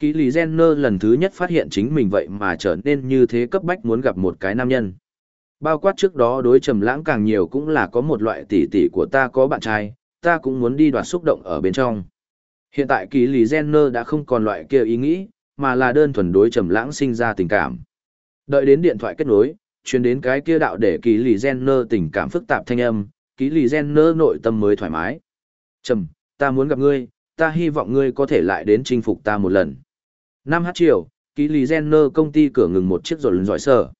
Kỳ Lý Jenner lần thứ nhất phát hiện chính mình vậy mà trở nên như thế cấp bách muốn gặp một cái nam nhân. Bao quát trước đó đối trầm lãng càng nhiều cũng là có một loại tỷ tỷ của ta có bạn trai, ta cũng muốn đi đoạt xúc động ở bên trong. Hiện tại kỳ Lý Jenner đã không còn loại kia ý nghĩ, mà là đơn thuần đối trầm lãng sinh ra tình cảm. Đợi đến điện thoại kết nối, truyền đến cái kia đạo để kỳ Lý Jenner tình cảm phức tạp thanh âm, kỳ Lý Jenner nội tâm mới thoải mái. Trầm, ta muốn gặp ngươi, ta hy vọng ngươi có thể lại đến chinh phục ta một lần. Năm h chiều, ký lý Jenner công ty cửa ngừng một chiếc dồn lần giỏi sở.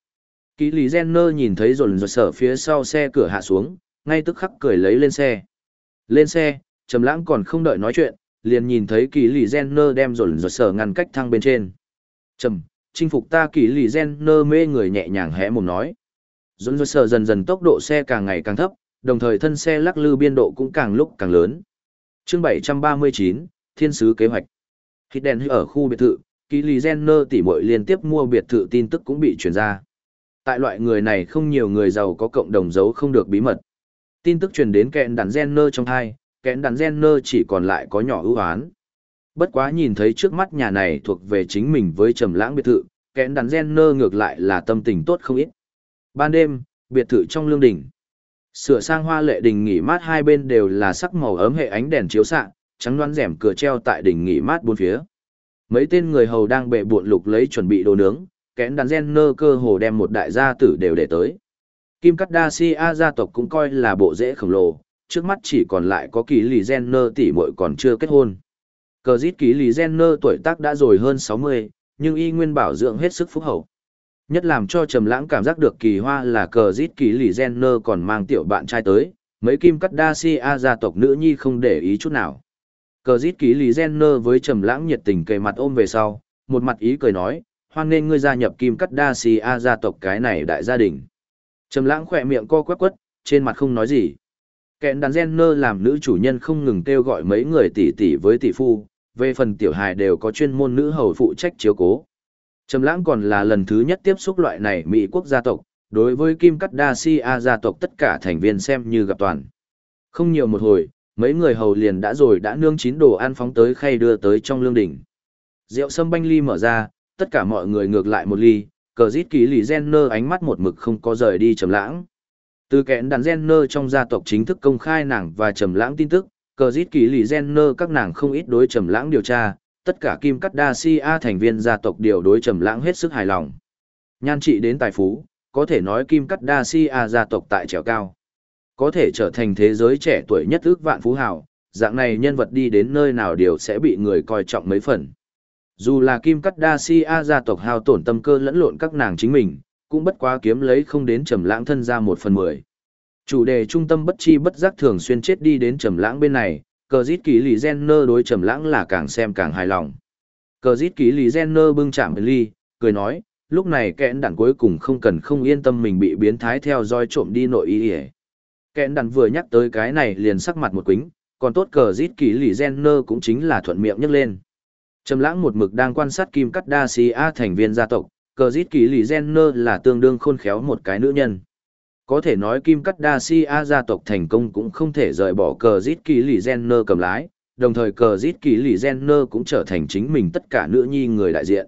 Ký lý Jenner nhìn thấy dồn lần giỏi sở phía sau xe cửa hạ xuống, ngay tức khắc cười lấy lên xe. Lên xe, Trầm Lãng còn không đợi nói chuyện, liền nhìn thấy ký lý Jenner đem dồn lần giỏi sở ngăn cách thang bên trên. Trầm, chinh phục ta ký lý Jenner mê người nhẹ nhàng hé mồm nói. Dồn giỏi sở dần dần tốc độ xe càng ngày càng thấp, đồng thời thân xe lắc lư biên độ cũng càng lúc càng lớn. Chương 739, Thiên sứ kế hoạch. Hít đèn ở khu biệt thự, Kỳ Lì Jenner tỷ muội liên tiếp mua biệt thự tin tức cũng bị truyền ra. Tại loại người này không nhiều người giàu có cộng đồng giấu không được bí mật. Tin tức truyền đến kẹn đàn Jenner trong hai, kẹn đàn Jenner chỉ còn lại có nhỏ ưu án. Bất quá nhìn thấy trước mắt nhà này thuộc về chính mình với trầm lãng biệt thự, kẹn đàn Jenner ngược lại là tâm tình tốt không ít. Ban đêm, biệt thự trong lương đỉnh. Sửa sang hoa lệ đình nghỉ mát hai bên đều là sắc màu ấm hệ ánh đèn chiếu xạ, trắng đoán rèm cửa treo tại đỉnh nghỉ mát bốn phía. Mấy tên người hầu đang bệ buộn lục lấy chuẩn bị đồ nướng, kẽn đàn gen nơ cơ hồ đem một đại gia tử đều để tới. Kim Cắt Đa Si A gia tộc cũng coi là bộ rễ khổng lồ, trước mắt chỉ còn lại có kỳ lì gen nơ tỷ muội còn chưa kết hôn. Cờ dít kỳ lì gen nơ tuổi tác đã rồi hơn 60, nhưng y nguyên bảo dưỡng hết sức phúc hậu. Nhất làm cho Trầm Lãng cảm giác được kỳ hoa là cờ dít kỳ lì gen nơ còn mang tiểu bạn trai tới, mấy Kim Cắt Đa Si A gia tộc nữ nhi không để ý chút nào. Cờ dít ký Lý Jenner với trầm lãng nhiệt tình kề mặt ôm về sau, một mặt ý cười nói, hoan nên ngươi gia nhập kim cắt đa si a gia tộc cái này đại gia đình. Trầm lãng khỏe miệng co quắp quất, trên mặt không nói gì. Kẹn đàn Jenner làm nữ chủ nhân không ngừng kêu gọi mấy người tỷ tỷ với tỷ phu, về phần tiểu hài đều có chuyên môn nữ hầu phụ trách chiếu cố. Trầm lãng còn là lần thứ nhất tiếp xúc loại này Mỹ quốc gia tộc, đối với Kim Cắt Đa Si A gia tộc tất cả thành viên xem như gặp toàn. Không nhiều một hồi, mấy người hầu liền đã rồi đã nương chín đồ ăn phóng tới khay đưa tới trong lương đỉnh. Rượu sâm banh ly mở ra, tất cả mọi người ngược lại một ly, cờ rít ký lì Jenner ánh mắt một mực không có rời đi trầm lãng. Từ kẽn đàn Jenner trong gia tộc chính thức công khai nàng và trầm lãng tin tức, cờ rít ký lì Jenner các nàng không ít đối trầm lãng điều tra, tất cả kim cắt đa si a thành viên gia tộc đều đối trầm lãng hết sức hài lòng. Nhan trị đến tài phú, có thể nói kim cắt đa si a gia tộc tại trèo cao. Có thể trở thành thế giới trẻ tuổi nhất ước vạn phú hào, dạng này nhân vật đi đến nơi nào đều sẽ bị người coi trọng mấy phần. Dù là Kim Cắt Đa Si A gia tộc hao tổn tâm cơ lẫn lộn các nàng chính mình, cũng bất quá kiếm lấy không đến trầm lãng thân ra một phần mười. Chủ đề trung tâm bất chi bất giác thường xuyên chết đi đến trầm lãng bên này, cờ giết ký lì Jenner đối trầm lãng là càng xem càng hài lòng. Cờ giết ký lì Jenner bưng chạm ly, cười nói, lúc này kẽn đạn cuối cùng không cần không yên tâm mình bị biến thái theo dõi trộm đi nội y Kẽn đàn vừa nhắc tới cái này liền sắc mặt một quính, còn tốt cờ rít kỳ lì Jenner cũng chính là thuận miệng nhắc lên. Trầm lãng một mực đang quan sát Kim Cắt Đa Si A thành viên gia tộc, cờ rít kỳ lì Jenner là tương đương khôn khéo một cái nữ nhân. Có thể nói Kim Cắt Đa Si A gia tộc thành công cũng không thể rời bỏ cờ rít kỳ lì Jenner cầm lái, đồng thời cờ rít kỳ lì Jenner cũng trở thành chính mình tất cả nữ nhi người đại diện.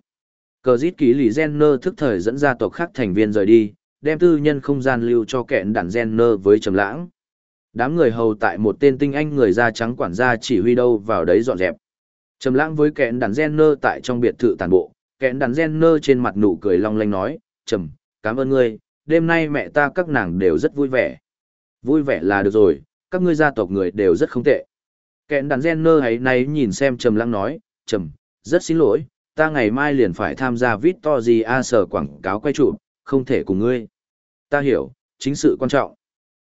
Cờ rít kỳ lì Jenner thức thời dẫn gia tộc khác thành viên rời đi, đem tư nhân không gian lưu cho kẹn đản gen nơ với trầm lãng. Đám người hầu tại một tên tinh anh người da trắng quản gia chỉ huy đâu vào đấy dọn dẹp. Trầm lãng với kẹn đản gen nơ tại trong biệt thự tàn bộ, kẹn đản gen nơ trên mặt nụ cười long lanh nói, trầm, cảm ơn ngươi, đêm nay mẹ ta các nàng đều rất vui vẻ. Vui vẻ là được rồi, các ngươi gia tộc người đều rất không tệ. Kẹn đàn gen nơ ấy này nhìn xem trầm lãng nói, trầm, rất xin lỗi, ta ngày mai liền phải tham gia Victory A sở quảng cáo quay chụp, không thể cùng ngươi. Ta hiểu, chính sự quan trọng.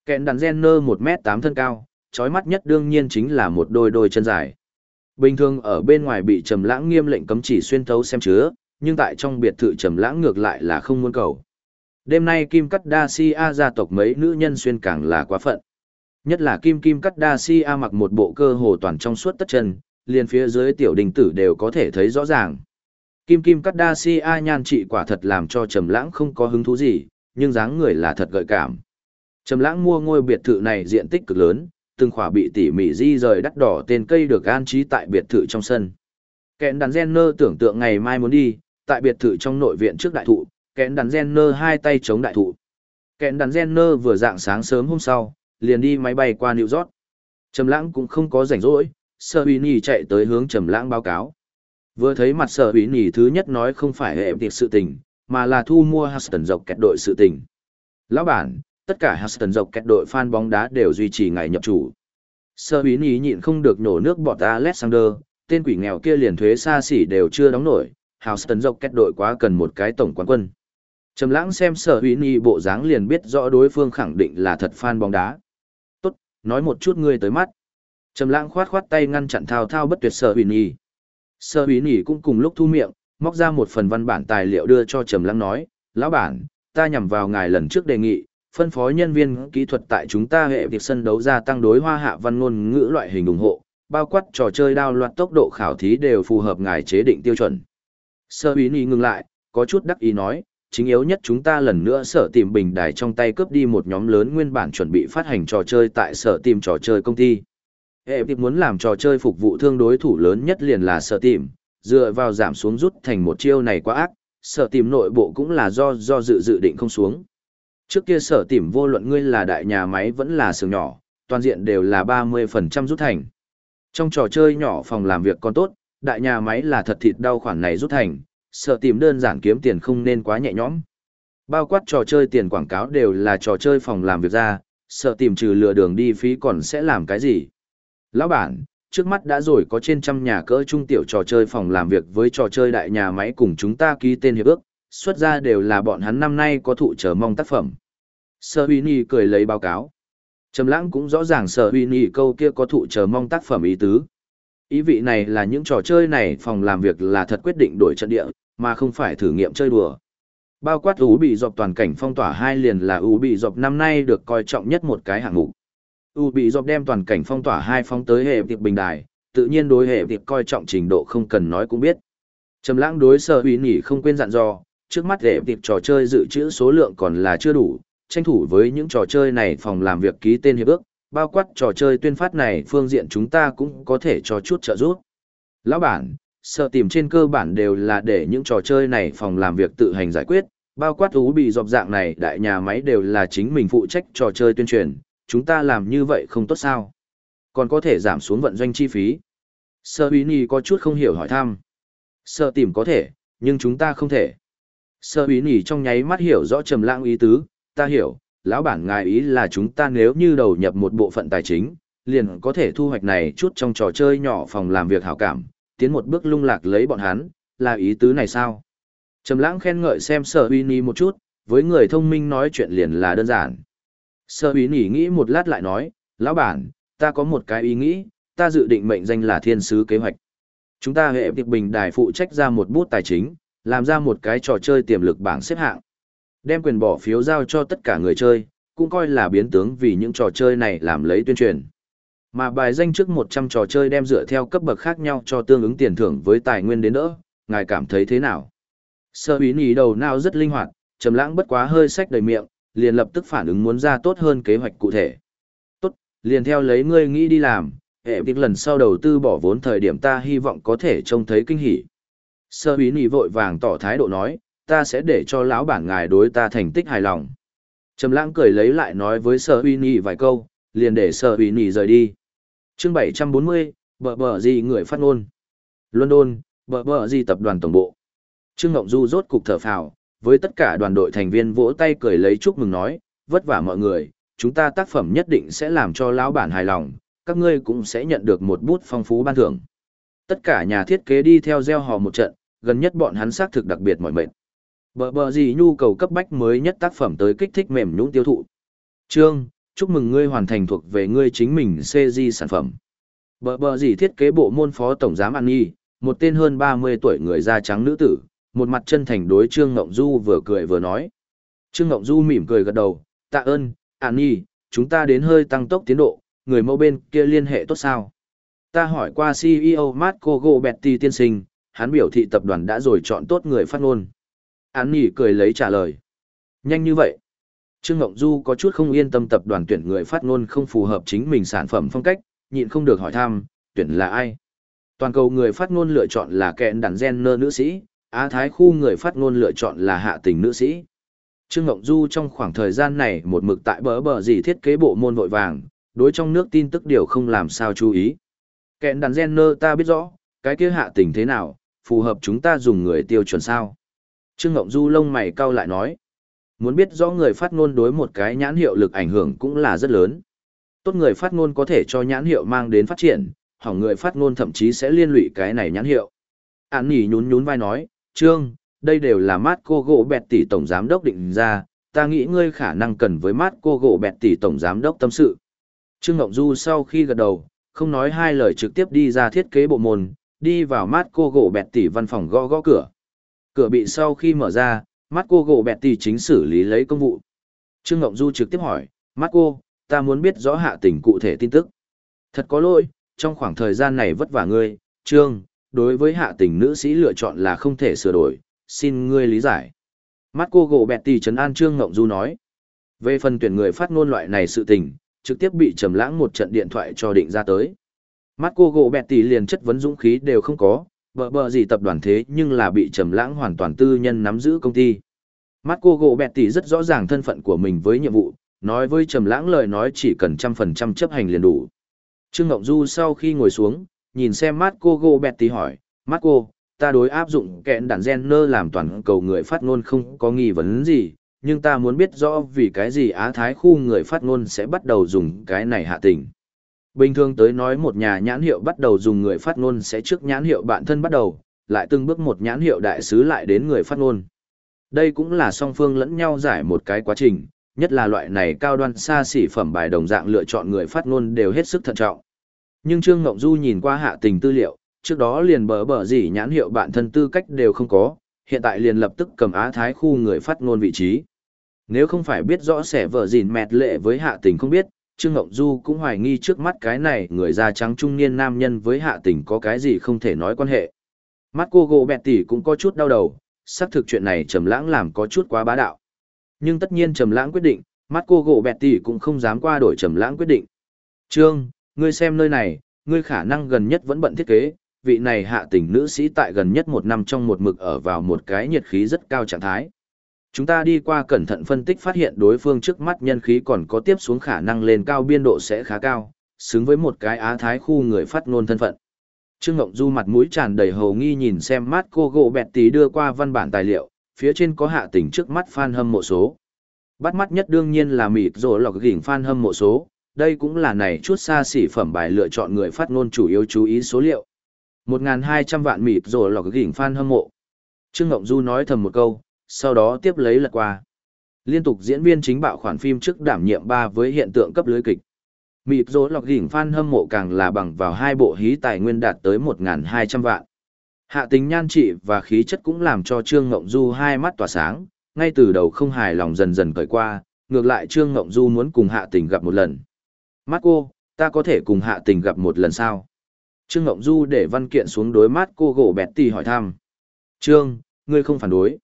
Kẹn đàn gen nơ 1m8 thân cao, trói mắt nhất đương nhiên chính là một đôi đôi chân dài. Bình thường ở bên ngoài bị trầm lãng nghiêm lệnh cấm chỉ xuyên thấu xem chứa, nhưng tại trong biệt thự trầm lãng ngược lại là không muốn cầu. Đêm nay Kim Cắt Đa Si A gia tộc mấy nữ nhân xuyên càng là quá phận. Nhất là Kim Kim Cắt Đa Si A mặc một bộ cơ hồ toàn trong suốt tất chân, liền phía dưới tiểu đình tử đều có thể thấy rõ ràng. Kim Kim Cắt Đa Si A nhan trị quả thật làm cho Trầm Lãng không có hứng thú gì, nhưng dáng người là thật gợi cảm. Trầm Lãng mua ngôi biệt thự này diện tích cực lớn, từng khỏa bị tỉ mỉ di rời đắt đỏ tên cây được an trí tại biệt thự trong sân. Kẹn đàn Jenner tưởng tượng ngày mai muốn đi, tại biệt thự trong nội viện trước đại thụ, kẹn đàn Jenner hai tay chống đại thụ. Kẹn đàn Jenner vừa dạng sáng sớm hôm sau, liền đi máy bay qua New York. Trầm lãng cũng không có rảnh rỗi, Sơ Uy Nhi chạy tới hướng Trầm lãng báo cáo. Vừa thấy mặt Sở ủy Nhì thứ nhất nói không phải hệ tiệc sự tình, mà là thu mua Huston dọc kẹt đội sự tình. Lão bản, tất cả Huston dọc kẹt đội fan bóng đá đều duy trì ngày nhập chủ. Sở ủy Nhì nhịn không được nổ nước bọt Alexander, tên quỷ nghèo kia liền thuế xa xỉ đều chưa đóng nổi, Houston dọc kẹt đội quá cần một cái tổng quán quân. Trầm lãng xem sở ủy nhi bộ dáng liền biết rõ đối phương khẳng định là thật fan bóng đá. Tốt, nói một chút ngươi tới mắt. Trầm lãng khoát khoát tay ngăn chặn thao thao bất tuyệt sở ủy nhi. Sơ bí nỉ cũng cùng lúc thu miệng, móc ra một phần văn bản tài liệu đưa cho Trầm Lăng nói, lão bản, ta nhằm vào ngài lần trước đề nghị, phân phối nhân viên kỹ thuật tại chúng ta hệ việc sân đấu gia tăng đối hoa hạ văn ngôn ngữ loại hình ủng hộ, bao quát trò chơi đao loạt tốc độ khảo thí đều phù hợp ngài chế định tiêu chuẩn. Sơ Bí nỉ ngừng lại, có chút đắc ý nói, chính yếu nhất chúng ta lần nữa sở tìm bình đài trong tay cướp đi một nhóm lớn nguyên bản chuẩn bị phát hành trò chơi tại sở tìm trò chơi công ty. Hệ tiếp muốn làm trò chơi phục vụ thương đối thủ lớn nhất liền là sở tìm, dựa vào giảm xuống rút thành một chiêu này quá ác, sở tìm nội bộ cũng là do do dự dự định không xuống. Trước kia sở tìm vô luận ngươi là đại nhà máy vẫn là xưởng nhỏ, toàn diện đều là 30% rút thành. Trong trò chơi nhỏ phòng làm việc còn tốt, đại nhà máy là thật thịt đau khoản này rút thành, sợ tìm đơn giản kiếm tiền không nên quá nhẹ nhõm. Bao quát trò chơi tiền quảng cáo đều là trò chơi phòng làm việc ra, sợ tìm trừ lừa đường đi phí còn sẽ làm cái gì. Lão bản, trước mắt đã rồi có trên trăm nhà cỡ trung tiểu trò chơi phòng làm việc với trò chơi đại nhà máy cùng chúng ta ký tên hiệp ước, xuất ra đều là bọn hắn năm nay có thụ chờ mong tác phẩm. Sở Huy Nhi cười lấy báo cáo. Trầm lãng cũng rõ ràng Sở Huy Nhi câu kia có thụ chờ mong tác phẩm ý tứ. Ý vị này là những trò chơi này phòng làm việc là thật quyết định đổi trận địa, mà không phải thử nghiệm chơi đùa. Bao quát ú bị dọc toàn cảnh phong tỏa hai liền là ú bị dọc năm nay được coi trọng nhất một cái hạng mục. U bị dọc đem toàn cảnh phong tỏa hai phong tới hệ tiệp bình đài, tự nhiên đối hệ tiệp coi trọng trình độ không cần nói cũng biết. Trầm lãng đối sở uy nhỉ không quên dặn dò, trước mắt hệ tiệp trò chơi dự trữ số lượng còn là chưa đủ, tranh thủ với những trò chơi này phòng làm việc ký tên hiệp ước, bao quát trò chơi tuyên phát này phương diện chúng ta cũng có thể cho chút trợ giúp. Lão bản, sợ tìm trên cơ bản đều là để những trò chơi này phòng làm việc tự hành giải quyết, bao quát ú bị dọc dạng này đại nhà máy đều là chính mình phụ trách trò chơi tuyên truyền, chúng ta làm như vậy không tốt sao? Còn có thể giảm xuống vận doanh chi phí. Sơ Bí Nhi có chút không hiểu hỏi thăm. Sơ tìm có thể, nhưng chúng ta không thể. Sơ Bí Nhi trong nháy mắt hiểu rõ trầm lãng ý tứ, ta hiểu, lão bản ngài ý là chúng ta nếu như đầu nhập một bộ phận tài chính, liền có thể thu hoạch này chút trong trò chơi nhỏ phòng làm việc hảo cảm, tiến một bước lung lạc lấy bọn hắn, là ý tứ này sao? Trầm lãng khen ngợi xem sở uy ni một chút, với người thông minh nói chuyện liền là đơn giản. Sơ uy ni nghĩ một lát lại nói, lão bản, ta có một cái ý nghĩ, ta dự định mệnh danh là thiên sứ kế hoạch. Chúng ta hệ tiệp bình đài phụ trách ra một bút tài chính, làm ra một cái trò chơi tiềm lực bảng xếp hạng. Đem quyền bỏ phiếu giao cho tất cả người chơi, cũng coi là biến tướng vì những trò chơi này làm lấy tuyên truyền. Mà bài danh trước 100 trò chơi đem dựa theo cấp bậc khác nhau cho tương ứng tiền thưởng với tài nguyên đến đỡ, ngài cảm thấy thế nào? Sơ ý ý đầu nào rất linh hoạt, trầm lãng bất quá hơi sách đầy miệng, liền lập tức phản ứng muốn ra tốt hơn kế hoạch cụ thể. Tốt, liền theo lấy ngươi nghĩ đi làm, hệ việc lần sau đầu tư bỏ vốn thời điểm ta hy vọng có thể trông thấy kinh hỉ. Sơ bí ý vội vàng tỏ thái độ nói, ta sẽ để cho lão bản ngài đối ta thành tích hài lòng. Trầm lãng cười lấy lại nói với Sở Uy Nhi vài câu, liền để Sở Uy Nhi rời đi. Chương 740, bờ bờ gì người phát ngôn. London, bờ bờ gì tập đoàn tổng bộ. Trương Ngộng Du rốt cục thở phào, với tất cả đoàn đội thành viên vỗ tay cười lấy chúc mừng nói, vất vả mọi người, chúng ta tác phẩm nhất định sẽ làm cho lão bản hài lòng, các ngươi cũng sẽ nhận được một bút phong phú ban thưởng. Tất cả nhà thiết kế đi theo gieo hò một trận, gần nhất bọn hắn xác thực đặc biệt mỏi mệt. Bờ bờ gì nhu cầu cấp bách mới nhất tác phẩm tới kích thích mềm nhũn tiêu thụ. Trương, chúc mừng ngươi hoàn thành thuộc về ngươi chính mình CG sản phẩm. Bờ bờ gì thiết kế bộ môn phó tổng giám An Nhi, một tên hơn 30 tuổi người da trắng nữ tử, một mặt chân thành đối Trương Ngộng Du vừa cười vừa nói. Trương Ngộng Du mỉm cười gật đầu, tạ ơn, An Nhi, chúng ta đến hơi tăng tốc tiến độ, người mẫu bên kia liên hệ tốt sao? Ta hỏi qua CEO Marco Gobetti tiên sinh, hắn biểu thị tập đoàn đã rồi chọn tốt người phát ngôn. Án Nhi cười lấy trả lời. Nhanh như vậy. Trương Ngộng Du có chút không yên tâm tập đoàn tuyển người phát ngôn không phù hợp chính mình sản phẩm phong cách, nhịn không được hỏi thăm, tuyển là ai? Toàn cầu người phát ngôn lựa chọn là kẹn đàn gen nơ nữ sĩ, Á Thái khu người phát ngôn lựa chọn là hạ tình nữ sĩ. Trương Ngộng Du trong khoảng thời gian này một mực tại bờ bờ gì thiết kế bộ môn vội vàng, đối trong nước tin tức điều không làm sao chú ý. Kẹn đàn Jenner ta biết rõ, cái kia hạ tình thế nào, phù hợp chúng ta dùng người tiêu chuẩn sao. Trương Ngộng Du lông mày cau lại nói. Muốn biết rõ người phát ngôn đối một cái nhãn hiệu lực ảnh hưởng cũng là rất lớn. Tốt người phát ngôn có thể cho nhãn hiệu mang đến phát triển, hỏng người phát ngôn thậm chí sẽ liên lụy cái này nhãn hiệu. Án nhỉ nhún nhún vai nói, Trương, đây đều là mát cô gỗ bẹt tỷ tổng giám đốc định ra, ta nghĩ ngươi khả năng cần với mát cô gỗ bẹt tỷ tổng giám đốc tâm sự. Trương Ngọc Du sau khi gật đầu, không nói hai lời trực tiếp đi ra thiết kế bộ môn, đi vào mát cô gỗ bẹt tỷ văn phòng gõ gõ cửa. Cửa bị sau khi mở ra, mắt cô gỗ bẹt tỷ chính xử lý lấy công vụ. Trương Ngọc Du trực tiếp hỏi, mắt cô, ta muốn biết rõ hạ tình cụ thể tin tức. Thật có lỗi, trong khoảng thời gian này vất vả ngươi, Trương, đối với hạ tình nữ sĩ lựa chọn là không thể sửa đổi, xin ngươi lý giải. Mắt cô gỗ bẹt tỷ trấn an Trương Ngọc Du nói. Về phần tuyển người phát ngôn loại này sự tình, trực tiếp bị trầm lãng một trận điện thoại cho định ra tới. Mắt cô gỗ bẹt tỷ liền chất vấn dũng khí đều không có, bờ bờ gì tập đoàn thế nhưng là bị trầm lãng hoàn toàn tư nhân nắm giữ công ty. Mắt cô gỗ bẹt tỷ rất rõ ràng thân phận của mình với nhiệm vụ, nói với trầm lãng lời nói chỉ cần trăm phần trăm chấp hành liền đủ. Trương Ngộng Du sau khi ngồi xuống, nhìn xem mắt cô gô bẹt tí hỏi, mắt cô, ta đối áp dụng kẹn đàn gen nơ làm toàn cầu người phát ngôn không có nghi vấn gì, nhưng ta muốn biết rõ vì cái gì Á Thái khu người phát ngôn sẽ bắt đầu dùng cái này hạ tình. Bình thường tới nói một nhà nhãn hiệu bắt đầu dùng người phát ngôn sẽ trước nhãn hiệu bản thân bắt đầu, lại từng bước một nhãn hiệu đại sứ lại đến người phát ngôn. Đây cũng là song phương lẫn nhau giải một cái quá trình, nhất là loại này cao đoan xa xỉ phẩm bài đồng dạng lựa chọn người phát ngôn đều hết sức thận trọng. Nhưng Trương Ngộng Du nhìn qua hạ tình tư liệu, trước đó liền bờ bờ gì nhãn hiệu bản thân tư cách đều không có, hiện tại liền lập tức cầm Á Thái khu người phát ngôn vị trí. Nếu không phải biết rõ sẽ vợ gìn mẹt lệ với hạ tình không biết, Trương Ngộng Du cũng hoài nghi trước mắt cái này người da trắng trung niên nam nhân với hạ tình có cái gì không thể nói quan hệ. Mắt cô gỗ bẹt tỉ cũng có chút đau đầu, xác thực chuyện này trầm lãng làm có chút quá bá đạo. Nhưng tất nhiên trầm lãng quyết định, mắt cô gỗ bẹt tỉ cũng không dám qua đổi trầm lãng quyết định. Trương, ngươi xem nơi này, ngươi khả năng gần nhất vẫn bận thiết kế, vị này hạ tình nữ sĩ tại gần nhất một năm trong một mực ở vào một cái nhiệt khí rất cao trạng thái. Chúng ta đi qua cẩn thận phân tích phát hiện đối phương trước mắt nhân khí còn có tiếp xuống khả năng lên cao biên độ sẽ khá cao, xứng với một cái á thái khu người phát ngôn thân phận. Trương Ngộng Du mặt mũi tràn đầy hầu nghi nhìn xem mắt cô gỗ bẹt tí đưa qua văn bản tài liệu, phía trên có hạ tình trước mắt fan hâm mộ số. Bắt mắt nhất đương nhiên là mịt rồi lọc gỉnh fan hâm mộ số, đây cũng là này chút xa xỉ phẩm bài lựa chọn người phát ngôn chủ yếu chú ý số liệu. 1.200 vạn mịt rồi lọc gỉnh fan hâm mộ. Trương Ngộng Du nói thầm một câu, sau đó tiếp lấy lật qua. Liên tục diễn viên chính bạo khoản phim trước đảm nhiệm ba với hiện tượng cấp lưới kịch. Mịp rỗ lọc gỉnh fan hâm mộ càng là bằng vào hai bộ hí tài nguyên đạt tới 1.200 vạn. Hạ tính nhan trị và khí chất cũng làm cho Trương Ngộng Du hai mắt tỏa sáng, ngay từ đầu không hài lòng dần dần cởi qua, ngược lại Trương Ngộng Du muốn cùng Hạ tình gặp một lần. Mắt cô, ta có thể cùng Hạ tình gặp một lần sao? Trương Ngộng Du để văn kiện xuống đối mắt cô gỗ bẹt tỷ hỏi thăm. Trương, ngươi không phản đối.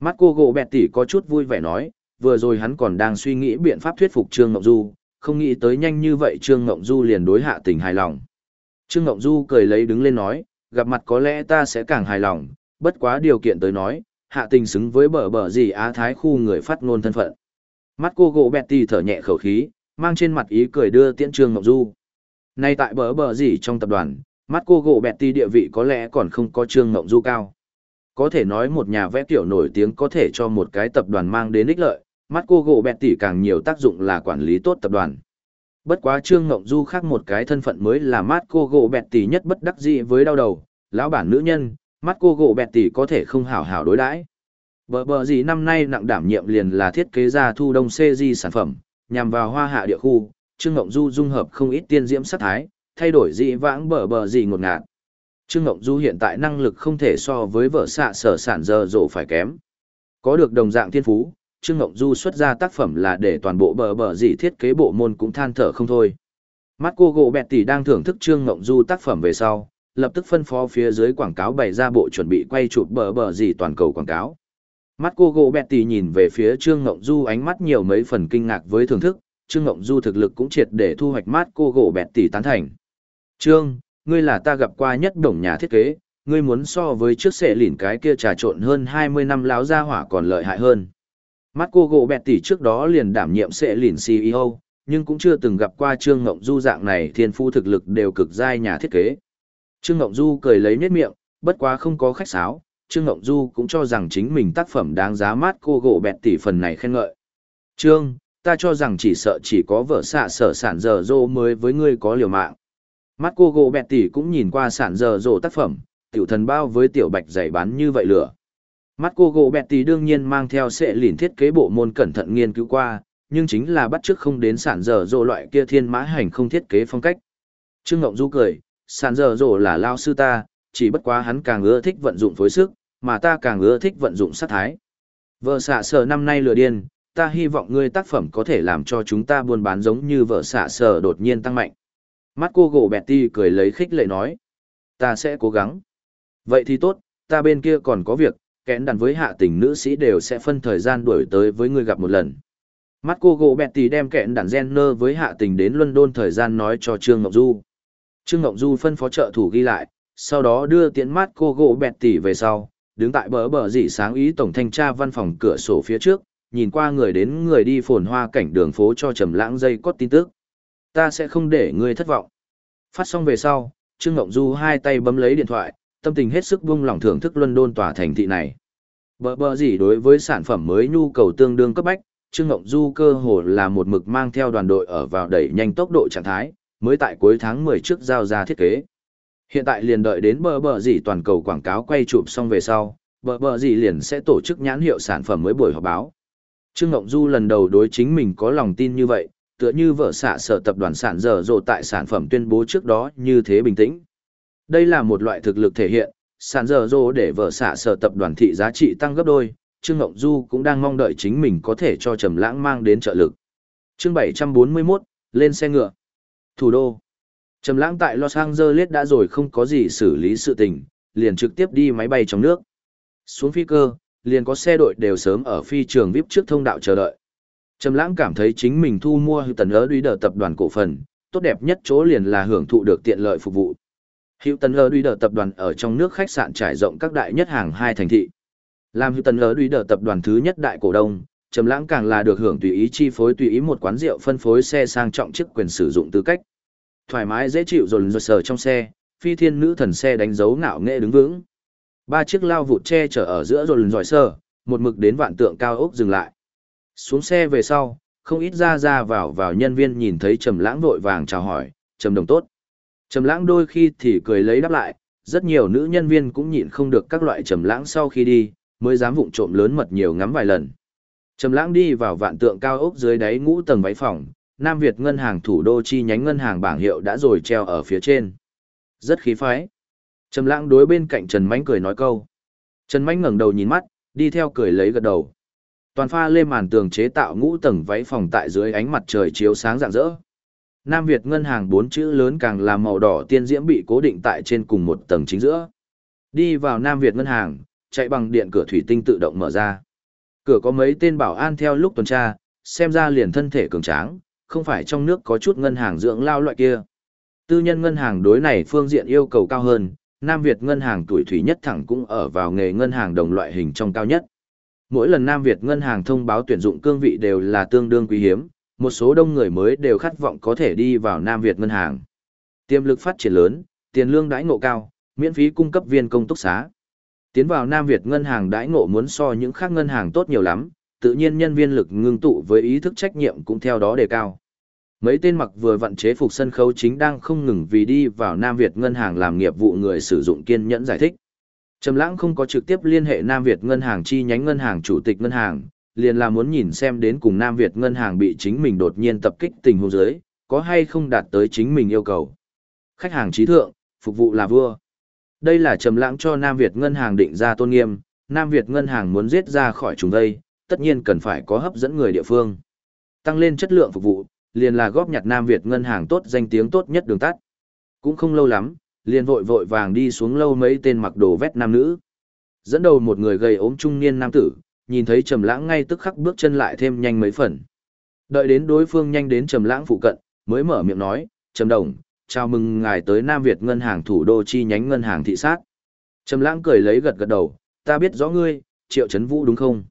Mắt cô gỗ bẹt tỉ có chút vui vẻ nói, vừa rồi hắn còn đang suy nghĩ biện pháp thuyết phục Trương Ngộng Du, không nghĩ tới nhanh như vậy Trương Ngộng Du liền đối hạ tình hài lòng. Trương Ngộng Du cười lấy đứng lên nói, gặp mặt có lẽ ta sẽ càng hài lòng, bất quá điều kiện tới nói, hạ tình xứng với bờ bờ gì á thái khu người phát ngôn thân phận. Mắt cô gỗ bẹt tỉ thở nhẹ khẩu khí, mang trên mặt ý cười đưa tiễn Trương Ngọc Du. Nay tại bờ bờ gì trong tập đoàn, mắt cô gỗ bẹt ti địa vị có lẽ còn không có Trương Ngọc Du cao. Có thể nói một nhà vẽ tiểu nổi tiếng có thể cho một cái tập đoàn mang đến ích lợi, mắt cô gỗ bẹt tỉ càng nhiều tác dụng là quản lý tốt tập đoàn. Bất quá Trương Ngộng Du khác một cái thân phận mới là mắt cô gỗ bẹt tỉ nhất bất đắc dĩ với đau đầu, lão bản nữ nhân, mắt cô gỗ bẹt tỉ có thể không hảo hảo đối đãi. Bờ bờ gì năm nay nặng đảm nhiệm liền là thiết kế ra thu đông CG sản phẩm, nhằm vào hoa hạ địa khu, Trương Ngộng Du dung hợp không ít tiên diễm sắc thái, thay đổi dị vãng bờ bờ gì ngột ngạt. Trương Ngộng Du hiện tại năng lực không thể so với vợ xạ sở sản giờ rộ phải kém. Có được đồng dạng thiên phú, Trương Ngộng Du xuất ra tác phẩm là để toàn bộ bờ bờ dị thiết kế bộ môn cũng than thở không thôi. Mắt cô gỗ bẹt tỷ đang thưởng thức Trương Ngộng Du tác phẩm về sau, lập tức phân phó phía dưới quảng cáo bày ra bộ chuẩn bị quay chụp bờ bờ dị toàn cầu quảng cáo. Mắt cô gỗ bẹt tỷ nhìn về phía Trương Ngộng Du ánh mắt nhiều mấy phần kinh ngạc với thưởng thức, Trương Ngộng Du thực lực cũng triệt để thu hoạch mắt cô gỗ bẹt tỷ tán thành. Trương, ngươi là ta gặp qua nhất đồng nhà thiết kế, ngươi muốn so với trước sệ lỉn cái kia trà trộn hơn 20 năm láo ra hỏa còn lợi hại hơn. Mắt cô gỗ bẹt tỷ trước đó liền đảm nhiệm sệ lỉn CEO, nhưng cũng chưa từng gặp qua Trương Ngộng Du dạng này thiên phu thực lực đều cực giai nhà thiết kế. Trương Ngộng Du cười lấy nét miệng, bất quá không có khách sáo, Trương Ngộng Du cũng cho rằng chính mình tác phẩm đáng giá mát cô gỗ bẹt tỷ phần này khen ngợi. Trương, ta cho rằng chỉ sợ chỉ có vợ xạ sở sản giờ dô mới với ngươi có liều mạng. Mắt cô gỗ bẹt tỷ cũng nhìn qua sản giờ dô tác phẩm, tiểu thần bao với tiểu bạch giày bán như vậy lửa. Mắt cô gỗ bẹt tỷ đương nhiên mang theo sệ lìn thiết kế bộ môn cẩn thận nghiên cứu qua, nhưng chính là bắt chước không đến sản giờ dô loại kia thiên mã hành không thiết kế phong cách. Trương Ngộng Du cười, sản giờ dô là lao sư ta, chỉ bất quá hắn càng ưa thích vận dụng phối sức, mà ta càng ưa thích vận dụng sát thái. Vợ xạ sở năm nay lừa điên, ta hy vọng ngươi tác phẩm có thể làm cho chúng ta buôn bán giống như vợ xạ sở đột nhiên tăng mạnh. Mắt cô gỗ bẹt ti cười lấy khích lệ nói. Ta sẽ cố gắng. Vậy thì tốt, ta bên kia còn có việc, kẽn đàn với hạ tình nữ sĩ đều sẽ phân thời gian đuổi tới với ngươi gặp một lần. Mắt cô gỗ bẹt ti đem kẽn đàn Jenner với hạ tình đến London thời gian nói cho Trương Ngọc Du. Trương Ngọc Du phân phó trợ thủ ghi lại, sau đó đưa tiễn mắt cô gỗ bẹt tỉ về sau, đứng tại bờ bờ dì sáng ý tổng thanh tra văn phòng cửa sổ phía trước, nhìn qua người đến người đi phồn hoa cảnh đường phố cho trầm lãng dây cót tin tức. Ta sẽ không để ngươi thất vọng. Phát xong về sau, Trương Ngộng Du hai tay bấm lấy điện thoại, tâm tình hết sức buông lòng thưởng thức London tòa thành thị này. Bờ bờ gì đối với sản phẩm mới nhu cầu tương đương cấp bách, Trương Ngộng Du cơ hồ là một mực mang theo đoàn đội ở vào đẩy nhanh tốc độ trạng thái, mới tại cuối tháng 10 trước giao ra thiết kế. Hiện tại liền đợi đến bờ bờ gì toàn cầu quảng cáo quay chụp xong về sau, bờ bờ gì liền sẽ tổ chức nhãn hiệu sản phẩm mới buổi họp báo. Trương Ngộng Du lần đầu đối chính mình có lòng tin như vậy, tựa như vợ xạ sở tập đoàn sản dở dồ tại sản phẩm tuyên bố trước đó như thế bình tĩnh. Đây là một loại thực lực thể hiện, sản dở dồ để vợ xạ sở tập đoàn thị giá trị tăng gấp đôi, Trương Ngộng Du cũng đang mong đợi chính mình có thể cho Trầm Lãng mang đến trợ lực. Chương 741, lên xe ngựa. Thủ đô. Trầm Lãng tại Los Angeles đã rồi không có gì xử lý sự tình, liền trực tiếp đi máy bay trong nước. Xuống phi cơ, liền có xe đội đều sớm ở phi trường VIP trước thông đạo chờ đợi. Trầm lãng cảm thấy chính mình thu mua hữu tần ớ đuý đờ tập đoàn cổ phần, tốt đẹp nhất chỗ liền là hưởng thụ được tiện lợi phục vụ. Hữu tần ớ đuý đờ tập đoàn ở trong nước khách sạn trải rộng các đại nhất hàng hai thành thị. Làm hữu tần ớ đuý đờ tập đoàn thứ nhất đại cổ đông, Trầm lãng càng là được hưởng tùy ý chi phối tùy ý một quán rượu phân phối xe sang trọng chức quyền sử dụng tư cách. Thoải mái dễ chịu dồn dồn sờ trong xe, phi thiên nữ thần xe đánh dấu ngạo nghệ đứng vững. Ba chiếc lao vụt che chở ở giữa dồn giỏi sờ, một mực đến vạn tượng cao ốc dừng lại. Xuống xe về sau, không ít ra ra vào vào nhân viên nhìn thấy Trầm Lãng vội vàng chào hỏi, "Trầm đồng tốt." Trầm Lãng đôi khi thì cười lấy đáp lại, rất nhiều nữ nhân viên cũng nhịn không được các loại Trầm Lãng sau khi đi, mới dám vụng trộm lớn mật nhiều ngắm vài lần. Trầm Lãng đi vào vạn tượng cao ốc dưới đáy ngũ tầng váy phòng, Nam Việt ngân hàng thủ đô chi nhánh ngân hàng bảng hiệu đã rồi treo ở phía trên. Rất khí phái. Trầm Lãng đối bên cạnh Trần Mạnh cười nói câu. Trần Mạnh ngẩng đầu nhìn mắt, đi theo cười lấy gật đầu. Toàn pha lê màn tường chế tạo ngũ tầng váy phòng tại dưới ánh mặt trời chiếu sáng rạng rỡ. Nam Việt ngân hàng bốn chữ lớn càng làm màu đỏ tiên diễm bị cố định tại trên cùng một tầng chính giữa. Đi vào Nam Việt ngân hàng, chạy bằng điện cửa thủy tinh tự động mở ra. Cửa có mấy tên bảo an theo lúc tuần tra, xem ra liền thân thể cường tráng, không phải trong nước có chút ngân hàng dưỡng lao loại kia. Tư nhân ngân hàng đối này phương diện yêu cầu cao hơn, Nam Việt ngân hàng tuổi thủy nhất thẳng cũng ở vào nghề ngân hàng đồng loại hình trong cao nhất. Mỗi lần Nam Việt ngân hàng thông báo tuyển dụng cương vị đều là tương đương quý hiếm, một số đông người mới đều khát vọng có thể đi vào Nam Việt ngân hàng. Tiềm lực phát triển lớn, tiền lương đãi ngộ cao, miễn phí cung cấp viên công túc xá. Tiến vào Nam Việt ngân hàng đãi ngộ muốn so những khác ngân hàng tốt nhiều lắm, tự nhiên nhân viên lực ngưng tụ với ý thức trách nhiệm cũng theo đó đề cao. Mấy tên mặc vừa vận chế phục sân khấu chính đang không ngừng vì đi vào Nam Việt ngân hàng làm nghiệp vụ người sử dụng kiên nhẫn giải thích. Trầm Lãng không có trực tiếp liên hệ Nam Việt ngân hàng chi nhánh ngân hàng chủ tịch ngân hàng, liền là muốn nhìn xem đến cùng Nam Việt ngân hàng bị chính mình đột nhiên tập kích tình huống dưới, có hay không đạt tới chính mình yêu cầu. Khách hàng trí thượng, phục vụ là vua. Đây là Trầm Lãng cho Nam Việt ngân hàng định ra tôn nghiêm, Nam Việt ngân hàng muốn giết ra khỏi chúng đây, tất nhiên cần phải có hấp dẫn người địa phương. Tăng lên chất lượng phục vụ, liền là góp nhặt Nam Việt ngân hàng tốt danh tiếng tốt nhất đường tắt. Cũng không lâu lắm, liền vội vội vàng đi xuống lâu mấy tên mặc đồ vét nam nữ. Dẫn đầu một người gầy ốm trung niên nam tử, nhìn thấy Trầm Lãng ngay tức khắc bước chân lại thêm nhanh mấy phần. Đợi đến đối phương nhanh đến Trầm Lãng phụ cận, mới mở miệng nói, "Trầm Đồng, chào mừng ngài tới Nam Việt ngân hàng thủ đô chi nhánh ngân hàng thị sát. Trầm lãng cười lấy gật gật đầu, ta biết rõ ngươi, Triệu Chấn Vũ đúng không?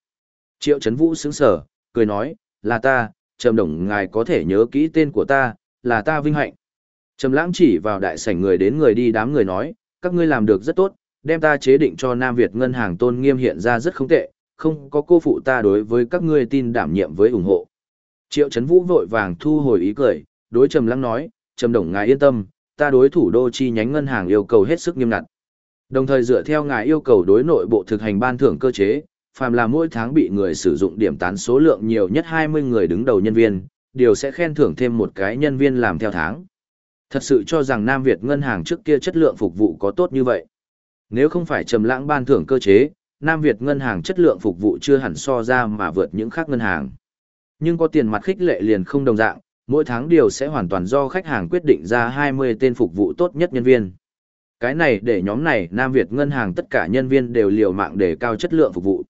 Triệu Chấn Vũ sững sờ, cười nói, là ta, Trầm Đồng ngài có thể nhớ kỹ tên của ta, là ta vinh hạnh. Trầm lãng chỉ vào đại sảnh người đến người đi đám người nói, các ngươi làm được rất tốt, đem ta chế định cho Nam Việt ngân hàng tôn nghiêm hiện ra rất không tệ, không có cô phụ ta đối với các ngươi tin đảm nhiệm với ủng hộ. Triệu Chấn Vũ vội vàng thu hồi ý cười, đối Trầm Lãng nói, "Trầm Đồng ngài yên tâm, ta đối thủ đô chi nhánh ngân hàng yêu cầu hết sức nghiêm ngặt. Đồng thời dựa theo ngài yêu cầu đối nội bộ thực hành ban thưởng cơ chế, phàm là mỗi tháng bị người sử dụng điểm tán số lượng nhiều nhất 20 người đứng đầu nhân viên, đều sẽ khen thưởng thêm một cái nhân viên làm theo tháng. Thật sự cho rằng Nam Việt ngân hàng trước kia chất lượng phục vụ có tốt như vậy. Nếu không phải trầm lãng ban thưởng cơ chế, Nam Việt ngân hàng chất lượng phục vụ chưa hẳn so ra mà vượt những khác ngân hàng. Nhưng có tiền mặt khích lệ liền không đồng dạng, mỗi tháng điều sẽ hoàn toàn do khách hàng quyết định ra 20 tên phục vụ tốt nhất nhân viên. Cái này để nhóm này Nam Việt ngân hàng tất cả nhân viên đều liều mạng để cao chất lượng phục vụ.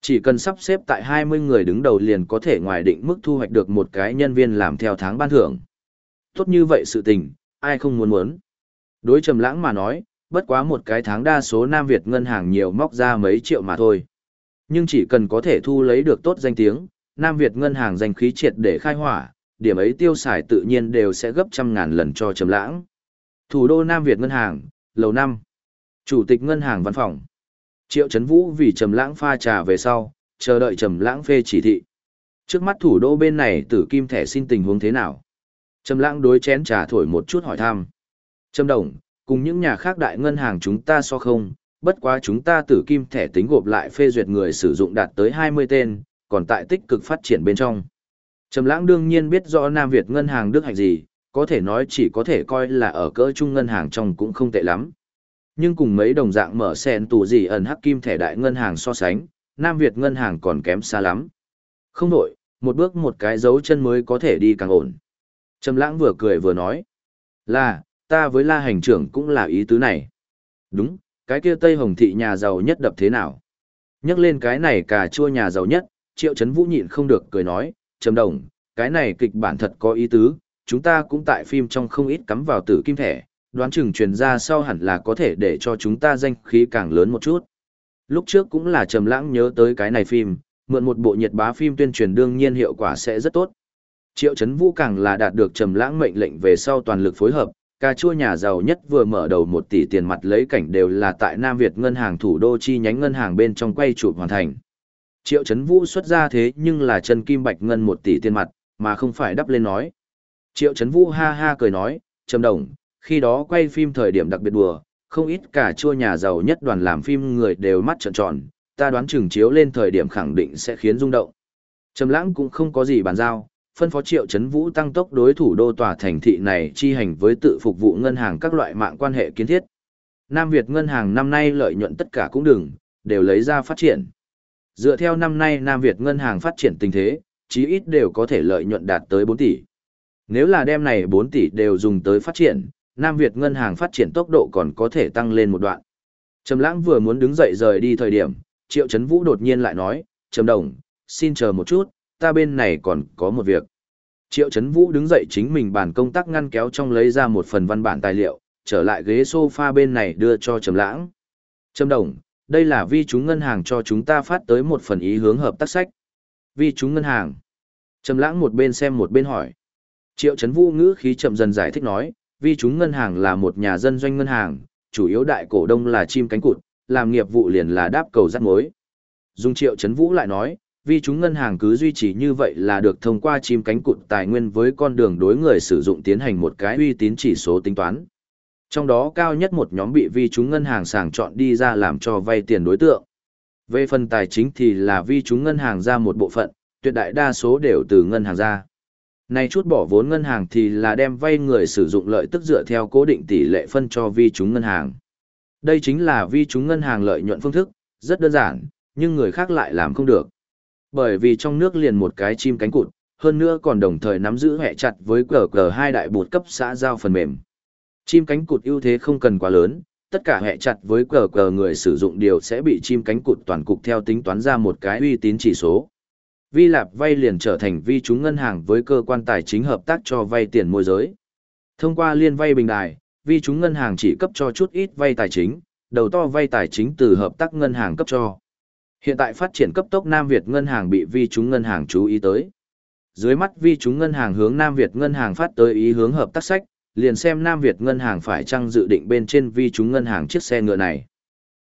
Chỉ cần sắp xếp tại 20 người đứng đầu liền có thể ngoài định mức thu hoạch được một cái nhân viên làm theo tháng ban thưởng. Tốt như vậy sự tình, ai không muốn muốn. Đối trầm lãng mà nói, bất quá một cái tháng đa số Nam Việt ngân hàng nhiều móc ra mấy triệu mà thôi. Nhưng chỉ cần có thể thu lấy được tốt danh tiếng, Nam Việt ngân hàng danh khí triệt để khai hỏa, điểm ấy tiêu xài tự nhiên đều sẽ gấp trăm ngàn lần cho trầm lãng. Thủ đô Nam Việt ngân hàng, lầu năm Chủ tịch ngân hàng văn phòng. Triệu Trấn Vũ vì trầm lãng pha trà về sau, chờ đợi trầm lãng phê chỉ thị. Trước mắt thủ đô bên này tử kim thẻ xin tình huống thế nào? Trầm lãng đối chén trà thổi một chút hỏi thăm. Trầm đồng, cùng những nhà khác đại ngân hàng chúng ta so không, bất quá chúng ta tử kim thẻ tính gộp lại phê duyệt người sử dụng đạt tới 20 tên, còn tại tích cực phát triển bên trong. Trầm lãng đương nhiên biết rõ Nam Việt ngân hàng đức hạnh gì, có thể nói chỉ có thể coi là ở cỡ trung ngân hàng trong cũng không tệ lắm. Nhưng cùng mấy đồng dạng mở sen tù gì ẩn hắc kim thẻ đại ngân hàng so sánh, Nam Việt ngân hàng còn kém xa lắm. Không đổi, một bước một cái dấu chân mới có thể đi càng ổn. Trầm lãng vừa cười vừa nói. Là, ta với la hành trưởng cũng là ý tứ này. Đúng, cái kia Tây Hồng thị nhà giàu nhất đập thế nào? Nhắc lên cái này cà chua nhà giàu nhất, triệu chấn vũ nhịn không được cười nói, trầm đồng, cái này kịch bản thật có ý tứ, chúng ta cũng tại phim trong không ít cắm vào tử kim thẻ, đoán chừng truyền ra sau hẳn là có thể để cho chúng ta danh khí càng lớn một chút. Lúc trước cũng là trầm lãng nhớ tới cái này phim, mượn một bộ nhiệt bá phim tuyên truyền đương nhiên hiệu quả sẽ rất tốt. Triệu Chấn Vũ càng là đạt được trầm lãng mệnh lệnh về sau toàn lực phối hợp, cà chua nhà giàu nhất vừa mở đầu một tỷ tiền mặt lấy cảnh đều là tại Nam Việt ngân hàng thủ đô chi nhánh ngân hàng bên trong quay chụp hoàn thành. Triệu Chấn Vũ xuất ra thế nhưng là chân kim bạch ngân một tỷ tiền mặt, mà không phải đắp lên nói. Triệu Chấn Vũ ha ha cười nói, trầm đồng, khi đó quay phim thời điểm đặc biệt đùa, không ít cả chua nhà giàu nhất đoàn làm phim người đều mắt trợn tròn, ta đoán chừng chiếu lên thời điểm khẳng định sẽ khiến rung động. Trầm lãng cũng không có gì bàn giao, phân phó Triệu Chấn Vũ tăng tốc đối thủ đô tòa thành thị này chi hành với tự phục vụ ngân hàng các loại mạng quan hệ kiến thiết. Nam Việt ngân hàng năm nay lợi nhuận tất cả cũng đừng, đều lấy ra phát triển. Dựa theo năm nay Nam Việt ngân hàng phát triển tình thế, chí ít đều có thể lợi nhuận đạt tới 4 tỷ. Nếu là đem này 4 tỷ đều dùng tới phát triển, Nam Việt ngân hàng phát triển tốc độ còn có thể tăng lên một đoạn. Trầm Lãng vừa muốn đứng dậy rời đi thời điểm, Triệu Chấn Vũ đột nhiên lại nói, "Trầm Đồng, xin chờ một chút, ta bên này còn có một việc." Triệu Chấn Vũ đứng dậy chính mình bàn công tác ngăn kéo trong lấy ra một phần văn bản tài liệu, trở lại ghế sofa bên này đưa cho Trầm Lãng. "Trầm Đồng, đây là vi chúng ngân hàng cho chúng ta phát tới một phần ý hướng hợp tác sách." "Vi chúng ngân hàng?" Trầm Lãng một bên xem một bên hỏi. Triệu Chấn Vũ ngữ khí chậm dần giải thích nói, vì chúng ngân hàng là một nhà dân doanh ngân hàng, chủ yếu đại cổ đông là chim cánh cụt, làm nghiệp vụ liền là đáp cầu rắc mối. Dung Triệu Chấn Vũ lại nói, vì chúng ngân hàng cứ duy trì như vậy là được thông qua chim cánh cụt tài nguyên với con đường đối người sử dụng tiến hành một cái uy tín chỉ số tính toán. Trong đó cao nhất một nhóm bị vi chúng ngân hàng sàng chọn đi ra làm cho vay tiền đối tượng. Về phần tài chính thì là vi chúng ngân hàng ra một bộ phận, tuyệt đại đa số đều từ ngân hàng ra. Này chút bỏ vốn ngân hàng thì là đem vay người sử dụng lợi tức dựa theo cố định tỷ lệ phân cho vi chúng ngân hàng. Đây chính là vi chúng ngân hàng lợi nhuận phương thức, rất đơn giản, nhưng người khác lại làm không được. Bởi vì trong nước liền một cái chim cánh cụt, hơn nữa còn đồng thời nắm giữ hệ chặt với cờ cờ hai đại bột cấp xã giao phần mềm. Chim cánh cụt ưu thế không cần quá lớn, tất cả hệ chặt với cờ cờ người sử dụng đều sẽ bị chim cánh cụt toàn cục theo tính toán ra một cái uy tín chỉ số. Vi Lạp vay liền trở thành vi chúng ngân hàng với cơ quan tài chính hợp tác cho vay tiền môi giới. Thông qua liên vay bình đài, vi chúng ngân hàng chỉ cấp cho chút ít vay tài chính, đầu to vay tài chính từ hợp tác ngân hàng cấp cho. Hiện tại phát triển cấp tốc Nam Việt ngân hàng bị vi chúng ngân hàng chú ý tới. Dưới mắt vi chúng ngân hàng hướng Nam Việt ngân hàng phát tới ý hướng hợp tác sách, liền xem Nam Việt ngân hàng phải chăng dự định bên trên vi chúng ngân hàng chiếc xe ngựa này.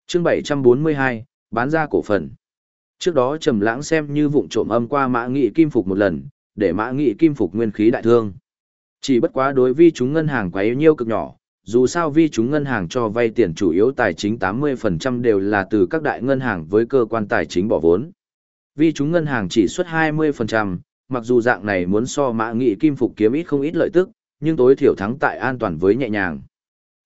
Chương 742, bán ra cổ phần. Trước đó Trầm Lãng xem như vụng trộm âm qua Mã Nghị Kim Phục một lần, để Mã Nghị Kim Phục nguyên khí đại thương. Chỉ bất quá đối vi chúng ngân hàng quá yếu nhiêu cực nhỏ, dù sao vi chúng ngân hàng cho vay tiền chủ yếu tài chính 80% đều là từ các đại ngân hàng với cơ quan tài chính bỏ vốn. Vi chúng ngân hàng chỉ xuất 20%, mặc dù dạng này muốn so mã nghị kim phục kiếm ít không ít lợi tức, nhưng tối thiểu thắng tại an toàn với nhẹ nhàng.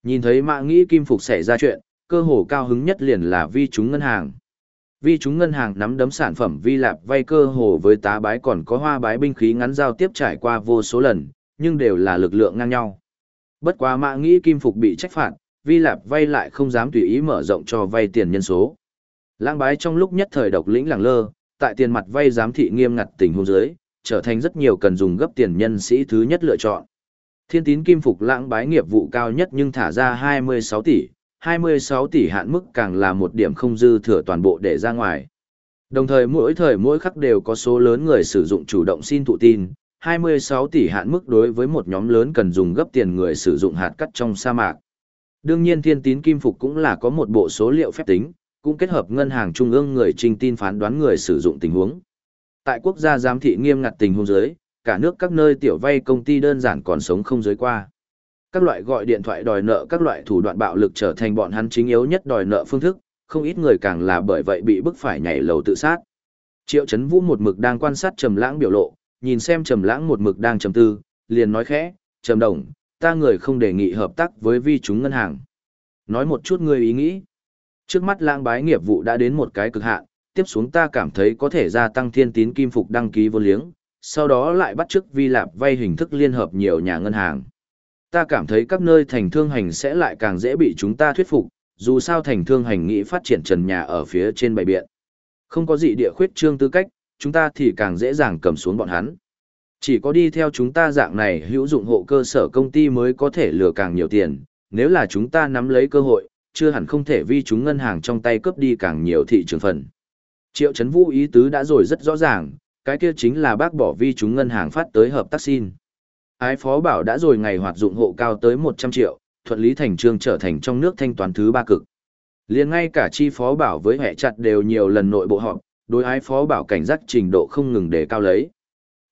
Nhìn thấy mã nghị kim phục xảy ra chuyện, cơ hồ cao hứng nhất liền là vi chúng ngân hàng. Vi chúng ngân hàng nắm đấm sản phẩm vi lạp vay cơ hồ với tá bái còn có hoa bái binh khí ngắn giao tiếp trải qua vô số lần, nhưng đều là lực lượng ngang nhau. Bất quá mã nghĩ kim phục bị trách phạt, vi lạp vay lại không dám tùy ý mở rộng cho vay tiền nhân số. Lãng bái trong lúc nhất thời độc lĩnh làng lơ, tại tiền mặt vay giám thị nghiêm ngặt tình huống dưới, trở thành rất nhiều cần dùng gấp tiền nhân sĩ thứ nhất lựa chọn. Thiên tín kim phục lãng bái nghiệp vụ cao nhất nhưng thả ra 26 tỷ, 26 tỷ hạn mức càng là một điểm không dư thừa toàn bộ để ra ngoài. Đồng thời mỗi thời mỗi khắc đều có số lớn người sử dụng chủ động xin thụ tin, 26 tỷ hạn mức đối với một nhóm lớn cần dùng gấp tiền người sử dụng hạt cắt trong sa mạc. Đương nhiên thiên tín kim phục cũng là có một bộ số liệu phép tính, cũng kết hợp ngân hàng trung ương người trình tin phán đoán người sử dụng tình huống. Tại quốc gia giám thị nghiêm ngặt tình huống dưới, cả nước các nơi tiểu vay công ty đơn giản còn sống không dưới qua. Các loại gọi điện thoại đòi nợ các loại thủ đoạn bạo lực trở thành bọn hắn chính yếu nhất đòi nợ phương thức, không ít người càng là bởi vậy bị bức phải nhảy lầu tự sát. Triệu Chấn Vũ một mực đang quan sát Trầm Lãng biểu lộ, nhìn xem trầm lãng một mực đang trầm tư, liền nói khẽ, trầm đồng, ta người không đề nghị hợp tác với vi chúng ngân hàng. Nói một chút ngươi ý nghĩ. Trước mắt lãng bái nghiệp vụ đã đến một cái cực hạn, tiếp xuống ta cảm thấy có thể gia tăng thiên tín kim phục đăng ký vô liếng, sau đó lại bắt chước vi lạp vay hình thức liên hợp nhiều nhà ngân hàng. Ta cảm thấy các nơi thành thương hành sẽ lại càng dễ bị chúng ta thuyết phục, dù sao thành thương hành nghĩ phát triển trần nhà ở phía trên bày biện. Không có gì địa khuyết trương tư cách, chúng ta thì càng dễ dàng cầm xuống bọn hắn. Chỉ có đi theo chúng ta dạng này hữu dụng hộ cơ sở công ty mới có thể lừa càng nhiều tiền, nếu là chúng ta nắm lấy cơ hội, chưa hẳn không thể vi chúng ngân hàng trong tay cướp đi càng nhiều thị trường phần. Triệu Trấn Vũ ý tứ đã rồi rất rõ ràng, cái kia chính là bác bỏ vi chúng ngân hàng phát tới hợp tác xin. Ái phó bảo đã rồi ngày hoạt dụng hộ cao tới 100 triệu, thuận lý thành trương trở thành trong nước thanh toán thứ ba cực. liền ngay cả chi phó bảo với hệ chặt đều nhiều lần nội bộ họp, đối ái phó bảo cảnh giác trình độ không ngừng để cao lấy.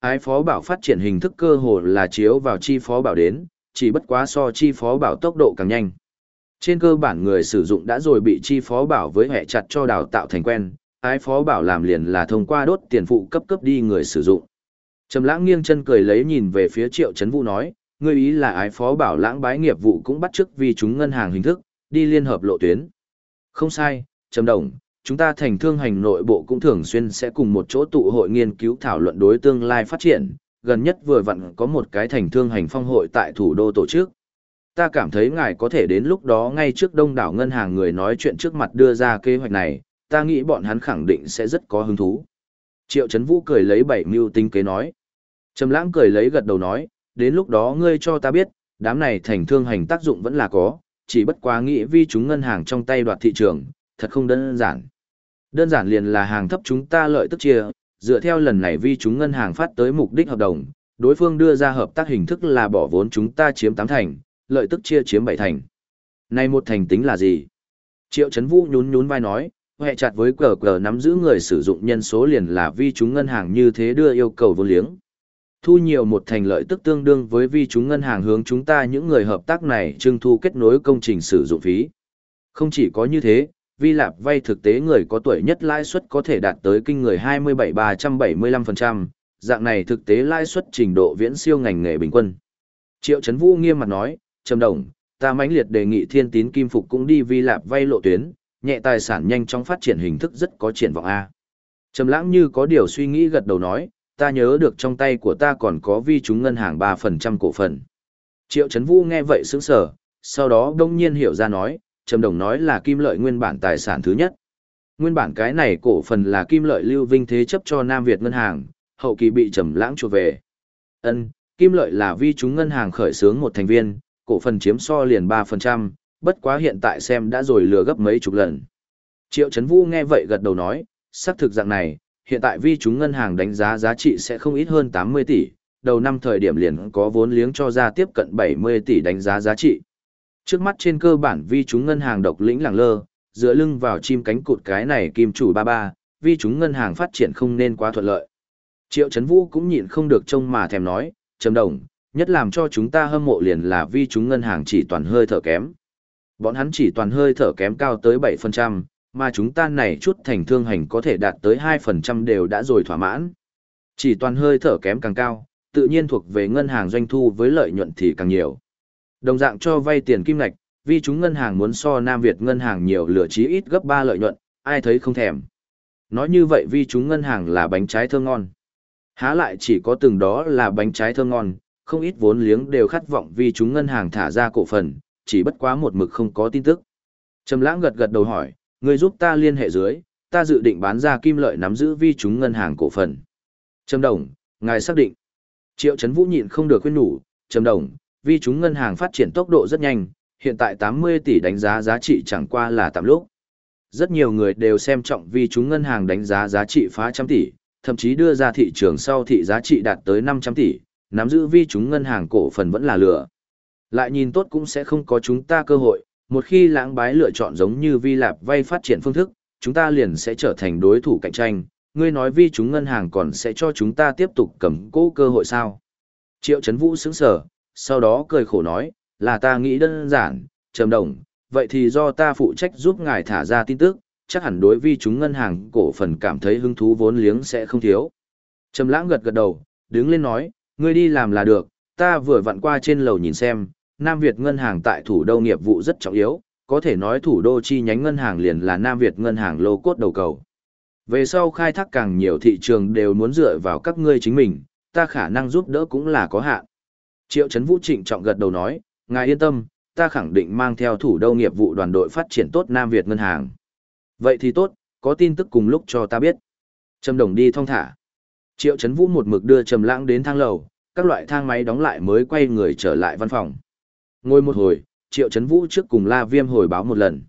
Ái phó bảo phát triển hình thức cơ hồ là chiếu vào chi phó bảo đến, chỉ bất quá so chi phó bảo tốc độ càng nhanh. Trên cơ bản người sử dụng đã rồi bị chi phó bảo với hệ chặt cho đào tạo thành quen, ái phó bảo làm liền là thông qua đốt tiền phụ cấp cấp đi người sử dụng. Trầm lãng nghiêng chân cười lấy nhìn về phía triệu chấn vũ nói, ngươi ý là ái phó bảo lãng bái nghiệp vụ cũng bắt chức vì chúng ngân hàng hình thức, đi liên hợp lộ tuyến. Không sai, Trầm Đồng, chúng ta thành thương hành nội bộ cũng thường xuyên sẽ cùng một chỗ tụ hội nghiên cứu thảo luận đối tương lai phát triển, gần nhất vừa vặn có một cái thành thương hành phong hội tại thủ đô tổ chức. Ta cảm thấy ngài có thể đến lúc đó ngay trước đông đảo ngân hàng người nói chuyện trước mặt đưa ra kế hoạch này, ta nghĩ bọn hắn khẳng định sẽ rất có hứng thú. Triệu Trấn Vũ cười lấy bảy mưu tinh kế nói. Trầm lãng cười lấy gật đầu nói, đến lúc đó ngươi cho ta biết, đám này thành thương hành tác dụng vẫn là có, chỉ bất quá nghĩ vi chúng ngân hàng trong tay đoạt thị trường, thật không đơn giản. Đơn giản liền là hàng thấp chúng ta lợi tức chia, dựa theo lần này vi chúng ngân hàng phát tới mục đích hợp đồng, đối phương đưa ra hợp tác hình thức là bỏ vốn chúng ta chiếm 8 thành, lợi tức chia chiếm 7 thành. Này một thành tính là gì? Triệu Trấn Vũ nhún nhún vai nói, hệ chặt với cờ cờ nắm giữ người sử dụng nhân số liền là vi chúng ngân hàng như thế đưa yêu cầu vô liếng. Thu nhiều một thành lợi tức tương đương với vi chúng ngân hàng hướng chúng ta những người hợp tác này trưng thu kết nối công trình sử dụng phí. Không chỉ có như thế, vi lạp vay thực tế người có tuổi nhất lãi suất có thể đạt tới kinh người 27-375%, dạng này thực tế lãi suất trình độ viễn siêu ngành nghề bình quân. Triệu Trấn Vũ nghiêm mặt nói, Trầm Đồng, ta mãnh liệt đề nghị thiên tín kim phục cũng đi vi lạp vay lộ tuyến, nhẹ tài sản nhanh chóng phát triển hình thức rất có triển vọng A. Trầm lãng như có điều suy nghĩ gật đầu nói, ta nhớ được trong tay của ta còn có vi chúng ngân hàng 3% cổ phần. Triệu Trấn Vũ nghe vậy sững sờ, sau đó đông nhiên hiểu ra nói, Trầm Đồng nói là kim lợi nguyên bản tài sản thứ nhất. Nguyên bản cái này cổ phần là kim lợi lưu vinh thế chấp cho Nam Việt ngân hàng, hậu kỳ bị Trầm Lãng chuộc về. Ân, Kim lợi là vi chúng ngân hàng khởi xướng một thành viên, cổ phần chiếm so liền 3%, bất quá hiện tại xem đã rồi lừa gấp mấy chục lần. Triệu Trấn Vũ nghe vậy gật đầu nói, xác thực dạng này, hiện tại vi chúng ngân hàng đánh giá giá trị sẽ không ít hơn 80 tỷ, đầu năm thời điểm liền có vốn liếng cho ra tiếp cận 70 tỷ đánh giá giá trị. Trước mắt trên cơ bản vi chúng ngân hàng độc lĩnh lẳng lơ, dựa lưng vào chim cánh cụt cái này kim chủ ba ba, vi chúng ngân hàng phát triển không nên quá thuận lợi. Triệu Trấn Vũ cũng nhịn không được trông mà thèm nói, trầm đồng, nhất làm cho chúng ta hâm mộ liền là vi chúng ngân hàng chỉ toàn hơi thở kém. Bọn hắn chỉ toàn hơi thở kém cao tới 7%, mà chúng ta này chút thành thương hành có thể đạt tới 2% đều đã rồi thỏa mãn. Chỉ toàn hơi thở kém càng cao, tự nhiên thuộc về ngân hàng doanh thu với lợi nhuận thì càng nhiều. Đồng dạng cho vay tiền kim ngạch, vì chúng ngân hàng muốn so Nam Việt ngân hàng nhiều lửa chí ít gấp 3 lợi nhuận, ai thấy không thèm. Nói như vậy vì chúng ngân hàng là bánh trái thơm ngon. Há lại chỉ có từng đó là bánh trái thơm ngon, không ít vốn liếng đều khát vọng vì chúng ngân hàng thả ra cổ phần, chỉ bất quá một mực không có tin tức. Trầm lãng gật gật đầu hỏi, người giúp ta liên hệ dưới, ta dự định bán ra kim lợi nắm giữ vi chúng ngân hàng cổ phần. Trầm đồng, ngài xác định. Triệu Trấn Vũ nhịn không được khuyên nhủ, Trầm đồng, vi chúng ngân hàng phát triển tốc độ rất nhanh, hiện tại 80 tỷ đánh giá giá trị chẳng qua là tạm lúc. Rất nhiều người đều xem trọng vi chúng ngân hàng đánh giá giá trị phá trăm tỷ, thậm chí đưa ra thị trường sau thị giá trị đạt tới 500 tỷ, nắm giữ vi chúng ngân hàng cổ phần vẫn là lừa. Lại nhìn tốt cũng sẽ không có chúng ta cơ hội, một khi lãng bái lựa chọn giống như vi lạp vay phát triển phương thức, chúng ta liền sẽ trở thành đối thủ cạnh tranh. Ngươi nói vi chúng ngân hàng còn sẽ cho chúng ta tiếp tục cầm cố cơ hội sao? Triệu Trấn Vũ sững sờ, sau đó cười khổ nói, là ta nghĩ đơn giản, trầm đồng, vậy thì do ta phụ trách giúp ngài thả ra tin tức, chắc hẳn đối vi chúng ngân hàng cổ phần cảm thấy hứng thú vốn liếng sẽ không thiếu. Trầm lãng gật gật đầu, đứng lên nói, ngươi đi làm là được, ta vừa vặn qua trên lầu nhìn xem, Nam Việt ngân hàng tại thủ đô nghiệp vụ rất trọng yếu, có thể nói thủ đô chi nhánh ngân hàng liền là Nam Việt ngân hàng lô cốt đầu cầu. Về sau khai thác càng nhiều thị trường đều muốn dựa vào các ngươi chính mình, ta khả năng giúp đỡ cũng là có hạn. Triệu Trấn Vũ trịnh trọng gật đầu nói, ngài yên tâm, ta khẳng định mang theo thủ đô nghiệp vụ đoàn đội phát triển tốt Nam Việt ngân hàng. Vậy thì tốt, có tin tức cùng lúc cho ta biết. Trầm Đồng đi thong thả. Triệu Trấn Vũ một mực đưa Trầm Lãng đến thang lầu, các loại thang máy đóng lại mới quay người trở lại văn phòng. Ngồi một hồi, Triệu Trấn Vũ trước cùng La Viêm hồi báo một lần.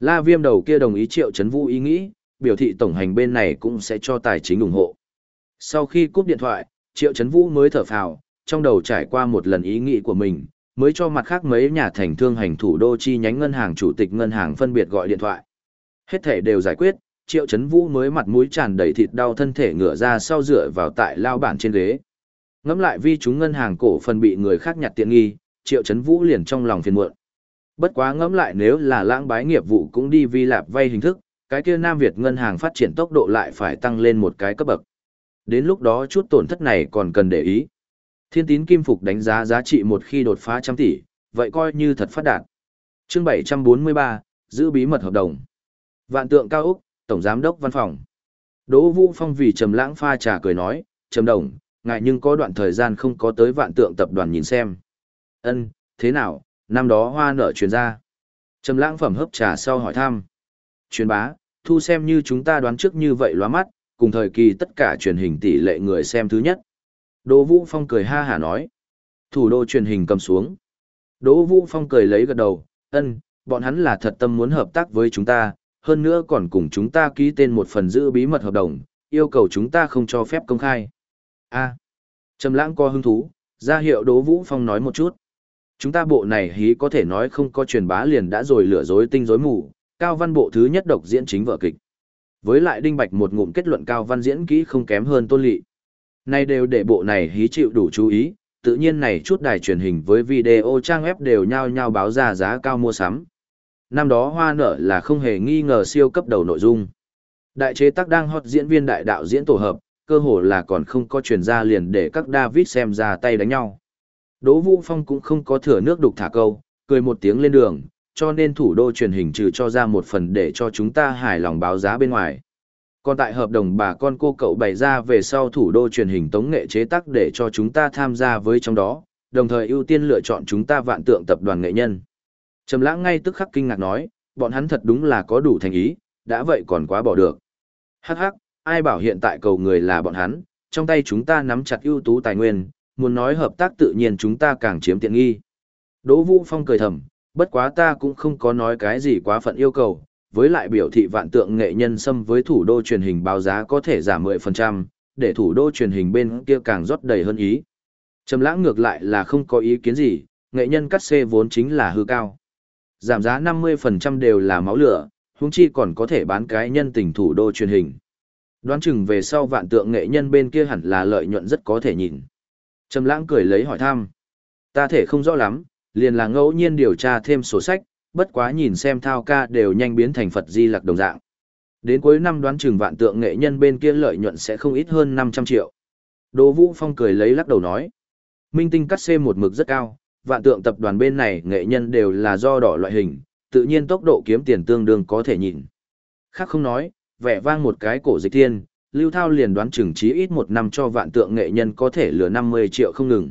La Viêm đầu kia đồng ý Triệu Trấn Vũ ý nghĩ, biểu thị tổng hành bên này cũng sẽ cho tài chính ủng hộ. Sau khi cúp điện thoại, Triệu Trấn Vũ mới thở phào, trong đầu trải qua một lần ý nghĩ của mình, mới cho mặt khác mấy nhà thành thương hành thủ đô chi nhánh ngân hàng chủ tịch ngân hàng phân biệt gọi điện thoại. Hết thể đều giải quyết, Triệu Trấn Vũ mới mặt mũi tràn đầy thịt đau thân thể ngửa ra sau dựa vào tại lao bản trên ghế. Ngắm lại vi chúng ngân hàng cổ phần bị người khác nhặt tiện nghi, Triệu Trấn Vũ liền trong lòng phiền muộn. Bất quá ngẫm lại nếu là lãng bái nghiệp vụ cũng đi vi lạp vay hình thức, cái kia Nam Việt ngân hàng phát triển tốc độ lại phải tăng lên một cái cấp bậc. Đến lúc đó chút tổn thất này còn cần để ý. Thiên tín kim phục đánh giá giá trị một khi đột phá trăm tỷ, vậy coi như thật phát đạt. Chương 743, giữ bí mật hợp đồng. Vạn tượng cao Úc, Tổng Giám đốc Văn phòng. Đỗ Vũ Phong vì Trầm Lãng pha trà cười nói, Trầm Đồng, ngại nhưng có đoạn thời gian không có tới vạn tượng tập đoàn nhìn xem. Ân, thế nào, năm đó hoa nợ truyền ra. Trầm lãng phẩm hấp trà sau hỏi thăm. Truyền bá, thu xem như chúng ta đoán trước như vậy lóa mắt, cùng thời kỳ tất cả truyền hình tỷ lệ người xem thứ nhất. Đỗ Vũ Phong cười ha hả nói. Thủ đô truyền hình cầm xuống. Đỗ Vũ Phong cười lấy gật đầu, ân, bọn hắn là thật tâm muốn hợp tác với chúng ta, hơn nữa còn cùng chúng ta ký tên một phần giữ bí mật hợp đồng, yêu cầu chúng ta không cho phép công khai. A. Trầm lãng có hứng thú, ra hiệu Đỗ Vũ Phong nói một chút. Chúng ta bộ này hí có thể nói không có truyền bá liền đã rồi lửa dối tinh rối mù, Cao Văn bộ thứ nhất độc diễn chính vở kịch. Với lại Đinh Bạch một ngụm kết luận Cao Văn diễn kỹ không kém hơn Tôn Lị. Nay đều để bộ này hí chịu đủ chú ý, tự nhiên này chút đài truyền hình với video trang web đều nhao nhao báo ra giá cao mua sắm. Năm đó hoa nở là không hề nghi ngờ siêu cấp đầu nội dung. Đại chế tác đang hot diễn viên đại đạo diễn tổ hợp, cơ hồ là còn không có truyền ra liền để các David xem ra tay đánh nhau. Đỗ Vũ Phong cũng không có thừa nước đục thả câu, cười một tiếng lên đường, cho nên thủ đô truyền hình trừ cho ra một phần để cho chúng ta hài lòng báo giá bên ngoài. Còn tại hợp đồng bà con cô cậu bày ra về sau thủ đô truyền hình tống nghệ chế tác để cho chúng ta tham gia với trong đó, đồng thời ưu tiên lựa chọn chúng ta vạn tượng tập đoàn nghệ nhân. Trầm lãng ngay tức khắc kinh ngạc nói, bọn hắn thật đúng là có đủ thành ý, đã vậy còn quá bỏ được. Hắc hắc, ai bảo hiện tại cầu người là bọn hắn, trong tay chúng ta nắm chặt ưu tú tài nguyên, muốn nói hợp tác tự nhiên chúng ta càng chiếm tiện nghi. Đỗ Vũ Phong cười thầm, bất quá ta cũng không có nói cái gì quá phận yêu cầu, với lại biểu thị vạn tượng nghệ nhân xâm với thủ đô truyền hình báo giá có thể giảm 10%, để thủ đô truyền hình bên kia càng rót đầy hơn ý. Trầm lãng ngược lại là không có ý kiến gì, nghệ nhân cắt xê vốn chính là hư cao. Giảm giá 50% đều là máu lửa, huống chi còn có thể bán cái nhân tình thủ đô truyền hình. Đoán chừng về sau vạn tượng nghệ nhân bên kia hẳn là lợi nhuận rất có thể nhìn. Trầm lãng cười lấy hỏi thăm. Ta thể không rõ lắm, liền là ngẫu nhiên điều tra thêm sổ sách, bất quá nhìn xem thao ca đều nhanh biến thành Phật di lặc đồng dạng. Đến cuối năm đoán chừng vạn tượng nghệ nhân bên kia lợi nhuận sẽ không ít hơn 500 triệu. Đỗ Vũ Phong cười lấy lắc đầu nói. Minh tinh cắt xê một mực rất cao, vạn tượng tập đoàn bên này nghệ nhân đều là do đỏ loại hình, tự nhiên tốc độ kiếm tiền tương đương có thể nhìn. Khác không nói, vẻ vang một cái cổ dịch thiên, Lưu Thao liền đoán chừng chí ít một năm cho vạn tượng nghệ nhân có thể lừa 50 triệu không ngừng.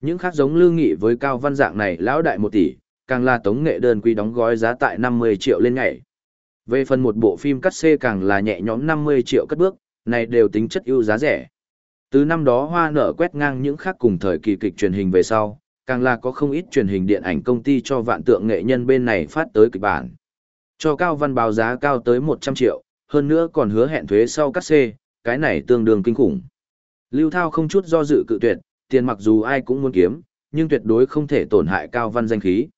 Những khác giống lương nghị với cao văn dạng này lão đại một tỷ, càng là tống nghệ đơn quý đóng gói giá tại 50 triệu lên ngày. Về phần một bộ phim cắt xê càng là nhẹ nhõm 50 triệu cất bước, này đều tính chất ưu giá rẻ. Từ năm đó hoa nở quét ngang những khác cùng thời kỳ kịch truyền hình về sau, càng là có không ít truyền hình điện ảnh công ty cho vạn tượng nghệ nhân bên này phát tới kịch bản. Cho cao văn báo giá cao tới 100 triệu, hơn nữa còn hứa hẹn thuế sau cắt xê, cái này tương đương kinh khủng. Lưu Thao không chút do dự cự tuyệt, tiền mặc dù ai cũng muốn kiếm, nhưng tuyệt đối không thể tổn hại cao văn danh khí.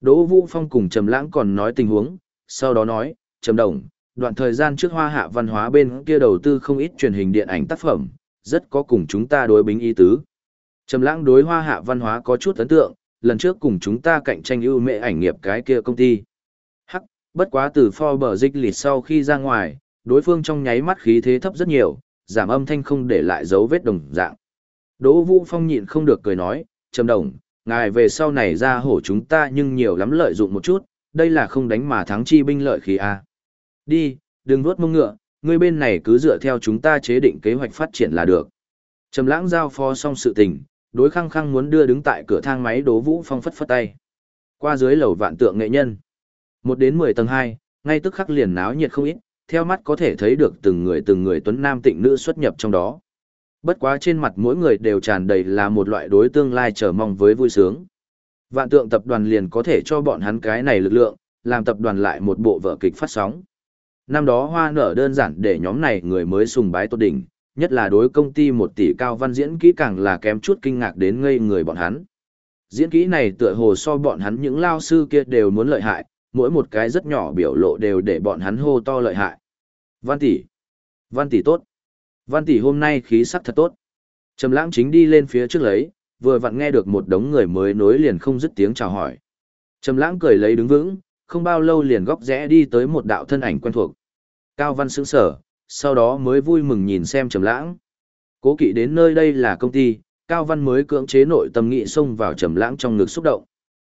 Đỗ Vũ Phong cùng Trầm Lãng còn nói tình huống, sau đó nói, Trầm Đồng, đoạn thời gian trước Hoa Hạ văn hóa bên kia đầu tư không ít truyền hình điện ảnh tác phẩm, rất có cùng chúng ta đối bính ý tứ. Trầm Lãng đối Hoa Hạ văn hóa có chút ấn tượng, lần trước cùng chúng ta cạnh tranh ưu mệ ảnh nghiệp cái kia công ty. Bất quá từ Forbes dịch lịt sau khi ra ngoài, đối phương trong nháy mắt khí thế thấp rất nhiều, giảm âm thanh không để lại dấu vết đồng dạng. Đỗ Vũ Phong nhịn không được cười nói, Trầm Đồng, ngài về sau này ra hổ chúng ta nhưng nhiều lắm lợi dụng một chút, đây là không đánh mà thắng chi binh lợi khí a. Đi, đừng nuốt mông ngựa, ngươi bên này cứ dựa theo chúng ta chế định kế hoạch phát triển là được. Trầm lãng giao phó xong sự tình, đối khăng khăng muốn đưa đứng tại cửa thang máy Đỗ Vũ Phong phất phất tay. Qua dưới lầu vạn tượng nghệ nhân. Một đến mười tầng hai, ngay tức khắc liền náo nhiệt không ít, theo mắt có thể thấy được từng người từng người tuấn nam tịnh nữ xuất nhập trong đó. Bất quá trên mặt mỗi người đều tràn đầy là một loại đối tương lai chờ mong với vui sướng. Vạn tượng tập đoàn liền có thể cho bọn hắn cái này lực lượng, làm tập đoàn lại một bộ vở kịch phát sóng. Năm đó hoa nở đơn giản để nhóm này người mới sùng bái tốt đỉnh, nhất là đối công ty một tỷ cao văn diễn kỹ càng là kém chút kinh ngạc đến ngây người bọn hắn. Diễn kỹ này tựa hồ so bọn hắn những lao sư kia đều muốn lợi hại, mỗi một cái rất nhỏ biểu lộ đều để bọn hắn hô to lợi hại. Văn tỷ, văn tỷ tốt. Văn tỷ hôm nay khí sắc thật tốt. Trầm lãng chính đi lên phía trước lấy, vừa vặn nghe được một đống người mới nối liền không dứt tiếng chào hỏi. Trầm lãng cười lấy đứng vững, không bao lâu liền góc rẽ đi tới một đạo thân ảnh quen thuộc. Cao Văn sững sờ, sau đó mới vui mừng nhìn xem Trầm lãng. Cố kỵ đến nơi đây là công ty, Cao Văn mới cưỡng chế nội tâm nghị xông vào Trầm lãng trong ngực xúc động.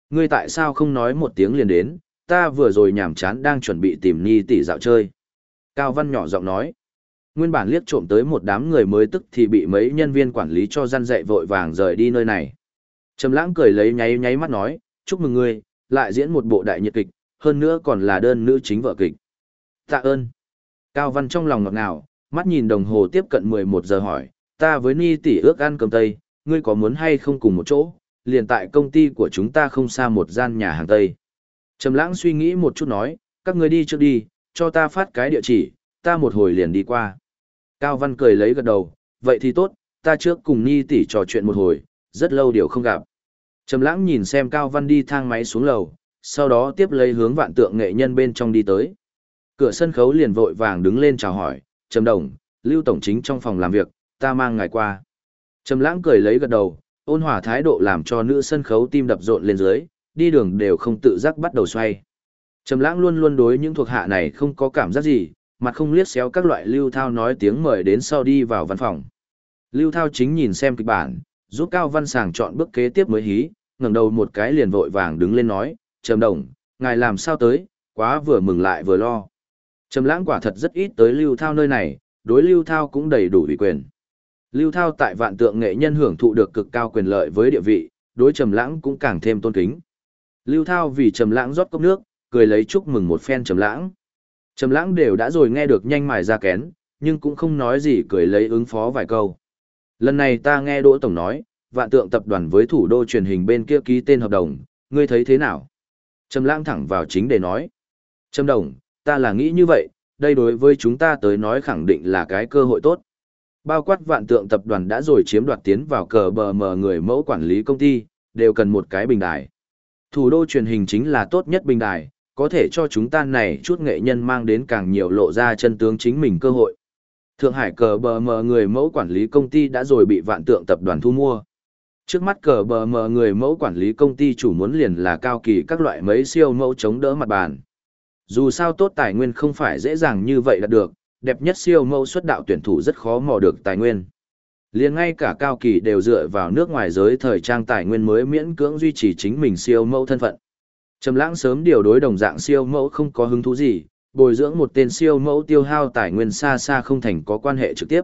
Ngươi tại sao không nói một tiếng liền đến, ta vừa rồi nhàm chán đang chuẩn bị tìm Ni tỷ dạo chơi. Cao Văn nhỏ giọng nói. Nguyên bản liếc trộm tới một đám người mới tức thì bị mấy nhân viên quản lý cho gian dạy vội vàng rời đi nơi này. Trầm lãng cười lấy nháy nháy mắt nói, chúc mừng ngươi, lại diễn một bộ đại nhiệt kịch, hơn nữa còn là đơn nữ chính vợ kịch. Tạ ơn. Cao Văn trong lòng ngọt ngào, mắt nhìn đồng hồ tiếp cận 11 giờ hỏi, ta với Ni tỷ ước ăn cơm Tây, ngươi có muốn hay không cùng một chỗ, liền tại công ty của chúng ta không xa một gian nhà hàng Tây. Trầm lãng suy nghĩ một chút nói, các ngươi đi trước đi, cho ta phát cái địa chỉ, ta một hồi liền đi qua. Cao Văn cười lấy gật đầu, vậy thì tốt, ta trước cùng Ni tỷ trò chuyện một hồi, rất lâu điều không gặp. Trầm lãng nhìn xem Cao Văn đi thang máy xuống lầu, sau đó tiếp lấy hướng vạn tượng nghệ nhân bên trong đi tới. Cửa sân khấu liền vội vàng đứng lên chào hỏi, Trầm Đồng, Lưu Tổng chính trong phòng làm việc, ta mang ngài qua. Trầm lãng cười lấy gật đầu, ôn hòa thái độ làm cho nữ sân khấu tim đập rộn lên dưới, đi đường đều không tự giác bắt đầu xoay. Trầm lãng luôn luôn đối những thuộc hạ này không có cảm giác gì, mặt không liếc xéo các loại lưu thao nói tiếng mời đến sau đi vào văn phòng. Lưu thao chính nhìn xem kịch bản, giúp Cao Văn Sàng chọn bước kế tiếp mới hí, ngẩng đầu một cái liền vội vàng đứng lên nói, Trầm Đồng, ngài làm sao tới, quá vừa mừng lại vừa lo. Trầm lãng quả thật rất ít tới Lưu Thao nơi này, đối Lưu Thao cũng đầy đủ ủy quyền. Lưu Thao tại vạn tượng nghệ nhân hưởng thụ được cực cao quyền lợi với địa vị, đối Trầm lãng cũng càng thêm tôn kính. Lưu Thao vì Trầm lãng rót cốc nước, cười lấy chúc mừng một phen Trầm lãng. Trầm lãng đều đã rồi nghe được nhanh mài ra kén, nhưng cũng không nói gì cười lấy ứng phó vài câu. Lần này ta nghe Đỗ Tổng nói, vạn tượng tập đoàn với thủ đô truyền hình bên kia ký tên hợp đồng, ngươi thấy thế nào? Trầm lãng thẳng vào chính để nói. Trầm đồng, ta là nghĩ như vậy, đây đối với chúng ta tới nói khẳng định là cái cơ hội tốt. Bao quát vạn tượng tập đoàn đã rồi chiếm đoạt tiến vào cờ bờ mờ người mẫu quản lý công ty, đều cần một cái bình đài. Thủ đô truyền hình chính là tốt nhất bình đài, có thể cho chúng ta này chút nghệ nhân mang đến càng nhiều lộ ra chân tướng chính mình cơ hội. Thượng Hải cờ bờ mờ người mẫu quản lý công ty đã rồi bị vạn tượng tập đoàn thu mua. Trước mắt cờ bờ mờ người mẫu quản lý công ty chủ muốn liền là cao kỳ các loại mấy siêu mẫu chống đỡ mặt bàn. Dù sao tốt tài nguyên không phải dễ dàng như vậy là được, đẹp nhất siêu mẫu xuất đạo tuyển thủ rất khó mò được tài nguyên liền ngay cả cao kỳ đều dựa vào nước ngoài giới thời trang tài nguyên mới miễn cưỡng duy trì chính mình siêu mẫu thân phận. Trầm lãng sớm điều đối đồng dạng siêu mẫu không có hứng thú gì, bồi dưỡng một tên siêu mẫu tiêu hao tài nguyên xa xa không thành có quan hệ trực tiếp.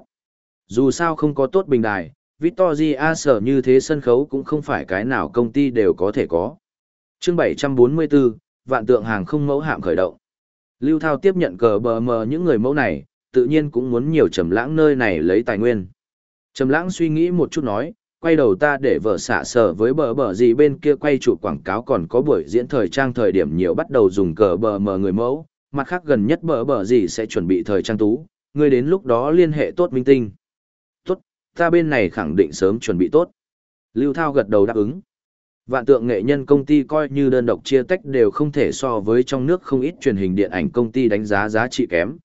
Dù sao không có tốt bình đài, Victoria sở như thế sân khấu cũng không phải cái nào công ty đều có thể có. Chương 744, vạn tượng hàng không mẫu hạm khởi động. Lưu Thao tiếp nhận cờ bờ mờ những người mẫu này, tự nhiên cũng muốn nhiều trầm lãng nơi này lấy tài nguyên. Trầm lãng suy nghĩ một chút nói, quay đầu ta để vợ xả sở với bờ bờ gì bên kia quay chụp quảng cáo còn có buổi diễn thời trang thời điểm nhiều bắt đầu dùng cờ bờ mờ người mẫu, mặt khác gần nhất bờ bờ gì sẽ chuẩn bị thời trang tú, ngươi đến lúc đó liên hệ tốt minh tinh. Tốt, ta bên này khẳng định sớm chuẩn bị tốt. Lưu Thao gật đầu đáp ứng. Vạn tượng nghệ nhân công ty coi như đơn độc chia tách đều không thể so với trong nước không ít truyền hình điện ảnh công ty đánh giá giá trị kém.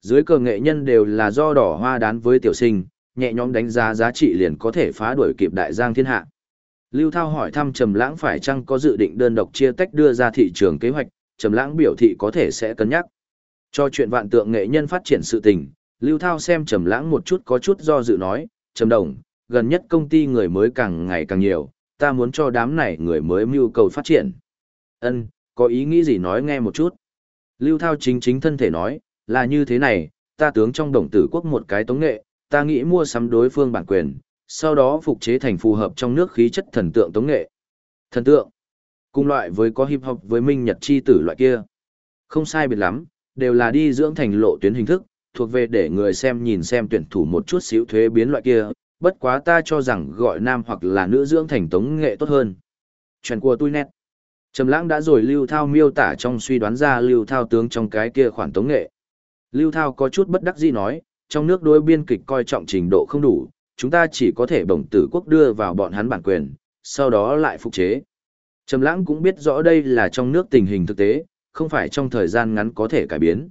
Dưới cờ nghệ nhân đều là do đỏ hoa đán với tiểu sinh, nhẹ nhõm đánh giá giá trị liền có thể phá đuổi kịp đại giang thiên hạ. Lưu Thao hỏi thăm Trầm Lãng phải chăng có dự định đơn độc chia tách đưa ra thị trường kế hoạch, Trầm Lãng biểu thị có thể sẽ cân nhắc. Cho chuyện vạn tượng nghệ nhân phát triển sự tình, Lưu Thao xem Trầm Lãng một chút có chút do dự nói, "Trầm Đồng, gần nhất công ty người mới càng ngày càng nhiều, ta muốn cho đám này người mới mưu cầu phát triển." "Ân, có ý nghĩ gì nói nghe một chút." Lưu Thao chính chính thân thể nói, "Là như thế này, ta tướng trong đồng tử quốc một cái tống nghệ, ta nghĩ mua sắm đối phương bản quyền, sau đó phục chế thành phù hợp trong nước khí chất thần tượng tống nghệ." Thần tượng? Cùng loại với có hip hop với minh nhật chi tử loại kia. Không sai biệt lắm, đều là đi dưỡng thành lộ tuyến hình thức, thuộc về để người xem nhìn xem tuyển thủ một chút xíu thuế biến loại kia, bất quá ta cho rằng gọi nam hoặc là nữ dưỡng thành tống nghệ tốt hơn. Chuyện của tôi nét. Trầm lãng đã rồi Lưu Thao miêu tả trong suy đoán ra Lưu Thao tướng trong cái kia khoản tống nghệ. Lưu Thao có chút bất đắc dĩ nói, trong nước đối biên kịch coi trọng trình độ không đủ, chúng ta chỉ có thể bổng tử quốc đưa vào bọn hắn bản quyền, sau đó lại phục chế. Trầm lãng cũng biết rõ đây là trong nước tình hình thực tế, không phải trong thời gian ngắn có thể cải biến.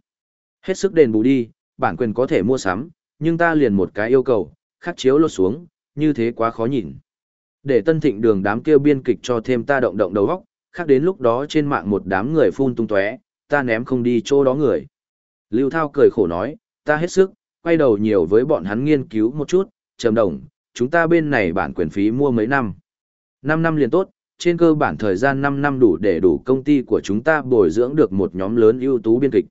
Hết sức đền bù đi, bản quyền có thể mua sắm, nhưng ta liền một cái yêu cầu, khắc chiếu lột xuống, như thế quá khó nhìn. Để tân thịnh đường đám kêu biên kịch cho thêm ta động động đầu óc, khác đến lúc đó trên mạng một đám người phun tung tóe, ta ném không đi chỗ đó người. Lưu Thao cười khổ nói, ta hết sức, quay đầu nhiều với bọn hắn nghiên cứu một chút, trầm đồng, chúng ta bên này bản quyền phí mua mấy năm. 5 năm liền tốt, trên cơ bản thời gian 5 năm đủ để đủ công ty của chúng ta bồi dưỡng được một nhóm lớn ưu tú biên kịch.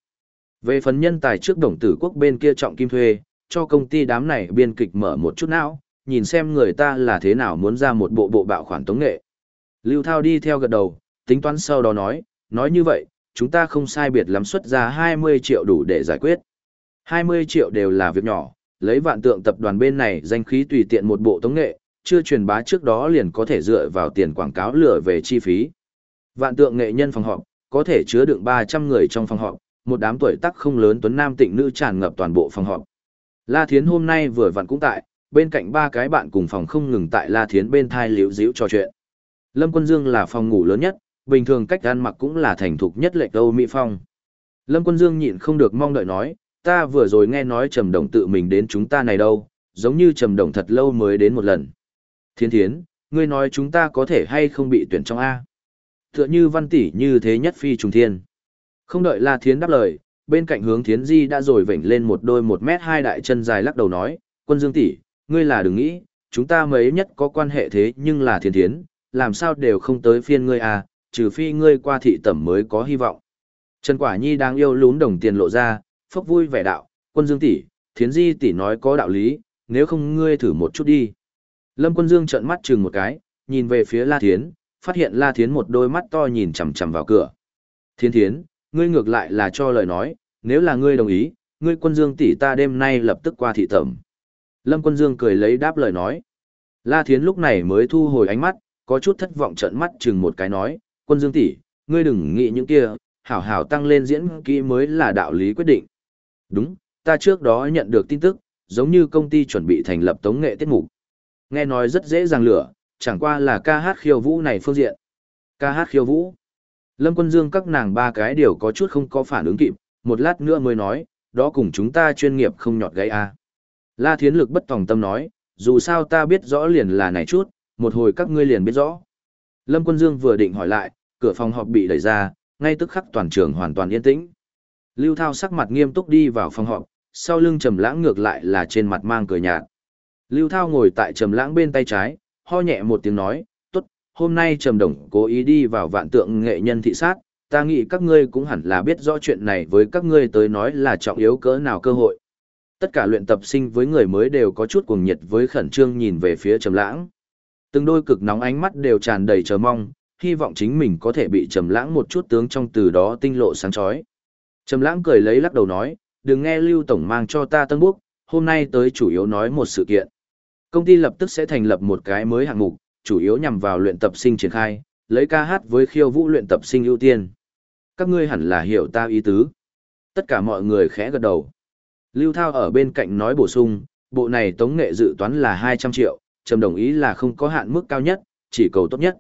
Về phần nhân tài trước đồng tử quốc bên kia trọng kim thuê, cho công ty đám này biên kịch mở một chút não, nhìn xem người ta là thế nào muốn ra một bộ bộ bạo khoản tống nghệ. Lưu Thao đi theo gật đầu, tính toán sau đó nói, nói như vậy, chúng ta không sai biệt lắm xuất ra 20 triệu đủ để giải quyết. 20 triệu đều là việc nhỏ, lấy vạn tượng tập đoàn bên này danh khí tùy tiện một bộ tống nghệ, chưa truyền bá trước đó liền có thể dựa vào tiền quảng cáo lừa về chi phí. Vạn tượng nghệ nhân phòng họp, có thể chứa đựng 300 người trong phòng họp, một đám tuổi tác không lớn tuấn nam tịnh nữ tràn ngập toàn bộ phòng họp. La Thiến hôm nay vừa vặn cũng tại, bên cạnh ba cái bạn cùng phòng không ngừng tại La Thiến bên thai liễu díu trò chuyện. Lâm Quân Dương là phòng ngủ lớn nhất, bình thường cách ăn mặc cũng là thành thục nhất lệch Âu Mỹ Phong. Lâm Quân Dương nhịn không được mong đợi nói, ta vừa rồi nghe nói Trầm Đồng tự mình đến chúng ta này đâu, giống như Trầm Đồng thật lâu mới đến một lần. Thiên thiến, ngươi nói chúng ta có thể hay không bị tuyển trong A. Tựa như văn tỷ như thế nhất phi trùng thiên. Không đợi La Thiến đáp lời, bên cạnh hướng Thiến Di đã rồi vểnh lên một đôi một mét hai đại chân dài lắc đầu nói, quân dương tỷ, ngươi là đừng nghĩ, chúng ta mấy nhất có quan hệ thế nhưng là thiên thiến, làm sao đều không tới phiên ngươi à, trừ phi ngươi qua thị tẩm mới có hy vọng. Trần Quả Nhi đang yêu lún đồng tiền lộ ra, phốc vui vẻ đạo, quân dương tỷ, thiến di tỷ nói có đạo lý, nếu không ngươi thử một chút đi. Lâm Quân Dương trợn mắt chừng một cái, nhìn về phía La Thiến, phát hiện La Thiến một đôi mắt to nhìn chằm chằm vào cửa. Thiên Thiến, ngươi ngược lại là cho lời nói, nếu là ngươi đồng ý, ngươi Quân Dương tỷ ta đêm nay lập tức qua thị tẩm. Lâm Quân Dương cười lấy đáp lời nói. La Thiến lúc này mới thu hồi ánh mắt, có chút thất vọng trợn mắt chừng một cái nói, quân dương tỷ, ngươi đừng nghĩ những kia, hảo hảo tăng lên diễn kỹ mới là đạo lý quyết định. Đúng, ta trước đó nhận được tin tức, giống như công ty chuẩn bị thành lập tống nghệ tiết mục. Nghe nói rất dễ dàng lửa, chẳng qua là ca hát khiêu vũ này phương diện. Ca hát khiêu vũ. Lâm Quân Dương các nàng ba cái điều có chút không có phản ứng kịp, một lát nữa mới nói, đó cùng chúng ta chuyên nghiệp không nhọt gây a. À. La Thiến Lực bất tòng tâm nói, dù sao ta biết rõ liền là này chút, một hồi các ngươi liền biết rõ. Lâm Quân Dương vừa định hỏi lại, cửa phòng họp bị đẩy ra, ngay tức khắc toàn trường hoàn toàn yên tĩnh. Lưu Thao sắc mặt nghiêm túc đi vào phòng họp, sau lưng Trầm Lãng ngược lại là trên mặt mang cười nhạt. Lưu Thao ngồi tại Trầm Lãng bên tay trái, ho nhẹ một tiếng nói, "Tốt, hôm nay Trầm Đồng cố ý đi vào vạn tượng nghệ nhân thị sát, ta nghĩ các ngươi cũng hẳn là biết rõ chuyện này với các ngươi tới nói là trọng yếu cỡ nào cơ hội." Tất cả luyện tập sinh với người mới đều có chút cuồng nhiệt với khẩn trương nhìn về phía Trầm Lãng. Từng đôi cực nóng ánh mắt đều tràn đầy chờ mong, hy vọng chính mình có thể bị Trầm Lãng một chút tướng trong từ đó tinh lộ sáng chói. Trầm Lãng cười lấy lắc đầu nói, "Đừng nghe Lưu tổng mang cho ta tân bốc, hôm nay tới chủ yếu nói một sự kiện. Công ty lập tức sẽ thành lập một cái mới hạng mục, chủ yếu nhằm vào luyện tập sinh triển khai, lấy ca hát với khiêu vũ luyện tập sinh ưu tiên. Các ngươi hẳn là hiểu ta ý tứ." Tất cả mọi người khẽ gật đầu. Lưu Thao ở bên cạnh nói bổ sung, bộ này tống nghệ dự toán là 200 triệu, trầm đồng ý là không có hạn mức cao nhất, chỉ cầu tốt nhất.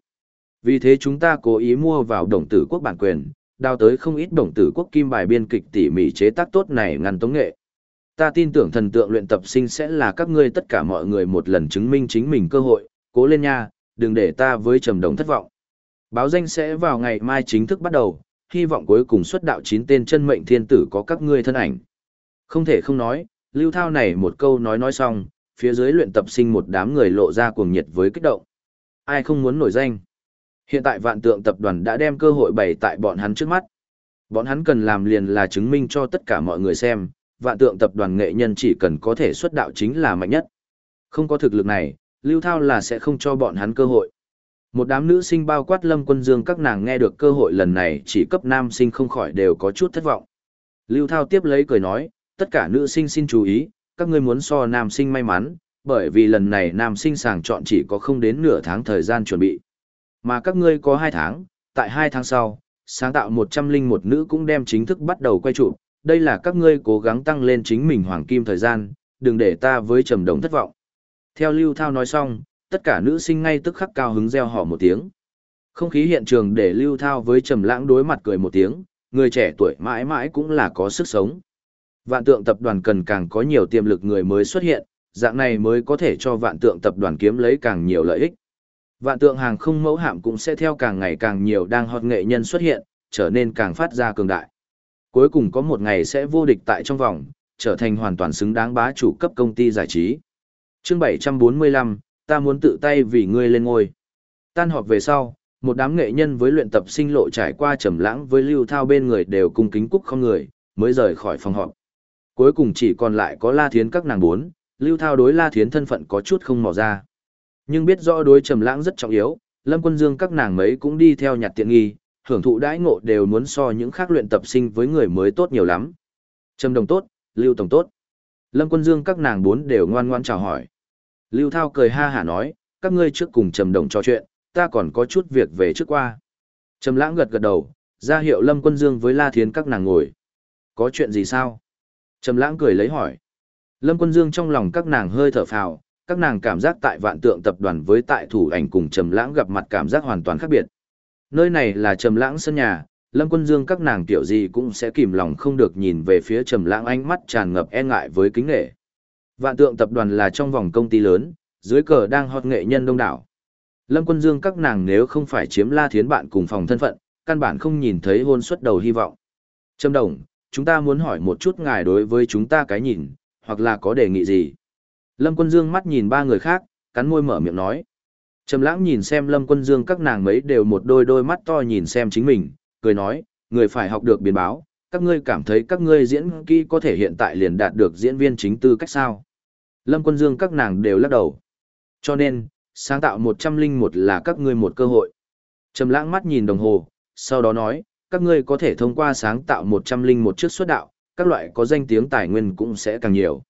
Vì thế chúng ta cố ý mua vào đồng tử quốc bản quyền, đào tới không ít đồng tử quốc kim bài biên kịch tỉ mỉ chế tác tốt này ngăn tống nghệ. Ta tin tưởng thần tượng luyện tập sinh sẽ là các ngươi tất cả mọi người một lần chứng minh chính mình cơ hội, cố lên nha, đừng để ta với trầm đồng thất vọng. Báo danh sẽ vào ngày mai chính thức bắt đầu, hy vọng cuối cùng xuất đạo chín tên chân mệnh thiên tử có các ngươi thân ảnh. Không thể không nói, lưu thao này một câu nói nói xong, phía dưới luyện tập sinh một đám người lộ ra cuồng nhiệt với kích động. Ai không muốn nổi danh? Hiện tại vạn tượng tập đoàn đã đem cơ hội bày tại bọn hắn trước mắt. Bọn hắn cần làm liền là chứng minh cho tất cả mọi người xem, vạn tượng tập đoàn nghệ nhân chỉ cần có thể xuất đạo chính là mạnh nhất. Không có thực lực này, lưu thao là sẽ không cho bọn hắn cơ hội. Một đám nữ sinh bao quát lâm quân dương các nàng nghe được cơ hội lần này chỉ cấp nam sinh không khỏi đều có chút thất vọng. Lưu thao tiếp lấy cười nói, tất cả nữ sinh xin chú ý, các ngươi muốn so nam sinh may mắn, bởi vì lần này nam sinh sàng chọn chỉ có không đến nửa tháng thời gian chuẩn bị. Mà các ngươi có 2 tháng, tại 2 tháng sau, sáng tạo 101 nữ cũng đem chính thức bắt đầu quay trụ, đây là các ngươi cố gắng tăng lên chính mình hoàng kim thời gian, đừng để ta với trầm đồng thất vọng. Theo Lưu Thao nói xong, tất cả nữ sinh ngay tức khắc cao hứng reo họ một tiếng. Không khí hiện trường để Lưu Thao với trầm lãng đối mặt cười một tiếng, người trẻ tuổi mãi mãi cũng là có sức sống. Vạn tượng tập đoàn cần càng có nhiều tiềm lực người mới xuất hiện, dạng này mới có thể cho vạn tượng tập đoàn kiếm lấy càng nhiều lợi ích. Vạn tượng hàng không mẫu hạm cũng sẽ theo càng ngày càng nhiều đang hot nghệ nhân xuất hiện, trở nên càng phát ra cường đại. Cuối cùng có một ngày sẽ vô địch tại trong vòng, trở thành hoàn toàn xứng đáng bá chủ cấp công ty giải trí. Chương 745, ta muốn tự tay vì ngươi lên ngôi. Tan họp về sau, một đám nghệ nhân với luyện tập sinh lộ trải qua trầm lãng với lưu thao bên người đều cung kính cúc không người, mới rời khỏi phòng họp. Cuối cùng chỉ còn lại có La Thiến các nàng bốn, lưu thao đối La Thiến thân phận có chút không mò ra. Nhưng biết rõ đối trầm lãng rất trọng yếu, Lâm Quân Dương các nàng mấy cũng đi theo nhặt tiện nghi, hưởng thụ đãi ngộ đều muốn so những khác luyện tập sinh với người mới tốt nhiều lắm. Trầm Đồng tốt, Lưu Tổng tốt. Lâm Quân Dương các nàng bốn đều ngoan ngoãn chào hỏi. Lưu Thao cười ha hả nói, các ngươi trước cùng Trầm Đồng trò chuyện, ta còn có chút việc về trước qua. Trầm Lãng gật gật đầu, ra hiệu Lâm Quân Dương với La Thiến các nàng ngồi. Có chuyện gì sao? Trầm Lãng cười lấy hỏi. Lâm Quân Dương trong lòng các nàng hơi thở phào, các nàng cảm giác tại vạn tượng tập đoàn với tại thủ ảnh cùng trầm lãng gặp mặt cảm giác hoàn toàn khác biệt. Nơi này là trầm lãng sân nhà, Lâm Quân Dương các nàng tiểu gì cũng sẽ kìm lòng không được nhìn về phía trầm lãng ánh mắt tràn ngập e ngại với kính nể. Vạn tượng tập đoàn là trong vòng công ty lớn, dưới cờ đang hot nghệ nhân đông đảo. Lâm Quân Dương các nàng nếu không phải chiếm La Thiến bạn cùng phòng thân phận, căn bản không nhìn thấy hôn suất đầu hy vọng. trầm Đồng, chúng ta muốn hỏi một chút ngài đối với chúng ta cái nhìn, hoặc là có đề nghị gì? Lâm Quân Dương mắt nhìn ba người khác, cắn môi mở miệng nói. Trầm lãng nhìn xem Lâm Quân Dương các nàng mấy đều một đôi đôi mắt to nhìn xem chính mình, cười nói, người phải học được biến báo, các ngươi cảm thấy các ngươi diễn kỹ có thể hiện tại liền đạt được diễn viên chính tư cách sao. Lâm Quân Dương các nàng đều lắc đầu. Cho nên, sáng tạo 101 là các ngươi một cơ hội. Trầm lãng mắt nhìn đồng hồ, sau đó nói, các ngươi có thể thông qua sáng tạo 101 trước xuất đạo, các loại có danh tiếng tài nguyên cũng sẽ càng nhiều.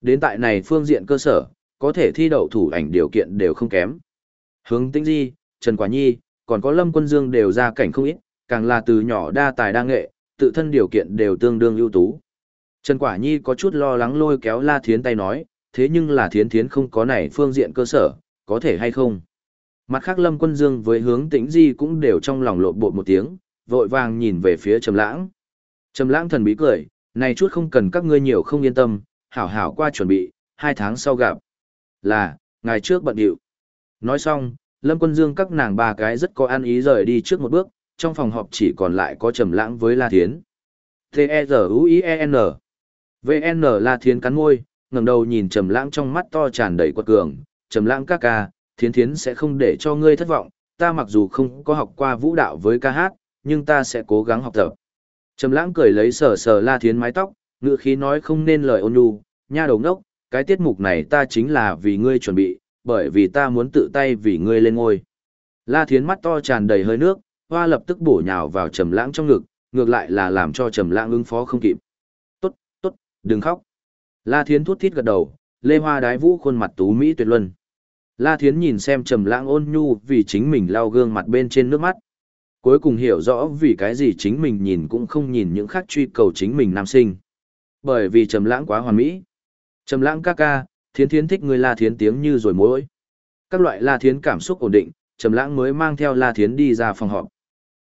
Đến tại này phương diện cơ sở, có thể thi đậu thủ ảnh điều kiện đều không kém. Hướng Tĩnh Di, Trần Quả Nhi, còn có Lâm Quân Dương đều ra cảnh không ít, càng là từ nhỏ đa tài đa nghệ, tự thân điều kiện đều tương đương ưu tú. Trần Quả Nhi có chút lo lắng lôi kéo La Thiến tay nói, thế nhưng là Thiến Thiến không có này phương diện cơ sở, có thể hay không? Mặt khác Lâm Quân Dương với hướng tĩnh di cũng đều trong lòng lộn bột một tiếng, vội vàng nhìn về phía Trầm Lãng. Trầm Lãng thần bí cười, này chút không cần các ngươi nhiều không yên tâm, hảo hảo qua chuẩn bị, hai tháng sau gặp. Là, ngày trước bận điệu. Nói xong, Lâm Quân Dương các nàng ba cái rất có an ý rời đi trước một bước, trong phòng họp chỉ còn lại có Trầm Lãng với La Thiến. T-E-Z-U-I-E-N V-N La Thiến cắn môi, ngẩng đầu nhìn Trầm Lãng trong mắt to tràn đầy quật cường, Trầm Lãng ca ca, Thiến Thiến sẽ không để cho ngươi thất vọng, ta mặc dù không có học qua vũ đạo với ca hát, nhưng ta sẽ cố gắng học tập. Trầm Lãng cười lấy sờ sờ La Thiến mái tóc, ngự khí nói không nên lời ôn nhu, nha đầu ngốc, cái tiết mục này ta chính là vì ngươi chuẩn bị, bởi vì ta muốn tự tay vì ngươi lên ngôi. La Thiến mắt to tràn đầy hơi nước, hoa lập tức bổ nhào vào Trầm Lãng trong ngực, ngược lại là làm cho Trầm Lãng ứng phó không kịp. "Tốt, tốt, đừng khóc." La Thiến thút thít gật đầu, Lê Hoa đái vũ khuôn mặt tú mỹ tuyệt luân. La Thiến nhìn xem Trầm Lãng ôn nhu vì chính mình lau gương mặt bên trên nước mắt. Cuối cùng hiểu rõ vì cái gì chính mình nhìn cũng không nhìn những khác truy cầu chính mình nam sinh. Bởi vì Trầm Lãng quá hoàn mỹ. Trầm Lãng ca ca, Thiến Thiến thích người La Thiến tiếng như rồi mối. Các loại La Thiến cảm xúc ổn định, Trầm Lãng mới mang theo La Thiến đi ra phòng họp.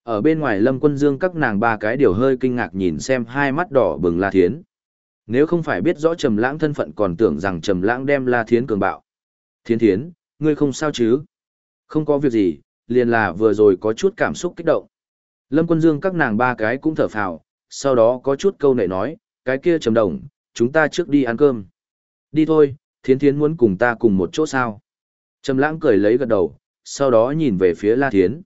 Ở bên ngoài Lâm Quân Dương các nàng ba cái điều hơi kinh ngạc nhìn xem hai mắt đỏ bừng La Thiến. Nếu không phải biết rõ Trầm Lãng thân phận còn tưởng rằng Trầm Lãng đem La Thiến cường bạo. Thiến Thiến, ngươi không sao chứ? Không có việc gì, liền là vừa rồi có chút cảm xúc kích động. Lâm Quân Dương các nàng ba cái cũng thở phào, sau đó có chút câu nệ nói, cái kia Trầm Đồng, chúng ta trước đi ăn cơm. Đi thôi, Thiến Thiến muốn cùng ta cùng một chỗ sao? Trầm Lãng cười lấy gật đầu, sau đó nhìn về phía La Thiến.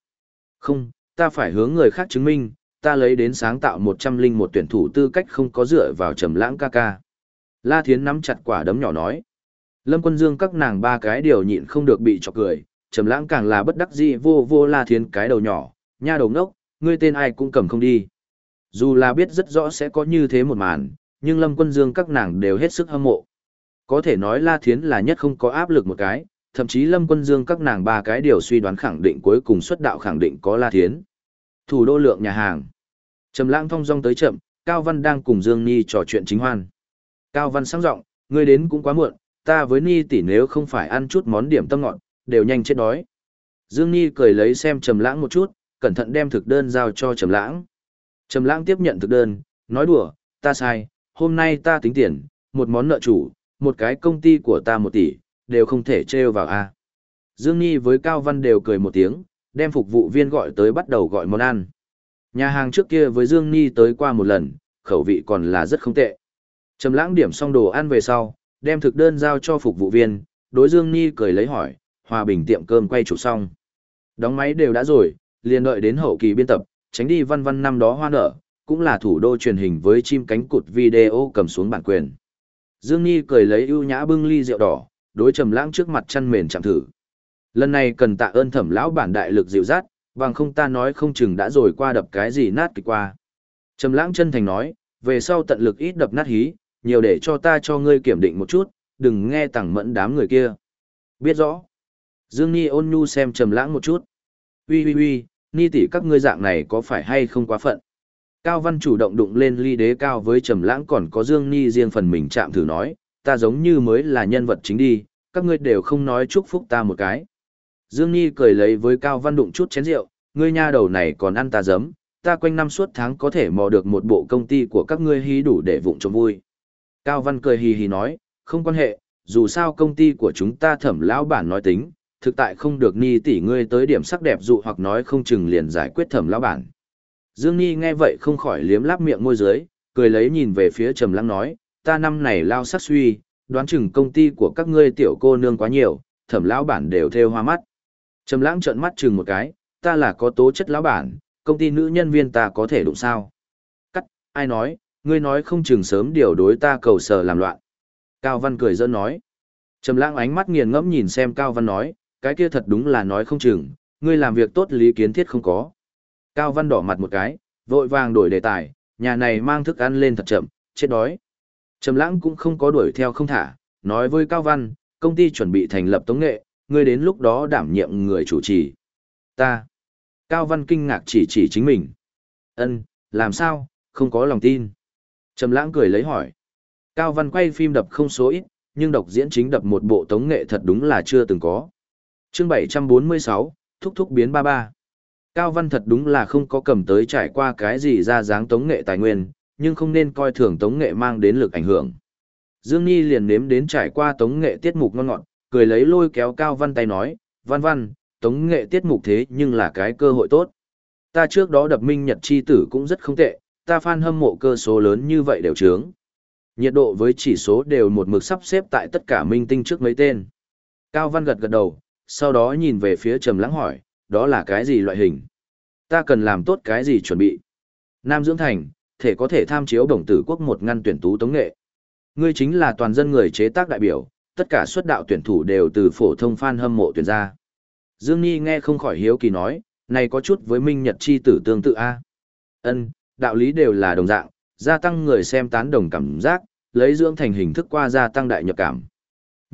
Không, ta phải hướng người khác chứng minh, ta lấy đến sáng tạo một trăm linh một tuyển thủ tư cách không có dựa vào Trầm Lãng ca ca. La Thiến nắm chặt quả đấm nhỏ nói. Lâm Quân Dương các nàng ba cái điều nhịn không được bị chọc cười, Trầm Lãng càng là bất đắc dĩ vô vô La Thiến cái đầu nhỏ, nha đầu ngốc, ngươi tên ai cũng cầm không đi. Dù là biết rất rõ sẽ có như thế một màn, nhưng Lâm Quân Dương các nàng đều hết sức hâm mộ. Có thể nói La Thiến là nhất không có áp lực một cái, thậm chí Lâm Quân Dương các nàng ba cái điều suy đoán khẳng định cuối cùng xuất đạo khẳng định có La Thiến. Thủ đô lượng nhà hàng. Trầm Lãng thong dong tới chậm, Cao Văn đang cùng Dương Nhi trò chuyện chính hoan. Cao Văn sáng giọng, ngươi đến cũng quá muộn, ta với Ni tỷ nếu không phải ăn chút món điểm tâm ngọt, đều nhanh chết đói. Dương Ni cười lấy xem Trầm Lãng một chút, cẩn thận đem thực đơn giao cho Trầm Lãng. Trầm Lãng tiếp nhận thực đơn, nói đùa, ta sai, hôm nay ta tính tiền, một món nợ chủ, một cái công ty của ta một tỷ, đều không thể trêu vào a. Dương Nhi với Cao Văn đều cười một tiếng, đem phục vụ viên gọi tới bắt đầu gọi món ăn. Nhà hàng trước kia với Dương Nhi tới qua một lần, khẩu vị còn là rất không tệ. Trầm Lãng điểm xong đồ ăn về sau, đem thực đơn giao cho phục vụ viên, đối Dương Nhi cười lấy hỏi, hòa bình tiệm cơm quay chủ xong. Đóng máy đều đã rồi, liền đợi đến hậu kỳ biên tập, tránh đi văn văn năm đó hoa nở, cũng là thủ đô truyền hình với chim cánh cụt video cầm xuống bản quyền. Dương nhi cười lấy ưu nhã bưng ly rượu đỏ, đối trầm lãng trước mặt chăn mền chạm thử. Lần này cần tạ ơn thẩm lão bản đại lực dịu dắt, bằng không ta nói không chừng đã rồi qua đập cái gì nát kịch qua. Trầm lãng chân thành nói, về sau tận lực ít đập nát hí, nhiều để cho ta cho ngươi kiểm định một chút, đừng nghe tẳng mẫn đám người kia. Biết rõ. Dương nhi ôn nhu xem trầm lãng một chút. Ui ui ui, Ni tỷ các ngươi dạng này có phải hay không quá phận? Cao Văn chủ động đụng lên ly đế cao với trầm lãng còn có Dương Ni riêng phần mình chạm thử nói, ta giống như mới là nhân vật chính đi, các ngươi đều không nói chúc phúc ta một cái. Dương Ni cười lấy với Cao Văn đụng chút chén rượu, ngươi nha đầu này còn ăn ta giấm, ta quanh năm suốt tháng có thể mò được một bộ công ty của các ngươi hí đủ để vụng cho vui. Cao Văn cười hì hì nói, không quan hệ, dù sao công ty của chúng ta thẩm lão bản nói tính, thực tại không được ni tỷ ngươi tới điểm sắc đẹp dụ hoặc nói không chừng liền giải quyết thẩm lão bản. Dương Ni nghe vậy không khỏi liếm láp miệng môi dưới, cười lấy nhìn về phía Trầm Lăng nói, ta năm này lao sắc suy, đoán chừng công ty của các ngươi tiểu cô nương quá nhiều, thẩm lão bản đều theo hoa mắt. Trầm Lãng trợn mắt chừng một cái, ta là có tố chất lão bản, công ty nữ nhân viên ta có thể đụng sao? Cắt, ai nói, ngươi nói không chừng sớm điều đối ta cầu sở làm loạn. Cao Văn cười giỡn nói. Trầm lãng ánh mắt nghiền ngẫm nhìn xem Cao Văn nói, cái kia thật đúng là nói không chừng, ngươi làm việc tốt lý kiến thiết không có. Cao Văn đỏ mặt một cái, vội vàng đổi đề tài, nhà này mang thức ăn lên thật chậm, chết đói. Trầm lãng cũng không có đuổi theo không thả, nói với Cao Văn, công ty chuẩn bị thành lập tống nghệ, ngươi đến lúc đó đảm nhiệm người chủ trì. Ta. Cao Văn kinh ngạc chỉ chỉ chính mình. Ân, làm sao, không có lòng tin. Trầm lãng cười lấy hỏi. Cao Văn quay phim đập không số ít, nhưng độc diễn chính đập một bộ tống nghệ thật đúng là chưa từng có. Chương 746, thúc thúc biến ba ba. Cao Văn thật đúng là không có cầm tới trải qua cái gì ra dáng tống nghệ tài nguyên, nhưng không nên coi thường tống nghệ mang đến lực ảnh hưởng. Dương Nhi liền nếm đến trải qua tống nghệ tiết mục ngon ngọt, cười lấy lôi kéo Cao Văn tay nói, Văn Văn, tống nghệ tiết mục thế nhưng là cái cơ hội tốt. Ta trước đó đập minh nhật chi tử cũng rất không tệ, ta fan hâm mộ cơ số lớn như vậy đều trướng. Nhiệt độ với chỉ số đều một mực sắp xếp tại tất cả minh tinh trước mấy tên. Cao Văn gật gật đầu, sau đó nhìn về phía Trầm Lãng hỏi, đó là cái gì loại hình? Ta cần làm tốt cái gì chuẩn bị? Nam Dưỡng Thành, thể có thể tham chiếu đồng tử quốc một ngăn tuyển tú tống nghệ. Ngươi chính là toàn dân người chế tác đại biểu, tất cả xuất đạo tuyển thủ đều từ phổ thông fan hâm mộ tuyển ra. Dương Nhi nghe không khỏi hiếu kỳ nói, này có chút với Minh Nhật chi tử tương tự a. Ân, đạo lý đều là đồng dạng, gia tăng người xem tán đồng cảm giác, lấy dưỡng thành hình thức qua gia tăng đại nhập cảm.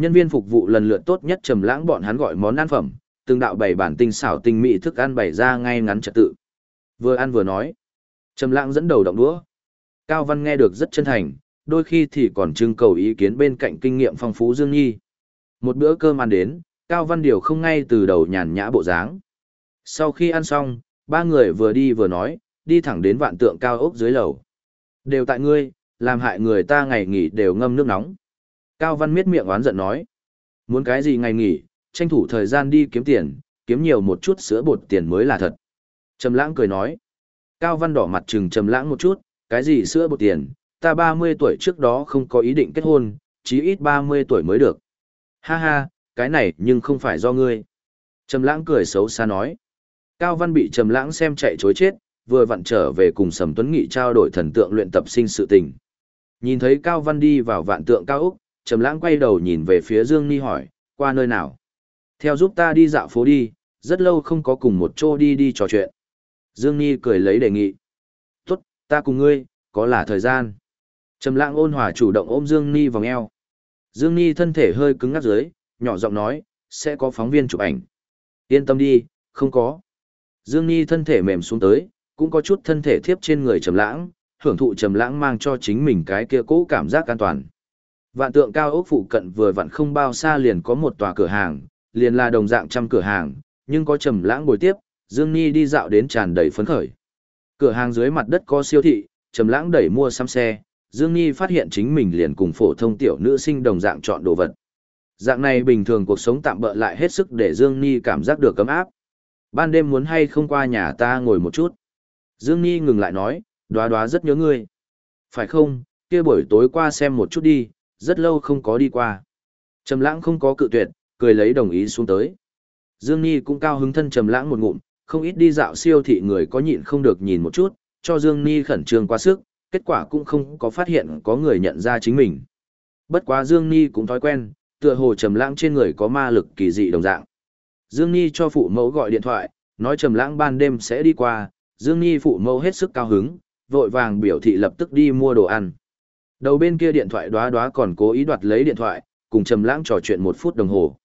Nhân viên phục vụ lần lượt tốt nhất trầm lãng bọn hắn gọi món ăn phẩm, từng đạo bày bản tinh xảo tinh mỹ thức ăn bày ra ngay ngắn trật tự. Vừa ăn vừa nói. Trầm lãng dẫn đầu động đũa. Cao Văn nghe được rất chân thành, đôi khi thì còn trưng cầu ý kiến bên cạnh kinh nghiệm phong phú Dương Nhi. Một bữa cơm ăn đến, Cao Văn Điều không ngay từ đầu nhàn nhã bộ dáng. Sau khi ăn xong, ba người vừa đi vừa nói, đi thẳng đến vạn tượng cao ốc dưới lầu. Đều tại ngươi, làm hại người ta ngày nghỉ đều ngâm nước nóng. Cao Văn miết miệng oán giận nói. Muốn cái gì ngày nghỉ, tranh thủ thời gian đi kiếm tiền, kiếm nhiều một chút sữa bột tiền mới là thật. Trầm lãng cười nói. Cao Văn đỏ mặt trừng trầm lãng một chút, cái gì sữa bột tiền, ta 30 tuổi trước đó không có ý định kết hôn, chí ít 30 tuổi mới được. Ha ha, cái này nhưng không phải do ngươi. Trầm lãng cười xấu xa nói. Cao Văn bị Trầm lãng xem chạy chối chết, vừa vặn trở về cùng Sầm Tuấn Nghị trao đổi thần tượng luyện tập sinh sự tình. Nhìn thấy Cao Văn đi vào vạn tượng cao Úc, Trầm lãng quay đầu nhìn về phía Dương Ni hỏi, qua nơi nào? Theo giúp ta đi dạo phố đi, rất lâu không có cùng một chỗ đi đi trò chuyện. Dương Ni cười lấy đề nghị. Tốt, ta cùng ngươi, có là thời gian. Trầm lãng ôn hòa chủ động ôm Dương Ni vòng eo. Dương Ni thân thể hơi cứng ngắc dưới, nhỏ giọng nói, sẽ có phóng viên chụp ảnh. Yên tâm đi, không có. Dương Ni thân thể mềm xuống tới, cũng có chút thân thể thiếp trên người Trầm lãng, hưởng thụ Trầm lãng mang cho chính mình cái kia cố cảm giác an toàn. Vạn tượng cao ốc phụ cận vừa vặn không bao xa liền có một tòa cửa hàng, liền là đồng dạng trăm cửa hàng, nhưng có Trầm lãng ngồi tiếp, Dương Ni đi dạo đến tràn đầy phấn khởi. Cửa hàng dưới mặt đất có siêu thị, Trầm lãng đẩy mua xăm xe, Dương Nhi phát hiện chính mình liền cùng phổ thông tiểu nữ sinh đồng dạng chọn đồ vật. Dạng này bình thường cuộc sống tạm bỡ lại hết sức để Dương Nhi cảm giác được cấm áp. Ban đêm muốn hay không qua nhà ta ngồi một chút. Dương Nhi ngừng lại nói, đoá đoá rất nhớ ngươi. Phải không, kia buổi tối qua xem một chút đi, rất lâu không có đi qua. Trầm lãng không có cự tuyệt, cười lấy đồng ý xuống tới. Dương Nhi cũng cao hứng thân trầm lãng một ngụm, không ít đi dạo siêu thị người có nhịn không được nhìn một chút, cho Dương Nhi khẩn trương quá sức, kết quả cũng không có phát hiện có người nhận ra chính mình. Bất quá Dương Ni cũng thói quen, tựa hồ trầm lãng trên người có ma lực kỳ dị đồng dạng. Dương Ni cho phụ mẫu gọi điện thoại, nói trầm lãng ban đêm sẽ đi qua, Dương Ni phụ mẫu hết sức cao hứng, vội vàng biểu thị lập tức đi mua đồ ăn. Đầu bên kia điện thoại đóa đóa còn cố ý đoạt lấy điện thoại, cùng trầm lãng trò chuyện một phút đồng hồ.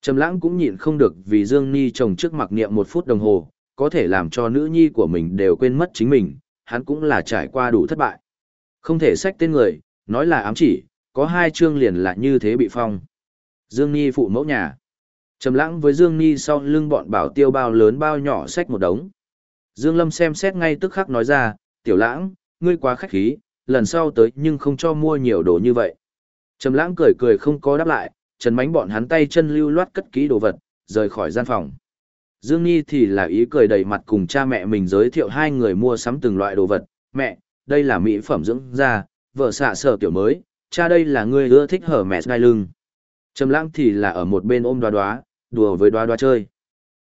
Trầm lãng cũng nhịn không được vì Dương Ni chồng trước mặc niệm một phút đồng hồ, có thể làm cho nữ nhi của mình đều quên mất chính mình, hắn cũng là trải qua đủ thất bại. Không thể sách tên người, nói là ám chỉ, có hai chương liền là như thế bị phong. Dương Ni phụ mẫu nhà. Trầm lãng với Dương Ni sau lưng bọn bảo tiêu bao lớn bao nhỏ sách một đống. Dương Lâm xem xét ngay tức khắc nói ra, tiểu lãng, ngươi quá khách khí, lần sau tới nhưng không cho mua nhiều đồ như vậy. Trầm lãng cười cười không có đáp lại, trần mánh bọn hắn tay chân lưu loát cất kỹ đồ vật, rời khỏi gian phòng. Dương Nhi thì là ý cười đầy mặt cùng cha mẹ mình giới thiệu hai người mua sắm từng loại đồ vật. Mẹ, đây là mỹ phẩm dưỡng da, vợ xạ sở tiểu mới, cha đây là người ưa thích hở mẹ gai lưng. Trầm lãng thì là ở một bên ôm đoá đoá, đùa với đoá đoá chơi.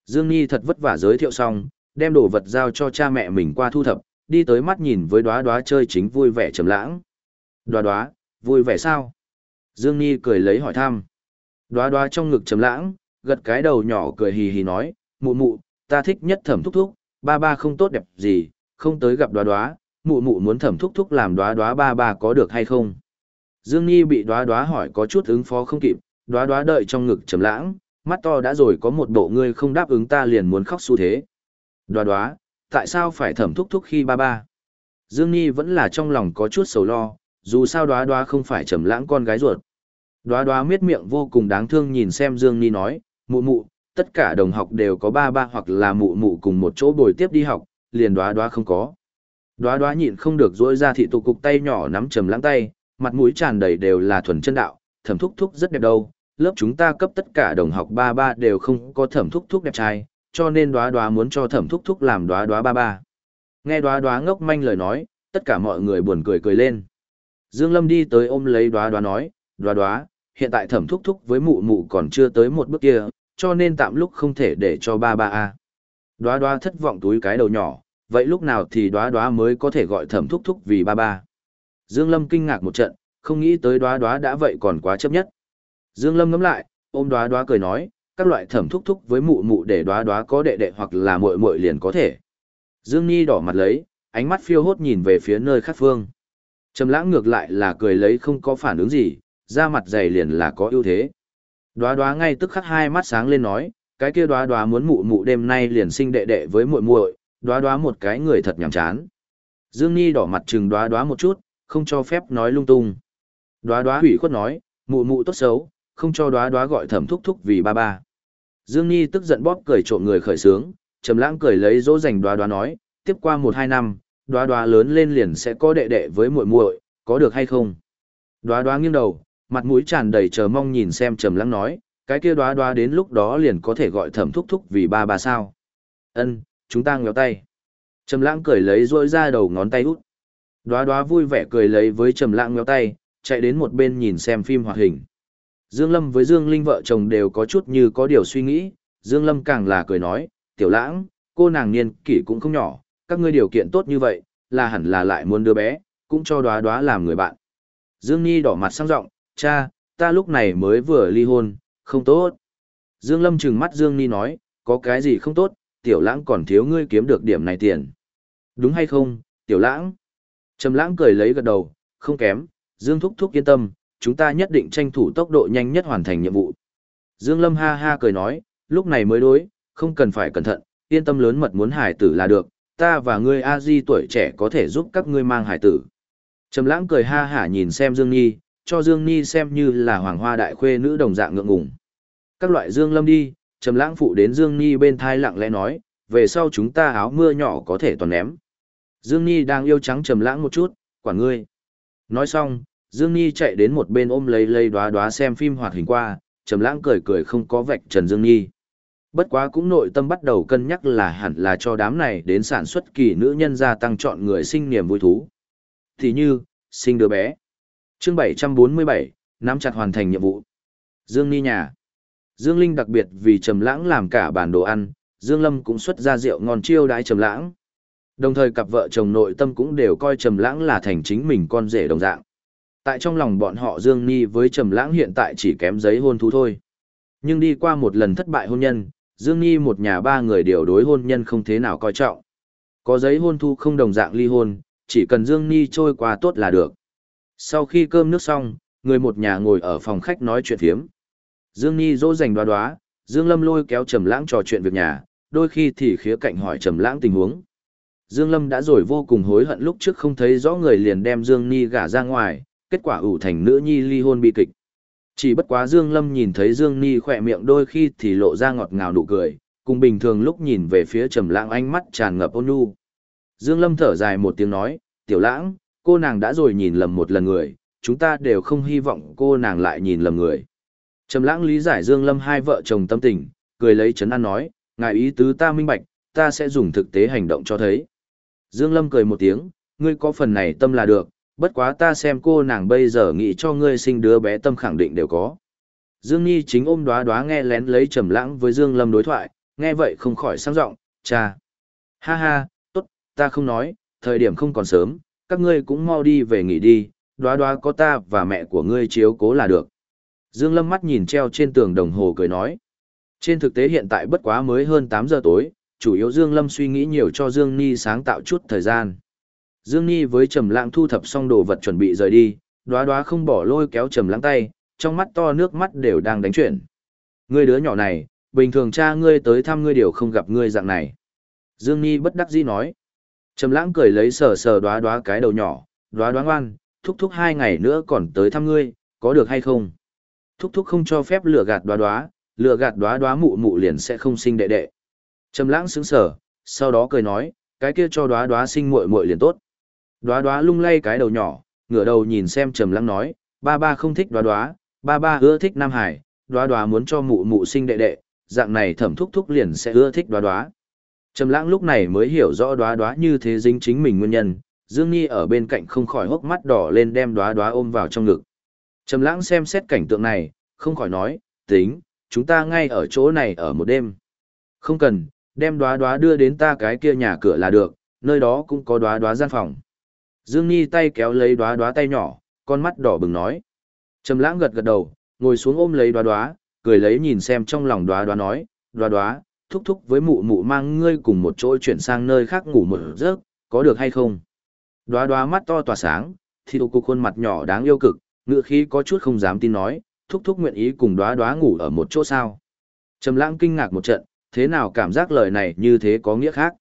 Dương Nhi thật vất vả giới thiệu xong, đem đồ vật giao cho cha mẹ mình qua thu thập, đi tới mắt nhìn với đoá đoá chơi chính vui vẻ trầm lãng. Đoá đoá, vui vẻ sao? Dương Nhi cười lấy hỏi thăm. Đoá đoá trong ngực trầm lãng, gật cái đầu nhỏ cười hì hì nói, mụ mụ, ta thích nhất thẩm thúc thúc, ba ba không tốt đẹp gì, không tới gặp đoá đoá, mụ mụ muốn thẩm thúc thúc làm đoá đoá ba ba có được hay không. Dương Nhi bị đoá đoá hỏi có chút ứng phó không kịp, đoá đoá đợi trong ngực trầm lãng, mắt to đã rồi có một bộ ngươi không đáp ứng ta liền muốn khóc xu thế. Đoá đoá, tại sao phải thẩm thúc thúc khi ba ba? Dương Nhi vẫn là trong lòng có chút sầu lo, dù sao đoá đoá không phải trầm lãng con gái ruột. Đoá đoá miết miệng vô cùng đáng thương nhìn xem Dương Nhi nói, mụ mụ, tất cả đồng học đều có ba ba hoặc là mụ mụ cùng một chỗ bồi tiếp đi học, liền đoá đoá không có. Đoá đoá nhịn không được dỗi ra thị tụ cục tay nhỏ nắm trầm lãng tay, mặt mũi tràn đầy đều là thuần chân đạo, thẩm thúc thúc rất đẹp đâu, lớp chúng ta cấp tất cả đồng học ba ba đều không có thẩm thúc thúc đẹp trai, cho nên đoá đoá muốn cho thẩm thúc thúc làm đoá đoá ba ba. Nghe đoá đoá ngốc manh lời nói, tất cả mọi người buồn cười cười lên. Dương Lâm đi tới ôm lấy đoá đoá nói, đoá đoá, hiện tại thẩm thúc thúc với mụ mụ còn chưa tới một bước kia, cho nên tạm lúc không thể để cho ba ba a. Đoá đoá thất vọng túi cái đầu nhỏ, vậy lúc nào thì đoá đoá mới có thể gọi thẩm thúc thúc vì ba ba. Dương Lâm kinh ngạc một trận, không nghĩ tới đoá đoá đã vậy còn quá chấp nhất. Dương Lâm ngẫm lại, ôm đoá đoá cười nói, các loại thẩm thúc thúc với mụ mụ để đoá đoá có đệ đệ hoặc là muội muội liền có thể. Dương Nhi đỏ mặt lấy, ánh mắt phiêu hốt nhìn về phía nơi khác phương. Trầm lãng ngược lại là cười lấy không có phản ứng gì, da mặt dày liền là có ưu thế. Đoá đoá ngay tức khắc hai mắt sáng lên nói, cái kia đoá đoá muốn mụ mụ đêm nay liền sinh đệ đệ với muội muội, đoá đoá một cái người thật nhàm chán. Dương Nhi đỏ mặt trừng đoá đoá một chút, không cho phép nói lung tung. Đoá đoá hủy khuất nói, mụ mụ tốt xấu, không cho đoá đoá gọi thẩm thúc thúc vì ba ba. Dương Nhi tức giận bóp cười trộm người khởi sướng, trầm lãng cười lấy dỗ dành đoá đoá nói, tiếp qua một hai năm, đoá đoá lớn lên liền sẽ có đệ đệ với muội muội, có được hay không? Đoá đoá nghiêng đầu, mặt mũi tràn đầy chờ mong nhìn xem trầm lãng nói, cái kia đoá đoá đến lúc đó liền có thể gọi thẩm thúc thúc vì ba bà sao? Ân, chúng ta ngéo tay. Trầm lãng cười lấy rũa ra đầu ngón tay út. Đoá đoá vui vẻ cười lấy với trầm lãng ngéo tay, chạy đến một bên nhìn xem phim hoạt hình. Dương Lâm với Dương Linh vợ chồng đều có chút như có điều suy nghĩ, Dương Lâm càng là cười nói, tiểu lãng, cô nàng niên kỷ cũng không nhỏ, các ngươi điều kiện tốt như vậy, là hẳn là lại muốn đứa bé, cũng cho đoá đoá làm người bạn. Dương Nhi đỏ mặt sang giọng, cha, ta lúc này mới vừa ly hôn, không tốt. Dương Lâm trừng mắt Dương Nhi nói, có cái gì không tốt, tiểu lãng còn thiếu ngươi kiếm được điểm này tiền. Đúng hay không, tiểu lãng? Trầm lãng cười lấy gật đầu, không kém, Dương Thúc Thúc yên tâm, chúng ta nhất định tranh thủ tốc độ nhanh nhất hoàn thành nhiệm vụ. Dương Lâm ha ha cười nói, lúc này mới đối, không cần phải cẩn thận, yên tâm lớn mật muốn hải tử là được, ta và ngươi a di tuổi trẻ có thể giúp các ngươi mang hải tử. Trầm lãng cười ha hả nhìn xem Dương Nhi, cho Dương Nhi xem như là hoàng hoa đại khuê nữ đồng dạng ngượng ngùng. Các loại Dương Lâm đi, Trầm lãng phụ đến Dương Nhi bên thai lặng lẽ nói, về sau chúng ta áo mưa nhỏ có thể toàn ném. Dương Nhi đang yêu trắng Trầm lãng một chút, quản ngươi. Nói xong, Dương Nhi chạy đến một bên ôm lấy lấy đóa đóa xem phim hoạt hình qua, Trầm lãng cười cười không có vạch trần Dương Nhi. Bất quá cũng nội tâm bắt đầu cân nhắc là hẳn là cho đám này đến sản xuất kỳ nữ nhân gia tăng chọn người sinh niềm vui thú. Thì như, sinh đứa bé. Chương 747, nắm chặt hoàn thành nhiệm vụ. Dương Ni nhà. Dương Linh đặc biệt vì Trầm Lãng làm cả bản đồ ăn, Dương Lâm cũng xuất ra rượu ngon chiêu đãi Trầm Lãng. Đồng thời cặp vợ chồng nội tâm cũng đều coi Trầm Lãng là thành chính mình con rể đồng dạng. Tại trong lòng bọn họ Dương Ni với Trầm Lãng hiện tại chỉ kém giấy hôn thú thôi. Nhưng đi qua một lần thất bại hôn nhân, Dương Nhi một nhà ba người đều đối hôn nhân không thế nào coi trọng. Có giấy hôn thu không đồng dạng ly hôn, chỉ cần Dương Nhi trôi qua tốt là được. Sau khi cơm nước xong, người một nhà ngồi ở phòng khách nói chuyện phiếm. Dương Nhi dỗ dành đoá đoá, Dương Lâm lôi kéo Trầm Lãng trò chuyện việc nhà, đôi khi thì khía cạnh hỏi Trầm Lãng tình huống. Dương Lâm đã rồi vô cùng hối hận lúc trước không thấy rõ người liền đem Dương Nhi gả ra ngoài, kết quả ủ thành nữ nhi ly hôn bi kịch. Chỉ bất quá Dương Lâm nhìn thấy Dương Ni khỏe miệng đôi khi thì lộ ra ngọt ngào nụ cười, cùng bình thường lúc nhìn về phía Trầm Lãng ánh mắt tràn ngập ôn nhu. Dương Lâm thở dài một tiếng nói, "Tiểu Lãng, cô nàng đã rồi nhìn lầm một lần người, chúng ta đều không hy vọng cô nàng lại nhìn lầm người." Trầm Lãng lý giải Dương Lâm hai vợ chồng tâm tình, cười lấy trấn an nói, "Ngài ý tứ ta minh bạch, ta sẽ dùng thực tế hành động cho thấy." Dương Lâm cười một tiếng, "Ngươi có phần này tâm là được, bất quá ta xem cô nàng bây giờ nghĩ cho ngươi sinh đứa bé tâm khẳng định đều có. Dương Nhi chính ôm đoá đoá nghe lén lấy trầm lãng với Dương Lâm đối thoại, nghe vậy không khỏi sang giọng, cha. Ha ha, tốt, ta không nói, thời điểm không còn sớm, các ngươi cũng mau đi về nghỉ đi, đoá đoá có ta và mẹ của ngươi chiếu cố là được. Dương Lâm mắt nhìn treo trên tường đồng hồ cười nói. Trên thực tế hiện tại bất quá mới hơn 8 giờ tối, chủ yếu Dương Lâm suy nghĩ nhiều cho Dương Nhi sáng tạo chút thời gian. Dương Nhi với Trầm Lãng thu thập xong đồ vật chuẩn bị rời đi, đóa đóa không bỏ lôi kéo Trầm Lãng tay, trong mắt to nước mắt đều đang đánh chuyển. Ngươi đứa nhỏ này, bình thường cha ngươi tới thăm ngươi đều không gặp ngươi dạng này. Dương Nhi bất đắc dĩ nói. Trầm lãng cười lấy sờ sờ đóa đóa cái đầu nhỏ, đóa đóa ngoan, thúc thúc hai ngày nữa còn tới thăm ngươi, có được hay không? Thúc thúc không cho phép lừa gạt đóa đóa, lừa gạt đóa đóa mụ mụ liền sẽ không sinh đệ đệ. Trầm lãng sững sờ, sau đó cười nói, cái kia cho đóa đóa sinh muội muội liền tốt. Đoá đoá lung lay cái đầu nhỏ, ngửa đầu nhìn xem Trầm lăng nói, ba ba không thích đoá đoá, ba ba ưa thích Nam Hải, đoá đoá muốn cho mụ mụ sinh đệ đệ, dạng này thẩm thúc thúc liền sẽ ưa thích đoá đoá. Trầm lãng lúc này mới hiểu rõ đoá đoá như thế dính chính mình nguyên nhân, Dương Nhi ở bên cạnh không khỏi hốc mắt đỏ lên đem đoá đoá ôm vào trong ngực. Trầm lãng xem xét cảnh tượng này, không khỏi nói, tính, chúng ta ngay ở chỗ này ở một đêm. Không cần, đem đoá đoá đưa đến ta cái kia nhà cửa là được, nơi đó cũng có đoá đoá gian phòng. Dương Nhi tay kéo lấy đoá đoá tay nhỏ, con mắt đỏ bừng nói. Trầm lãng gật gật đầu, ngồi xuống ôm lấy đoá đoá, cười lấy nhìn xem trong lòng đoá đoá nói, đoá đoá, thúc thúc với mụ mụ mang ngươi cùng một chỗ chuyển sang nơi khác ngủ một giấc, có được hay không? Đoá đoá mắt to tỏa sáng, thì đồ cục khuôn mặt nhỏ đáng yêu cực, ngựa khí có chút không dám tin nói, thúc thúc nguyện ý cùng đoá đoá ngủ ở một chỗ sao. Trầm lãng kinh ngạc một trận, thế nào cảm giác lời này như thế có nghĩa khác.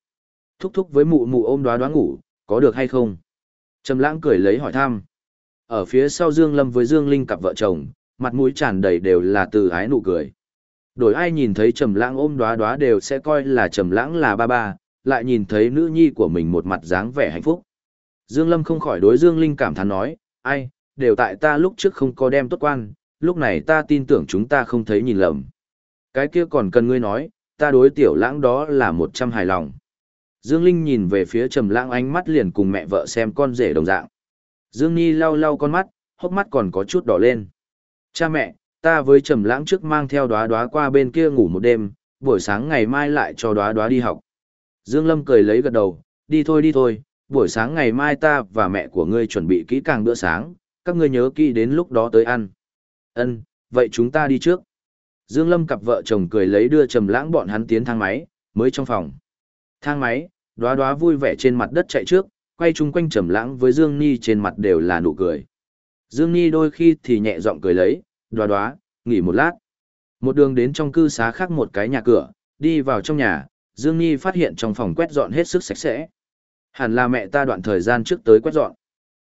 Thúc thúc với mụ mụ ôm đoá đoá ngủ, có được hay không? Trầm lãng cười lấy hỏi thăm. Ở phía sau Dương Lâm với Dương Linh cặp vợ chồng, mặt mũi tràn đầy đều là từ ái nụ cười. Đổi ai nhìn thấy Trầm lãng ôm đoá đoá đều sẽ coi là Trầm lãng là ba ba, lại nhìn thấy nữ nhi của mình một mặt dáng vẻ hạnh phúc. Dương Lâm không khỏi đối Dương Linh cảm thán nói, ai, đều tại ta lúc trước không có đem tốt quan, lúc này ta tin tưởng chúng ta không thấy nhìn lầm. Cái kia còn cần ngươi nói, ta đối tiểu lãng đó là một trăm hài lòng. Dương Linh nhìn về phía Trầm Lãng ánh mắt liền cùng mẹ vợ xem con rể đồng dạng. Dương Nhi lau lau con mắt, hốc mắt còn có chút đỏ lên. Cha mẹ, ta với Trầm Lãng trước mang theo đóa đóa qua bên kia ngủ một đêm, buổi sáng ngày mai lại cho đóa đóa đi học. Dương Lâm cười lấy gật đầu, đi thôi đi thôi, buổi sáng ngày mai ta và mẹ của ngươi chuẩn bị kỹ càng bữa sáng, các ngươi nhớ kỹ đến lúc đó tới ăn. Ân, vậy chúng ta đi trước. Dương Lâm cặp vợ chồng cười lấy đưa Trầm Lãng bọn hắn tiến thang máy, mới trong phòng. Thang máy, đóa đóa vui vẻ trên mặt đất chạy trước, quay chung quanh Trầm Lãng với Dương Ni trên mặt đều là nụ cười. Dương Ni đôi khi thì nhẹ giọng cười lấy, "Đóa đóa, nghỉ một lát." Một đường đến trong cư xá khác một cái nhà cửa, đi vào trong nhà, Dương Ni phát hiện trong phòng quét dọn hết sức sạch sẽ. Hẳn là mẹ ta đoạn thời gian trước tới quét dọn.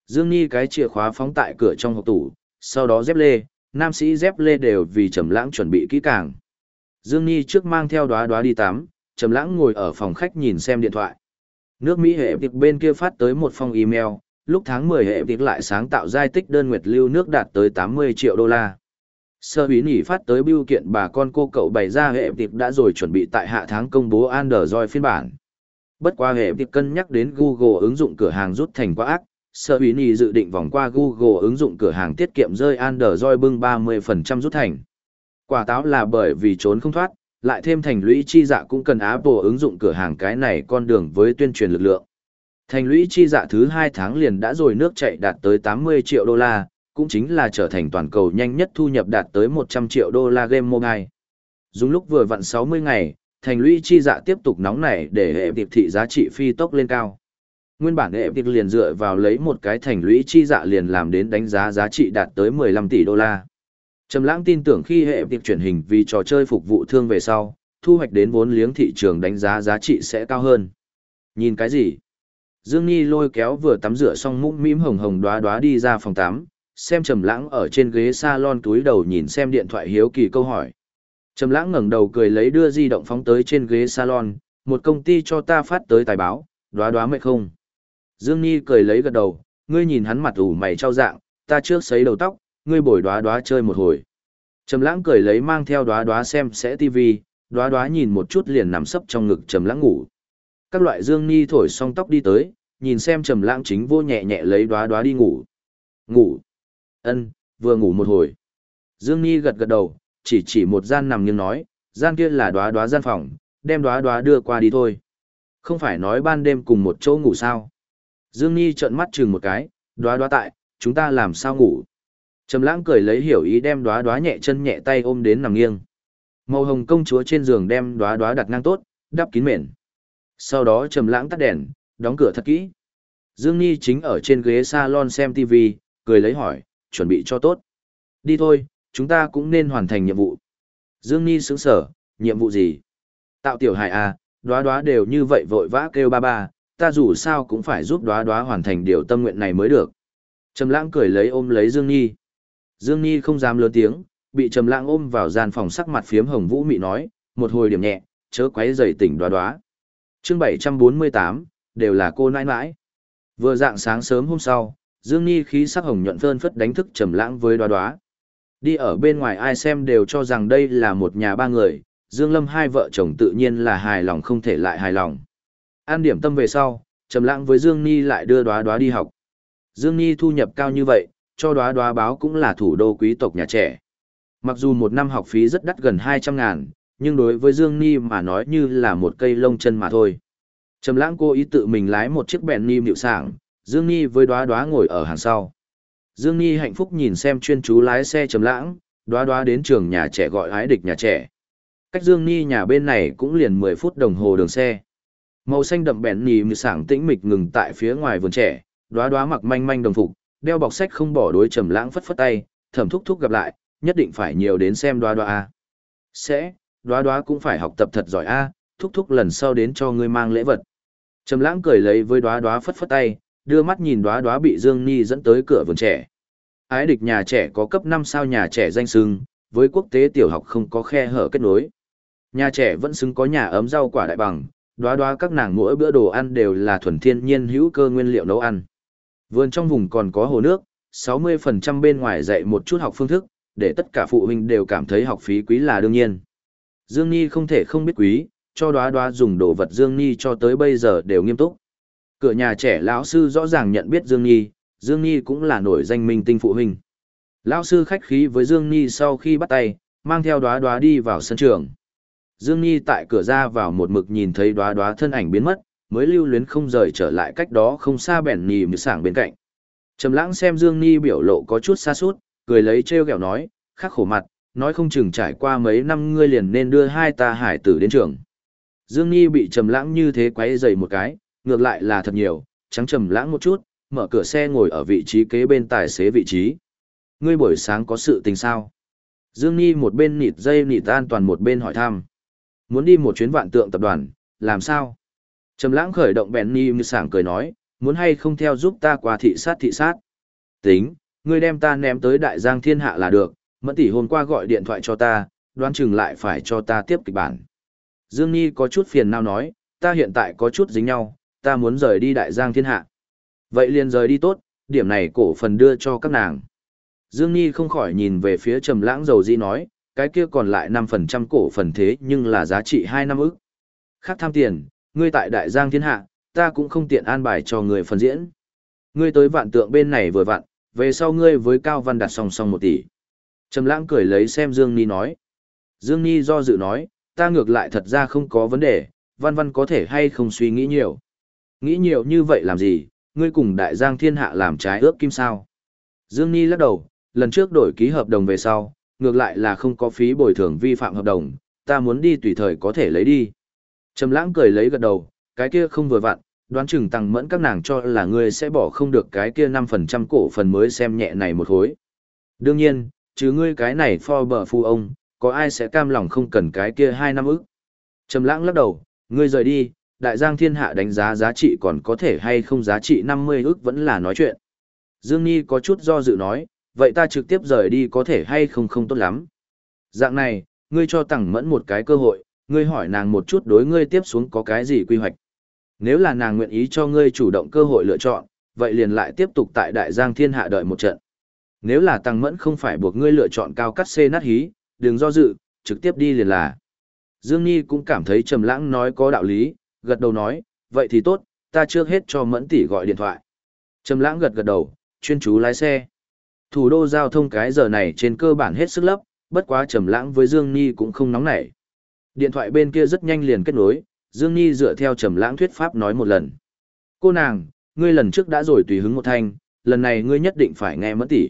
Dương Ni cái chìa khóa phóng tại cửa trong hộp tủ, sau đó dép lê, nam sĩ dép lê đều vì Trầm Lãng chuẩn bị kỹ càng. Dương Ni trước mang theo đóa đóa đi tắm, Trầm Lãng ngồi ở phòng khách nhìn xem điện thoại. Nước Mỹ hệ tiệc bên kia phát tới một phong email, lúc tháng 10 hệ tiệc lại sáng tạo giai tích đơn nguyệt lưu nước đạt tới 80 triệu đô la. Sơ Bí Nỉ phát tới bưu kiện bà con cô cậu bày ra hệ tiệc đã rồi chuẩn bị tại hạ tháng công bố Android phiên bản. Bất qua hệ tiệc cân nhắc đến Google ứng dụng cửa hàng rút thành quá ác, Sơ Bí Nỉ dự định vòng qua Google ứng dụng cửa hàng tiết kiệm rơi Android bưng 30% rút thành. Quả táo là bởi vì trốn không thoát, lại thêm thành lũy chi dạ cũng cần Apple ứng dụng cửa hàng cái này con đường với tuyên truyền lực lượng. Thành lũy chi dạ thứ 2 tháng liền đã rồi nước chạy đạt tới 80 triệu đô la, cũng chính là trở thành toàn cầu nhanh nhất thu nhập đạt tới 100 triệu đô la game mobile. Dùng lúc vừa vặn 60 ngày, thành lũy chi dạ tiếp tục nóng nảy để hệ tiệp thị giá trị phi tốc lên cao. Nguyên bản hệ tiệp liền dựa vào lấy một cái thành lũy chi dạ liền làm đến đánh giá giá trị đạt tới 15 tỷ đô la. Trầm lãng tin tưởng khi hệ tiệp truyền hình vì trò chơi phục vụ thương về sau, thu hoạch đến vốn liếng thị trường đánh giá giá trị sẽ cao hơn. Nhìn cái gì? Dương Nhi lôi kéo vừa tắm rửa xong mũm mĩm hồng hồng đóa đóa đi ra phòng tắm, xem Trầm Lãng ở trên ghế salon túi đầu nhìn xem điện thoại hiếu kỳ câu hỏi. Trầm Lãng ngẩng đầu cười lấy đưa di động phóng tới trên ghế salon, một công ty cho ta phát tới tài báo, đóa đóa mệt không? Dương Nhi cười lấy gật đầu, ngươi nhìn hắn mặt ủ mày trao dạng, ta trước sấy đầu tóc, ngươi bồi đóa đóa chơi một hồi. Trầm Lãng cười lấy mang theo đóa đóa xem sẽ tivi, đóa đóa nhìn một chút liền nằm sấp trong ngực Trầm Lãng ngủ. Các loại Dương Nhi thổi xong tóc đi tới, nhìn xem Trầm Lãng chính vô nhẹ nhẹ lấy đóa đóa đi ngủ. Ngủ. Ân, vừa ngủ một hồi. Dương Nhi gật gật đầu, chỉ chỉ một gian nằm nghiêng nói, gian kia là đóa đóa gian phòng, đem đóa đóa đưa qua đi thôi. Không phải nói ban đêm cùng một chỗ ngủ sao? Dương Nhi trợn mắt chừng một cái, đóa đóa tại, chúng ta làm sao ngủ? Trầm lãng cười lấy hiểu ý đem đóa đóa nhẹ chân nhẹ tay ôm đến nằm nghiêng. Màu hồng công chúa trên giường đem đóa đóa đặt ngang tốt, đắp kín mền. Sau đó trầm lãng tắt đèn, đóng cửa thật kỹ. Dương Nhi chính ở trên ghế salon xem TV, cười lấy hỏi, chuẩn bị cho tốt. Đi thôi, chúng ta cũng nên hoàn thành nhiệm vụ. Dương Nhi sững sở, nhiệm vụ gì? Tạo tiểu hải à, đoá đoá đều như vậy vội vã kêu ba ba, ta dù sao cũng phải giúp đoá đoá hoàn thành điều tâm nguyện này mới được. Trầm lãng cười lấy ôm lấy Dương Nhi. Dương Nhi không dám lớn tiếng, bị Trầm lãng ôm vào gian phòng sắc mặt phiếm hồng vũ mị nói, một hồi điểm nhẹ, chớ quấy rầy tỉnh đoá đoá. Chương 748, đều là cô nãi nãi. Vừa dạng sáng sớm hôm sau, Dương Nhi khí sắc hồng nhuận phơn phất đánh thức Trầm lãng với đoá đoá. Đi ở bên ngoài ai xem đều cho rằng đây là một nhà ba người, Dương Lâm hai vợ chồng tự nhiên là hài lòng không thể lại hài lòng. An điểm tâm về sau, Trầm Lãng với Dương Nhi lại đưa Đóa Đóa đi học. Dương Nhi thu nhập cao như vậy, cho Đóa Đóa báo cũng là thủ đô quý tộc nhà trẻ. Mặc dù một năm học phí rất đắt gần 200 ngàn, nhưng đối với Dương Ni mà nói như là một cây lông chân mà thôi. Trầm Lãng cô ý tự mình lái một chiếc bèn ni miệu sảng, Dương Ni với Đóa Đóa ngồi ở hàng sau. Dương Ni hạnh phúc nhìn xem chuyên chú lái xe Trầm Lãng, Đóa Đóa đến trường nhà trẻ gọi ái địch nhà trẻ. Cách Dương Ni nhà bên này cũng liền 10 phút đồng hồ đường xe. Màu xanh đậm bèn ni miệu sảng tĩnh mịch ngừng tại phía ngoài vườn trẻ, đóa đóa mặc manh manh đồng phục, đeo bọc sách không bỏ đối trầm lãng phất phất tay, thẩm thúc thúc gặp lại, nhất định phải nhiều đến xem đoá đoá a. Sẽ, đoá đoá cũng phải học tập thật giỏi a, thúc thúc lần sau đến cho ngươi mang lễ vật. Trầm lãng cười lấy với đoá đoá phất phất tay, đưa mắt nhìn đoá đoá bị Dương Ni dẫn tới cửa vườn trẻ. Ái địch nhà trẻ có cấp 5 sao nhà trẻ danh xưng, với quốc tế tiểu học không có khe hở kết nối. Nhà trẻ vẫn xứng có nhà ấm rau quả đại bằng, đoá đoá các nàng mỗi bữa đồ ăn đều là thuần thiên nhiên hữu cơ nguyên liệu nấu ăn. Vườn trong vùng còn có hồ nước, 60% bên ngoài dạy một chút học phương thức, để tất cả phụ huynh đều cảm thấy học phí quý là đương nhiên. Dương Nhi không thể không biết quý, cho đoá đoá dùng đồ vật Dương Nhi cho tới bây giờ đều nghiêm túc. Cửa nhà trẻ lão sư rõ ràng nhận biết Dương Nhi, Dương Nhi cũng là nổi danh minh tinh phụ huynh. Lão sư khách khí với Dương Nhi sau khi bắt tay, mang theo đoá đoá đi vào sân trường. Dương Nhi tại cửa ra vào một mực nhìn thấy đóa đóa thân ảnh biến mất, mới lưu luyến không rời trở lại cách đó không xa bèn nhì như sảng bên cạnh. Trầm lãng xem Dương ni biểu lộ có chút xa sút cười lấy trêu ghẹo nói, khắc khổ mặt, nói không chừng trải qua mấy năm ngươi liền nên đưa hai ta hải tử đến trường. Dương ni bị trầm lãng như thế quấy dày một cái, ngược lại là thật nhiều, trắng trầm lãng một chút, mở cửa xe ngồi ở vị trí kế bên tài xế vị trí. Ngươi buổi sáng có sự tình sao? Dương ni một bên nịt dây nịt an toàn một bên hỏi thăm muốn đi một chuyến vạn tượng tập đoàn, làm sao? Trầm lãng khởi động bèn ni như sảng cười nói, muốn hay không theo giúp ta qua thị sát thị sát. Tính, ngươi đem ta ném tới đại giang thiên hạ là được, mẫn tỷ hôm qua gọi điện thoại cho ta, đoán chừng lại phải cho ta tiếp kịch bản. Dương Nhi có chút phiền nào nói, ta hiện tại có chút dính nhau, ta muốn rời đi đại giang thiên hạ. Vậy liền rời đi tốt, điểm này cổ phần đưa cho các nàng. Dương Nhi không khỏi nhìn về phía trầm lãng dầu di nói, cái kia còn lại 5% cổ phần thế nhưng là giá trị 2 năm ức. Khác tham tiền, ngươi tại đại giang thiên hạ, ta cũng không tiện an bài cho người phần diễn. Ngươi tới vạn tượng bên này vừa vặn, về sau ngươi với Cao Văn đặt song song một tỷ. Trầm lãng cười lấy xem Dương Ni nói. Dương Ni do dự nói, ta ngược lại thật ra không có vấn đề, văn văn có thể hay không suy nghĩ nhiều. Nghĩ nhiều như vậy làm gì, ngươi cùng đại giang thiên hạ làm trái ước kim sao. Dương Ni lắc đầu, lần trước đổi ký hợp đồng về sau, ngược lại là không có phí bồi thường vi phạm hợp đồng, ta muốn đi tùy thời có thể lấy đi. Trầm lãng cười lấy gật đầu, cái kia không vừa vặn, đoán chừng tăng mẫn các nàng cho là ngươi sẽ bỏ không được cái kia 5% cổ phần mới xem nhẹ này một hối. Đương nhiên, chứ ngươi cái này for bờ phu ông, có ai sẽ cam lòng không cần cái kia 2 năm ức. Trầm lãng lắc đầu, ngươi rời đi, đại giang thiên hạ đánh giá giá trị còn có thể hay không giá trị 50 ức vẫn là nói chuyện. Dương Nhi có chút do dự nói, vậy ta trực tiếp rời đi có thể hay không không tốt lắm. Dạng này, ngươi cho tặng mẫn một cái cơ hội, ngươi hỏi nàng một chút đối ngươi tiếp xuống có cái gì quy hoạch. Nếu là nàng nguyện ý cho ngươi chủ động cơ hội lựa chọn, vậy liền lại tiếp tục tại đại giang thiên hạ đợi một trận. Nếu là tăng mẫn không phải buộc ngươi lựa chọn cao cắt xê nát hí, đừng do dự, trực tiếp đi liền là. Dương Nhi cũng cảm thấy Trầm Lãng nói có đạo lý, gật đầu nói, vậy thì tốt, ta trước hết cho Mẫn tỷ gọi điện thoại. Trầm Lãng gật gật đầu, chuyên chú lái xe. Thủ đô giao thông cái giờ này trên cơ bản hết sức lấp, bất quá trầm lãng với Dương Nhi cũng không nóng nảy. Điện thoại bên kia rất nhanh liền kết nối, Dương Nhi dựa theo trầm lãng thuyết pháp nói một lần. Cô nàng, ngươi lần trước đã rồi tùy hứng một thanh, lần này ngươi nhất định phải nghe mẫn tỷ.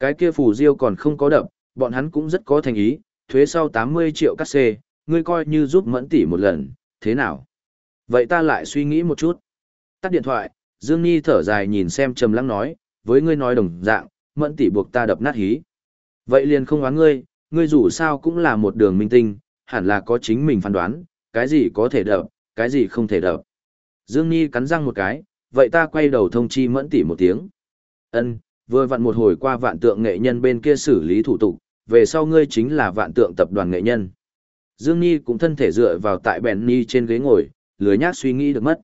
Cái kia phù diêu còn không có đập, bọn hắn cũng rất có thành ý, thuế sau 80 triệu cắt xê, ngươi coi như giúp mẫn tỷ một lần, thế nào? Vậy ta lại suy nghĩ một chút. Tắt điện thoại, Dương Nhi thở dài nhìn xem trầm lãng nói, với ngươi nói đồng dạng, mẫn tỷ buộc ta đập nát hí. Vậy liền không oán ngươi, ngươi dù sao cũng là một đường minh tinh, hẳn là có chính mình phán đoán, cái gì có thể đập, cái gì không thể đập. Dương Nhi cắn răng một cái, vậy ta quay đầu thông chi mẫn tỉ một tiếng. Ân, vừa vặn một hồi qua vạn tượng nghệ nhân bên kia xử lý thủ tục, về sau ngươi chính là vạn tượng tập đoàn nghệ nhân. Dương Nhi cũng thân thể dựa vào tại bèn Nhi trên ghế ngồi, lười nhác suy nghĩ được mất.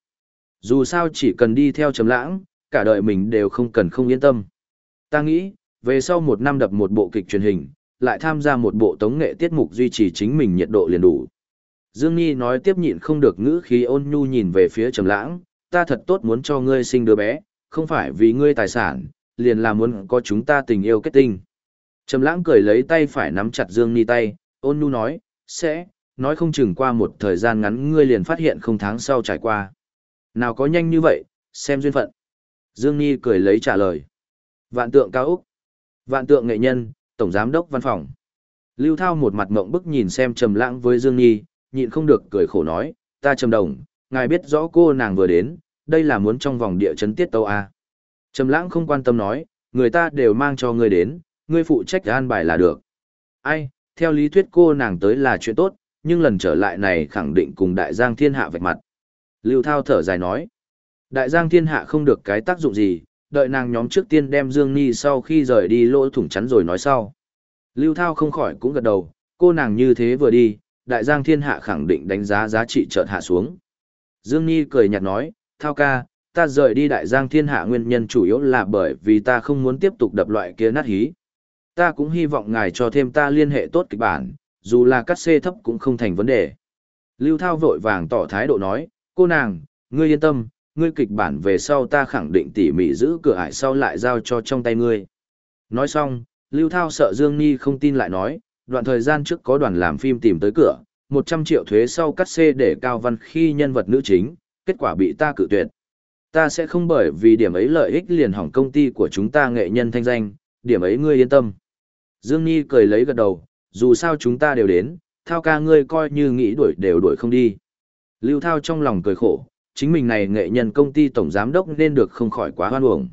Dù sao chỉ cần đi theo trầm lãng, cả đời mình đều không cần không yên tâm. Ta nghĩ, về sau một năm đập một bộ kịch truyền hình, lại tham gia một bộ tống nghệ tiết mục duy trì chính mình nhiệt độ liền đủ. Dương Nhi nói tiếp nhịn không được ngữ khí ôn nhu nhìn về phía Trầm Lãng, ta thật tốt muốn cho ngươi sinh đứa bé, không phải vì ngươi tài sản, liền là muốn có chúng ta tình yêu kết tinh. Trầm Lãng cười lấy tay phải nắm chặt Dương Nhi tay, ôn nhu nói, sẽ, nói không chừng qua một thời gian ngắn ngươi liền phát hiện không tháng sau trải qua. Nào có nhanh như vậy, xem duyên phận. Dương Nhi cười lấy trả lời. Vạn tượng cao Úc. Vạn tượng nghệ nhân, tổng giám đốc văn phòng. Lưu Thao một mặt ngộng bức nhìn xem Trầm Lãng với Dương Nhi, nhịn không được cười khổ nói, ta Trầm Đồng, ngài biết rõ cô nàng vừa đến, đây là muốn trong vòng địa chấn tiết tâu a. Trầm Lãng không quan tâm nói, người ta đều mang cho ngươi đến, ngươi phụ trách an bài là được. Ai, theo lý thuyết cô nàng tới là chuyện tốt, nhưng lần trở lại này khẳng định cùng Đại Giang Thiên Hạ vạch mặt. Lưu Thao thở dài nói, Đại Giang Thiên Hạ không được cái tác dụng gì, đợi nàng nhóm trước tiên đem Dương Ni sau khi rời đi lỗ thủng chắn rồi nói sau. Lưu Thao không khỏi cũng gật đầu, cô nàng như thế vừa đi, Đại Giang Thiên Hạ khẳng định đánh giá giá trị chợt hạ xuống. Dương Ni cười nhạt nói, Thao ca, ta rời đi Đại Giang Thiên Hạ nguyên nhân chủ yếu là bởi vì ta không muốn tiếp tục đập loại kia nát hí. Ta cũng hy vọng ngài cho thêm ta liên hệ tốt kịch bản, dù là cắt xê thấp cũng không thành vấn đề. Lưu Thao vội vàng tỏ thái độ nói, cô nàng, ngươi yên tâm, ngươi kịch bản về sau ta khẳng định tỉ mỉ giữ cửa ải sau lại giao cho trong tay ngươi. Nói xong, Lưu Thao sợ Dương Ni không tin lại nói, đoạn thời gian trước có đoàn làm phim tìm tới cửa, 100 triệu thuế sau cắt xê để Cao Văn khi nhân vật nữ chính, kết quả bị ta cự tuyệt. Ta sẽ không bởi vì điểm ấy lợi ích liền hỏng công ty của chúng ta nghệ nhân thanh danh, điểm ấy ngươi yên tâm. Dương Ni cười lấy gật đầu, dù sao chúng ta đều đến, thao ca ngươi coi như nghĩ đuổi đều đuổi không đi. Lưu Thao trong lòng cười khổ, chính mình này nghệ nhân công ty tổng giám đốc nên được không khỏi quá hoan uổng.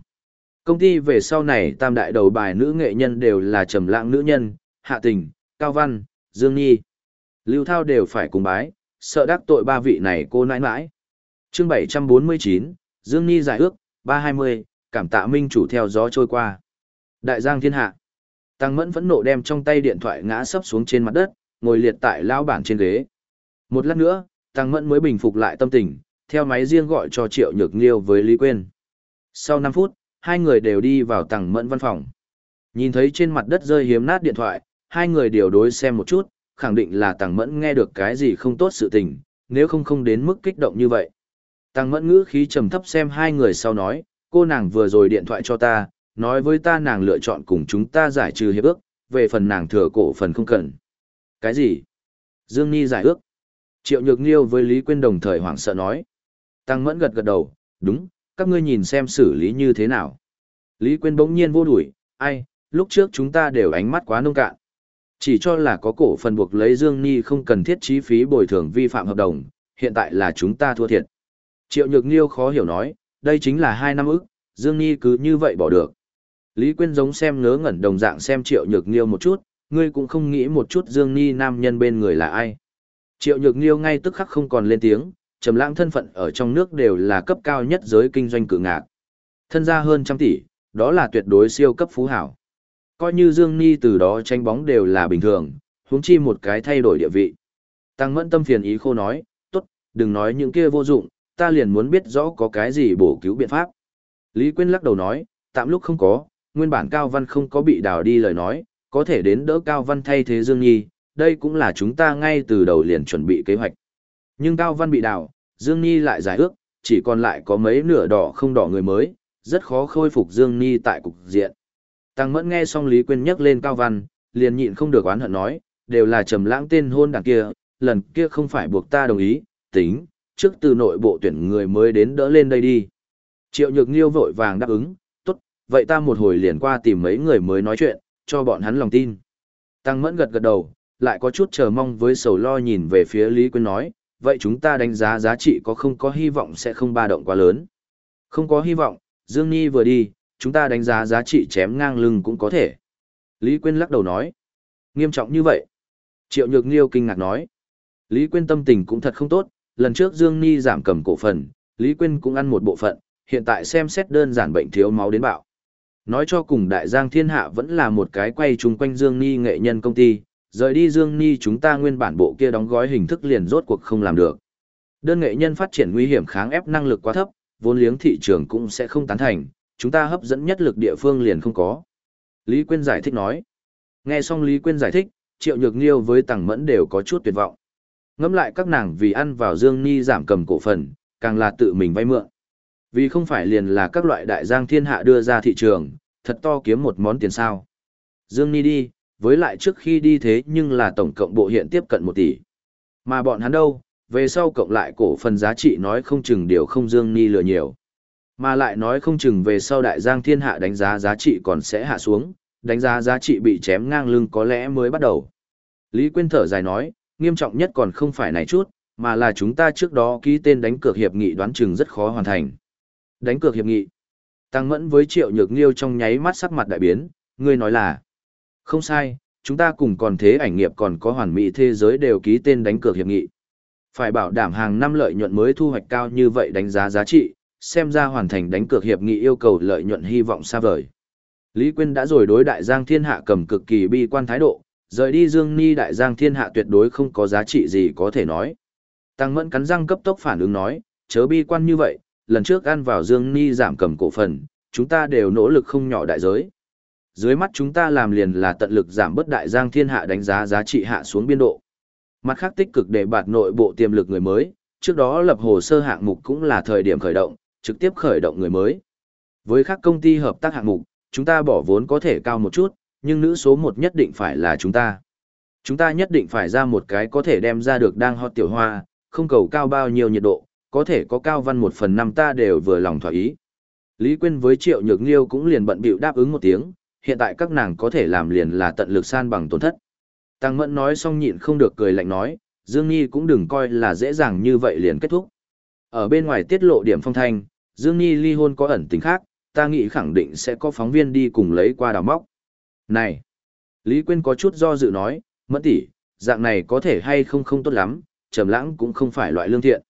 Công ty về sau này tam đại đầu bài nữ nghệ nhân đều là trầm lãng nữ nhân, Hạ Tình, Cao Văn, Dương Nhi. Lưu Thao đều phải cùng bái, sợ đắc tội ba vị này cô nãi nãi. Chương 749, Dương Nhi giải ước, 320, cảm tạ minh chủ theo gió trôi qua. Đại Giang Thiên Hạ. Tăng Mẫn phẫn nộ đem trong tay điện thoại ngã sấp xuống trên mặt đất, ngồi liệt tại lao bản trên ghế. Một lát nữa, Tăng Mẫn mới bình phục lại tâm tình, theo máy riêng gọi cho Triệu Nhược Nghiêu với Lý Quyên. Sau 5 phút, hai người đều đi vào Tăng Mẫn văn phòng. Nhìn thấy trên mặt đất rơi hiếm nát điện thoại, hai người đều đối xem một chút, khẳng định là Tăng Mẫn nghe được cái gì không tốt sự tình, nếu không không đến mức kích động như vậy. Tăng Mẫn ngữ khí trầm thấp xem hai người sau nói, cô nàng vừa rồi điện thoại cho ta, nói với ta nàng lựa chọn cùng chúng ta giải trừ hiệp ước, về phần nàng thừa cổ phần không cần. Cái gì? Dương Nhi giải ước. Triệu Nhược Nghiêu với Lý Quyên đồng thời hoảng sợ nói. Tăng Mẫn gật gật đầu, đúng, các ngươi nhìn xem xử lý như thế nào. Lý Quyên bỗng nhiên vô đuổi, ai, lúc trước chúng ta đều ánh mắt quá nông cạn. Chỉ cho là có cổ phần buộc lấy Dương Nhi không cần thiết chi phí bồi thường vi phạm hợp đồng, hiện tại là chúng ta thua thiệt. Triệu Nhược Niêu khó hiểu nói, đây chính là hai năm ức, Dương Nhi cứ như vậy bỏ được. Lý Quyên giống xem ngớ ngẩn đồng dạng xem Triệu Nhược Niêu một chút, ngươi cũng không nghĩ một chút Dương Nhi nam nhân bên người là ai. Triệu Nhược Niêu ngay tức khắc không còn lên tiếng, trầm lãng thân phận ở trong nước đều là cấp cao nhất giới kinh doanh cự ngạc. Thân gia hơn trăm tỷ, đó là tuyệt đối siêu cấp phú hảo. Coi như Dương Nhi từ đó tranh bóng đều là bình thường, huống chi một cái thay đổi địa vị. Tăng Mẫn tâm phiền ý khô nói, tốt, đừng nói những kia vô dụng, ta liền muốn biết rõ có cái gì bổ cứu biện pháp. Lý Quyên lắc đầu nói, tạm lúc không có, nguyên bản Cao Văn không có bị đào đi lời nói, có thể đến đỡ Cao Văn thay thế Dương Nhi, đây cũng là chúng ta ngay từ đầu liền chuẩn bị kế hoạch. Nhưng Cao Văn bị đào, Dương Nhi lại giải ước, chỉ còn lại có mấy nửa đỏ không đỏ người mới, rất khó khôi phục Dương Nhi tại cục diện. Tăng Mẫn nghe xong Lý Quyên nhắc lên Cao Văn, liền nhịn không được oán hận nói, đều là trầm lãng tên hôn đảng kia, lần kia không phải buộc ta đồng ý, tính, trước từ nội bộ tuyển người mới đến đỡ lên đây đi. Triệu Nhược Nghiêu vội vàng đáp ứng, tốt, vậy ta một hồi liền qua tìm mấy người mới nói chuyện, cho bọn hắn lòng tin. Tăng Mẫn gật gật đầu, lại có chút chờ mong với sầu lo nhìn về phía Lý Quyên nói, vậy chúng ta đánh giá giá trị có không có hy vọng sẽ không ba động quá lớn. Không có hy vọng, Dương Nhi vừa đi, chúng ta đánh giá giá trị chém ngang lưng cũng có thể. Lý Quyên lắc đầu nói. Nghiêm trọng như vậy. Triệu Nhược Nghiêu kinh ngạc nói. Lý Quyên tâm tình cũng thật không tốt, lần trước Dương Ni giảm cầm cổ phần, Lý Quyên cũng ăn một bộ phận, hiện tại xem xét đơn giản bệnh thiếu máu đến bạo. Nói cho cùng Đại Giang Thiên Hạ vẫn là một cái quay chung quanh Dương Ni nghệ nhân công ty, rời đi Dương Ni chúng ta nguyên bản bộ kia đóng gói hình thức liền rốt cuộc không làm được. Đơn nghệ nhân phát triển nguy hiểm kháng ép năng lực quá thấp, vốn liếng thị trường cũng sẽ không tán thành, chúng ta hấp dẫn nhất lực địa phương liền không có. Lý Quyên giải thích nói. Nghe xong Lý Quyên giải thích, Triệu Nhược Nghiêu với Tằng Mẫn đều có chút tuyệt vọng. Ngẫm lại các nàng vì ăn vào Dương Ni giảm cầm cổ phần, càng là tự mình vay mượn. Vì không phải liền là các loại đại giang thiên hạ đưa ra thị trường, thật to kiếm một món tiền sao. Dương Ni đi, với lại trước khi đi thế nhưng là tổng cộng bộ hiện tiếp cận một tỷ. Mà bọn hắn đâu, về sau cộng lại cổ phần giá trị nói không chừng điều không Dương Ni lừa nhiều. Mà lại nói không chừng về sau đại giang thiên hạ đánh giá giá trị còn sẽ hạ xuống, đánh giá giá trị bị chém ngang lưng có lẽ mới bắt đầu. Lý Quyên thở dài nói, nghiêm trọng nhất còn không phải này chút, mà là chúng ta trước đó ký tên đánh cược hiệp nghị đoán chừng rất khó hoàn thành. Đánh cược hiệp nghị. Tăng mẫn với triệu nhược nghiêu trong nháy mắt sắc mặt đại biến, ngươi nói là. Không sai, chúng ta cùng còn thế ảnh nghiệp còn có hoàn mỹ thế giới đều ký tên đánh cược hiệp nghị. Phải bảo đảm hàng năm lợi nhuận mới thu hoạch cao như vậy đánh giá giá trị, xem ra hoàn thành đánh cược hiệp nghị yêu cầu lợi nhuận hy vọng xa vời. Lý Quyên đã rồi đối đại giang thiên hạ cầm cực kỳ bi quan thái độ, rời đi Dương Ni đại giang thiên hạ tuyệt đối không có giá trị gì có thể nói. Tăng mẫn cắn răng cấp tốc phản ứng nói, chớ bi quan như vậy, lần trước ăn vào Dương Ni giảm cầm cổ phần, chúng ta đều nỗ lực không nhỏ đại giới. Dưới mắt chúng ta làm liền là tận lực giảm bớt đại giang thiên hạ đánh giá giá trị hạ xuống biên độ. Mặt khác tích cực để bạt nội bộ tiềm lực người mới, trước đó lập hồ sơ hạng mục cũng là thời điểm khởi động, trực tiếp khởi động người mới. Với các công ty hợp tác hạng mục, chúng ta bỏ vốn có thể cao một chút, nhưng nữ số một nhất định phải là chúng ta. Chúng ta nhất định phải ra một cái có thể đem ra được đang hot tiểu hoa, không cầu cao bao nhiêu nhiệt độ, có thể có cao văn một phần năm ta đều vừa lòng thỏa ý. Lý Quyên với Triệu Nhược Liêu cũng liền bận bịu đáp ứng một tiếng, hiện tại các nàng có thể làm liền là tận lực san bằng tổn thất. Tăng Mẫn nói xong nhịn không được cười lạnh nói, Dương Nhi cũng đừng coi là dễ dàng như vậy liền kết thúc. Ở bên ngoài tiết lộ điểm phong thanh, Dương Nhi ly hôn có ẩn tình khác, ta nghĩ khẳng định sẽ có phóng viên đi cùng lấy qua đào móc. Này! Lý Quyên có chút do dự nói, Mẫn tỷ, dạng này có thể hay không không tốt lắm, trầm lãng cũng không phải loại lương thiện.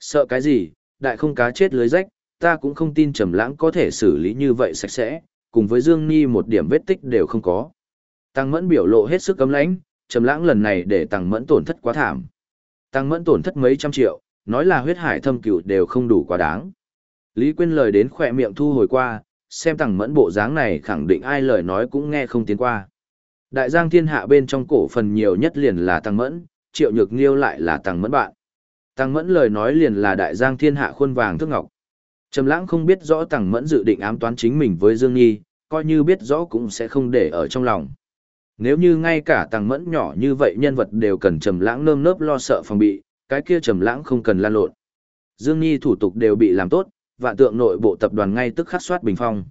Sợ cái gì, đại không cá chết lưới rách, ta cũng không tin trầm lãng có thể xử lý như vậy sạch sẽ, cùng với Dương Ni một điểm vết tích đều không có. Tăng Mẫn biểu lộ hết sức cấm lãnh, trầm lãng lần này để Tăng Mẫn tổn thất quá thảm. Tăng Mẫn tổn thất mấy trăm triệu, nói là huyết hải thâm cửu đều không đủ quá đáng. Lý Quyên lời đến khỏe miệng thu hồi qua, xem Tăng Mẫn bộ dáng này khẳng định ai lời nói cũng nghe không tiến qua. Đại giang thiên hạ bên trong cổ phần nhiều nhất liền là Tăng Mẫn, triệu nhược nghiêu lại là Tăng Mẫn bạn. Tăng Mẫn lời nói liền là đại giang thiên hạ khuôn vàng thước ngọc. Trầm lãng không biết rõ Tăng Mẫn dự định ám toán chính mình với Dương Nhi, coi như biết rõ cũng sẽ không để ở trong lòng. Nếu như ngay cả tàng Mẫn nhỏ như vậy nhân vật đều cần Trầm lãng nơm nớp lo sợ phòng bị, cái kia Trầm lãng không cần lan lộn. Dương Nhi thủ tục đều bị làm tốt, vạn tượng nội bộ tập đoàn ngay tức khắc soát bình phong.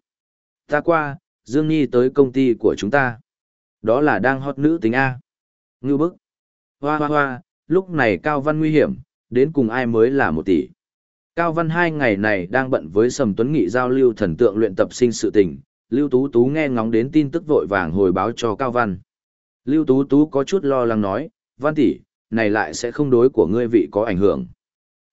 Ta qua, Dương Nhi tới công ty của chúng ta. Đó là đang hot nữ tính A. Ngư bức. Hoa hoa hoa, lúc này Cao Văn nguy hiểm, đến cùng ai mới là một tỷ. Cao Văn hai ngày này đang bận với Sầm Tuấn Nghị giao lưu thần tượng luyện tập sinh sự tình, Lưu Tú Tú nghe ngóng đến tin tức vội vàng hồi báo cho Cao Văn. Lưu Tú Tú có chút lo lắng nói, Văn tỷ, này lại sẽ không đối của ngươi vị có ảnh hưởng.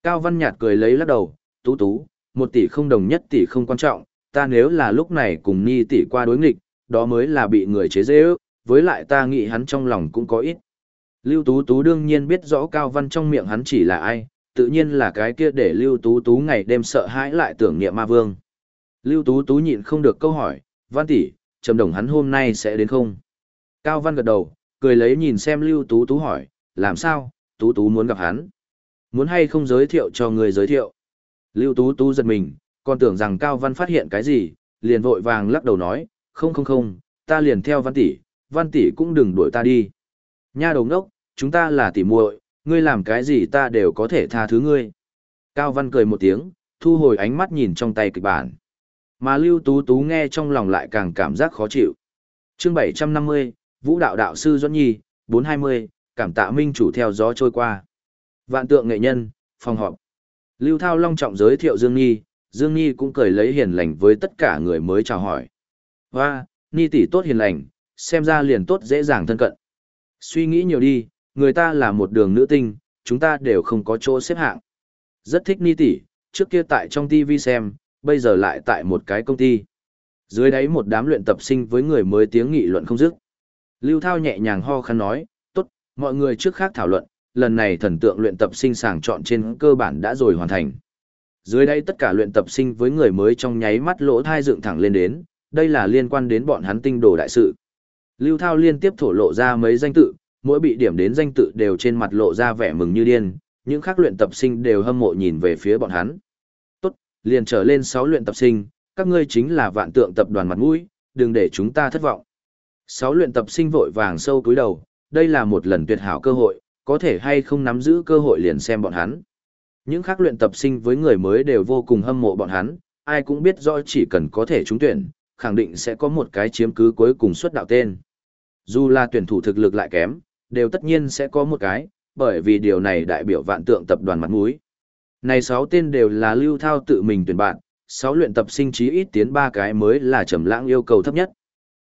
Cao Văn nhạt cười lấy lắc đầu, Tú Tú, một tỷ không đồng nhất tỷ không quan trọng, ta nếu là lúc này cùng Ni tỷ qua đối nghịch, đó mới là bị người chế dễ ước, với lại ta nghĩ hắn trong lòng cũng có ít. Lưu Tú Tú đương nhiên biết rõ Cao Văn trong miệng hắn chỉ là ai, tự nhiên là cái kia để Lưu Tú Tú ngày đêm sợ hãi lại tưởng niệm ma vương. Lưu Tú Tú nhịn không được câu hỏi, Văn tỷ, trầm đồng hắn hôm nay sẽ đến không? Cao Văn gật đầu, cười lấy nhìn xem Lưu Tú Tú hỏi, làm sao, Tú Tú muốn gặp hắn? Muốn hay không giới thiệu cho người giới thiệu? Lưu Tú Tú giật mình, còn tưởng rằng Cao Văn phát hiện cái gì, liền vội vàng lắc đầu nói, không không không, ta liền theo Văn tỷ, Văn tỷ cũng đừng đuổi ta đi. Nha đồng đốc, chúng ta là tỷ muội, ngươi làm cái gì ta đều có thể tha thứ ngươi. Cao Văn cười một tiếng, thu hồi ánh mắt nhìn trong tay kịch bản. Mà Lưu Tú Tú nghe trong lòng lại càng cảm giác khó chịu. chương 750, Vũ đạo đạo sư Doãn Nhi, 420, cảm tạ minh chủ theo gió trôi qua. Vạn tượng nghệ nhân, phòng họp. Lưu Thao long trọng giới thiệu Dương Nhi, Dương Nhi cũng cười lấy hiền lành với tất cả người mới chào hỏi. Hoa, Nhi tỷ tốt hiền lành, xem ra liền tốt dễ dàng thân cận. Suy nghĩ nhiều đi, người ta là một đường nữ tinh, chúng ta đều không có chỗ xếp hạng. Rất thích ni tỷ, trước kia tại trong TV xem, bây giờ lại tại một cái công ty. Dưới đáy một đám luyện tập sinh với người mới tiếng nghị luận không dứt. Lưu Thao nhẹ nhàng ho khăn nói, tốt, mọi người trước khác thảo luận, lần này thần tượng luyện tập sinh sàng chọn trên cơ bản đã rồi hoàn thành. Dưới đây tất cả luyện tập sinh với người mới trong nháy mắt lỗ thai dựng thẳng lên đến, đây là liên quan đến bọn hắn tinh đồ đại sự. Lưu Thao liên tiếp thổ lộ ra mấy danh tự, mỗi bị điểm đến danh tự đều trên mặt lộ ra vẻ mừng như điên, những khác luyện tập sinh đều hâm mộ nhìn về phía bọn hắn. Liền trở lên 6 luyện tập sinh, các ngươi chính là vạn tượng tập đoàn mặt mũi, đừng để chúng ta thất vọng. 6 luyện tập sinh vội vàng sâu túi đầu, đây là một lần tuyệt hảo cơ hội, có thể hay không nắm giữ cơ hội liền xem bọn hắn. Những khác luyện tập sinh với người mới đều vô cùng hâm mộ bọn hắn, ai cũng biết rõ chỉ cần có thể trúng tuyển, khẳng định sẽ có một cái chiếm cứ cuối cùng xuất đạo tên. Dù là tuyển thủ thực lực lại kém, đều tất nhiên sẽ có một cái, bởi vì điều này đại biểu vạn tượng tập đoàn mặt mũi. Này 6 tên đều là lưu thao tự mình tuyển bạn, 6 luyện tập sinh chí ít tiến 3 cái mới là trầm lãng yêu cầu thấp nhất.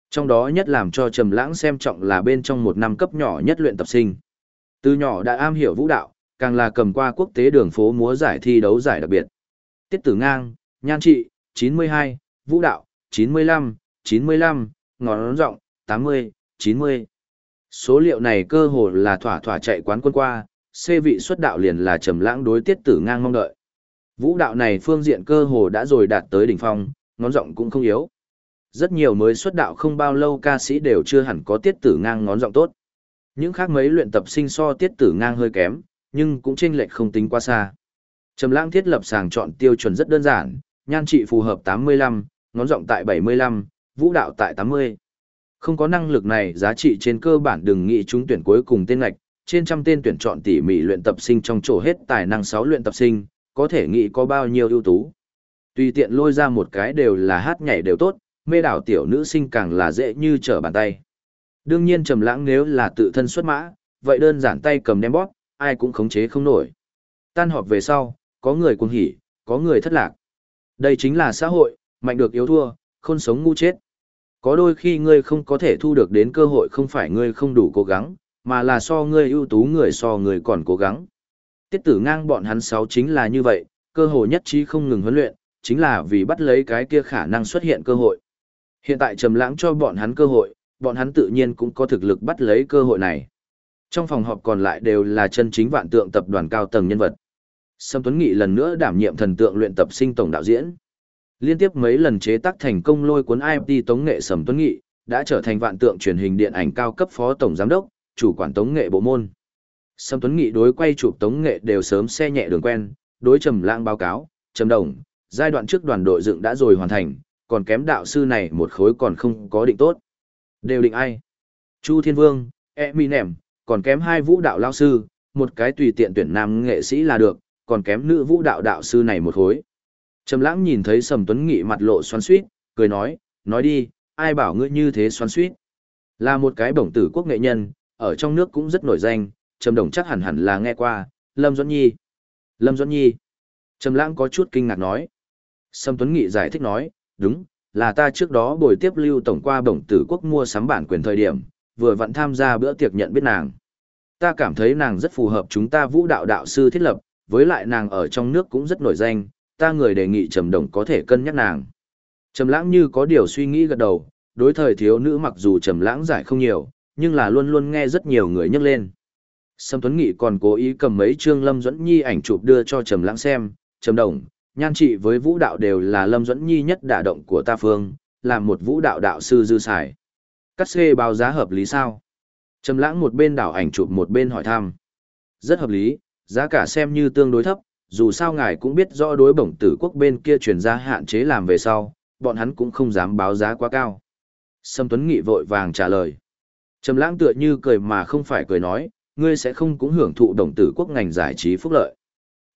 Trong đó nhất làm cho trầm lãng xem trọng là bên trong một năm cấp nhỏ nhất luyện tập sinh. Từ nhỏ đã am hiểu vũ đạo, càng là cầm qua quốc tế đường phố múa giải thi đấu giải đặc biệt. Tiết tử ngang, nhan trị, 92, vũ đạo, 95, 95, ngón rộng, 80, 90. Số liệu này cơ hồ là thỏa thỏa chạy quán quân qua, xê vị xuất đạo liền là trầm lãng đối tiết tử ngang mong đợi. Vũ đạo này phương diện cơ hồ đã rồi đạt tới đỉnh phong, ngón rộng cũng không yếu. Rất nhiều mới xuất đạo không bao lâu ca sĩ đều chưa hẳn có tiết tử ngang ngón rộng tốt. Những khác mấy luyện tập sinh so tiết tử ngang hơi kém, nhưng cũng chênh lệch không tính quá xa. Trầm Lãng thiết lập sàng chọn tiêu chuẩn rất đơn giản, nhan trị phù hợp 85, ngón rộng tại 75, vũ đạo tại 80. Không có năng lực này, giá trị trên cơ bản đừng nghĩ chúng tuyển cuối cùng tên ngạch, trên trăm tên tuyển chọn tỉ mỉ luyện tập sinh trong chỗ hết tài năng 6 luyện tập sinh, có thể nghĩ có bao nhiêu ưu tú. Tùy tiện lôi ra một cái đều là hát nhảy đều tốt, mê đảo tiểu nữ sinh càng là dễ như trở bàn tay. Đương nhiên trầm lãng nếu là tự thân xuất mã, vậy đơn giản tay cầm đem bóp, ai cũng khống chế không nổi. Tan họp về sau, có người cuồng hỉ, có người thất lạc. Đây chính là xã hội, mạnh được yếu thua, khôn sống ngu chết. Có đôi khi ngươi không có thể thu được đến cơ hội không phải ngươi không đủ cố gắng, mà là so ngươi ưu tú người so người còn cố gắng. Tiết tử ngang bọn hắn sáu chính là như vậy, cơ hội nhất trí không ngừng huấn luyện, chính là vì bắt lấy cái kia khả năng xuất hiện cơ hội. Hiện tại trầm lãng cho bọn hắn cơ hội, bọn hắn tự nhiên cũng có thực lực bắt lấy cơ hội này. Trong phòng họp còn lại đều là chân chính vạn tượng tập đoàn cao tầng nhân vật. Sâm Tuấn Nghị lần nữa đảm nhiệm thần tượng luyện tập sinh tổng đạo diễn. Liên tiếp mấy lần chế tác thành công lôi cuốn IP tống nghệ Sầm Tuấn Nghị, đã trở thành vạn tượng truyền hình điện ảnh cao cấp phó tổng giám đốc, chủ quản tống nghệ bộ môn. Sâm Tuấn Nghị đối quay chụp tống nghệ đều sớm xe nhẹ đường quen, đối trầm lãng báo cáo, trầm đồng, giai đoạn trước đoàn đội dựng đã rồi hoàn thành, còn kém đạo sư này một khối còn không có định tốt. Đều định ai? Chu Thiên Vương, Eminem, còn kém hai vũ đạo lao sư, một cái tùy tiện tuyển nam nghệ sĩ là được, còn kém nữ vũ đạo đạo sư này một khối. Trầm lãng nhìn thấy Sầm Tuấn Nghị mặt lộ xoắn xuýt, cười nói, nói đi, ai bảo ngươi như thế xoắn xuýt? Là một cái bổng tử quốc nghệ nhân, ở trong nước cũng rất nổi danh, Trầm Đồng chắc hẳn hẳn là nghe qua, Lâm Duẫn Nhi. Lâm Duẫn Nhi. Trầm lãng có chút kinh ngạc nói. sâm Tuấn Nghị giải thích nói, đúng, là ta trước đó buổi tiếp lưu tổng qua bổng tử quốc mua sắm bản quyền thời điểm, vừa vặn tham gia bữa tiệc nhận biết nàng. Ta cảm thấy nàng rất phù hợp chúng ta vũ đạo đạo sư thiết lập, với lại nàng ở trong nước cũng rất nổi danh, ta người đề nghị Trầm Đồng có thể cân nhắc nàng. Trầm Lãng như có điều suy nghĩ gật đầu, đối thời thiếu nữ mặc dù Trầm Lãng giải không nhiều, nhưng là luôn luôn nghe rất nhiều người nhắc lên. Sâm Tuấn Nghị còn cố ý cầm mấy chương Lâm Duẫn Nhi ảnh chụp đưa cho Trầm Lãng xem, Trầm Đồng, nhan trị với vũ đạo đều là Lâm Duẫn Nhi nhất đả động của ta phương, làm một vũ đạo đạo sư dư xài. Cắt xê báo giá hợp lý sao? Trầm lãng một bên đảo ảnh chụp một bên hỏi thăm. Rất hợp lý, giá cả xem như tương đối thấp, dù sao ngài cũng biết rõ đối bổng tử quốc bên kia truyền ra hạn chế làm về sau, bọn hắn cũng không dám báo giá quá cao. Sâm Tuấn Nghị vội vàng trả lời. Trầm lãng tựa như cười mà không phải cười nói, ngươi sẽ không cũng hưởng thụ đồng tử quốc ngành giải trí phúc lợi.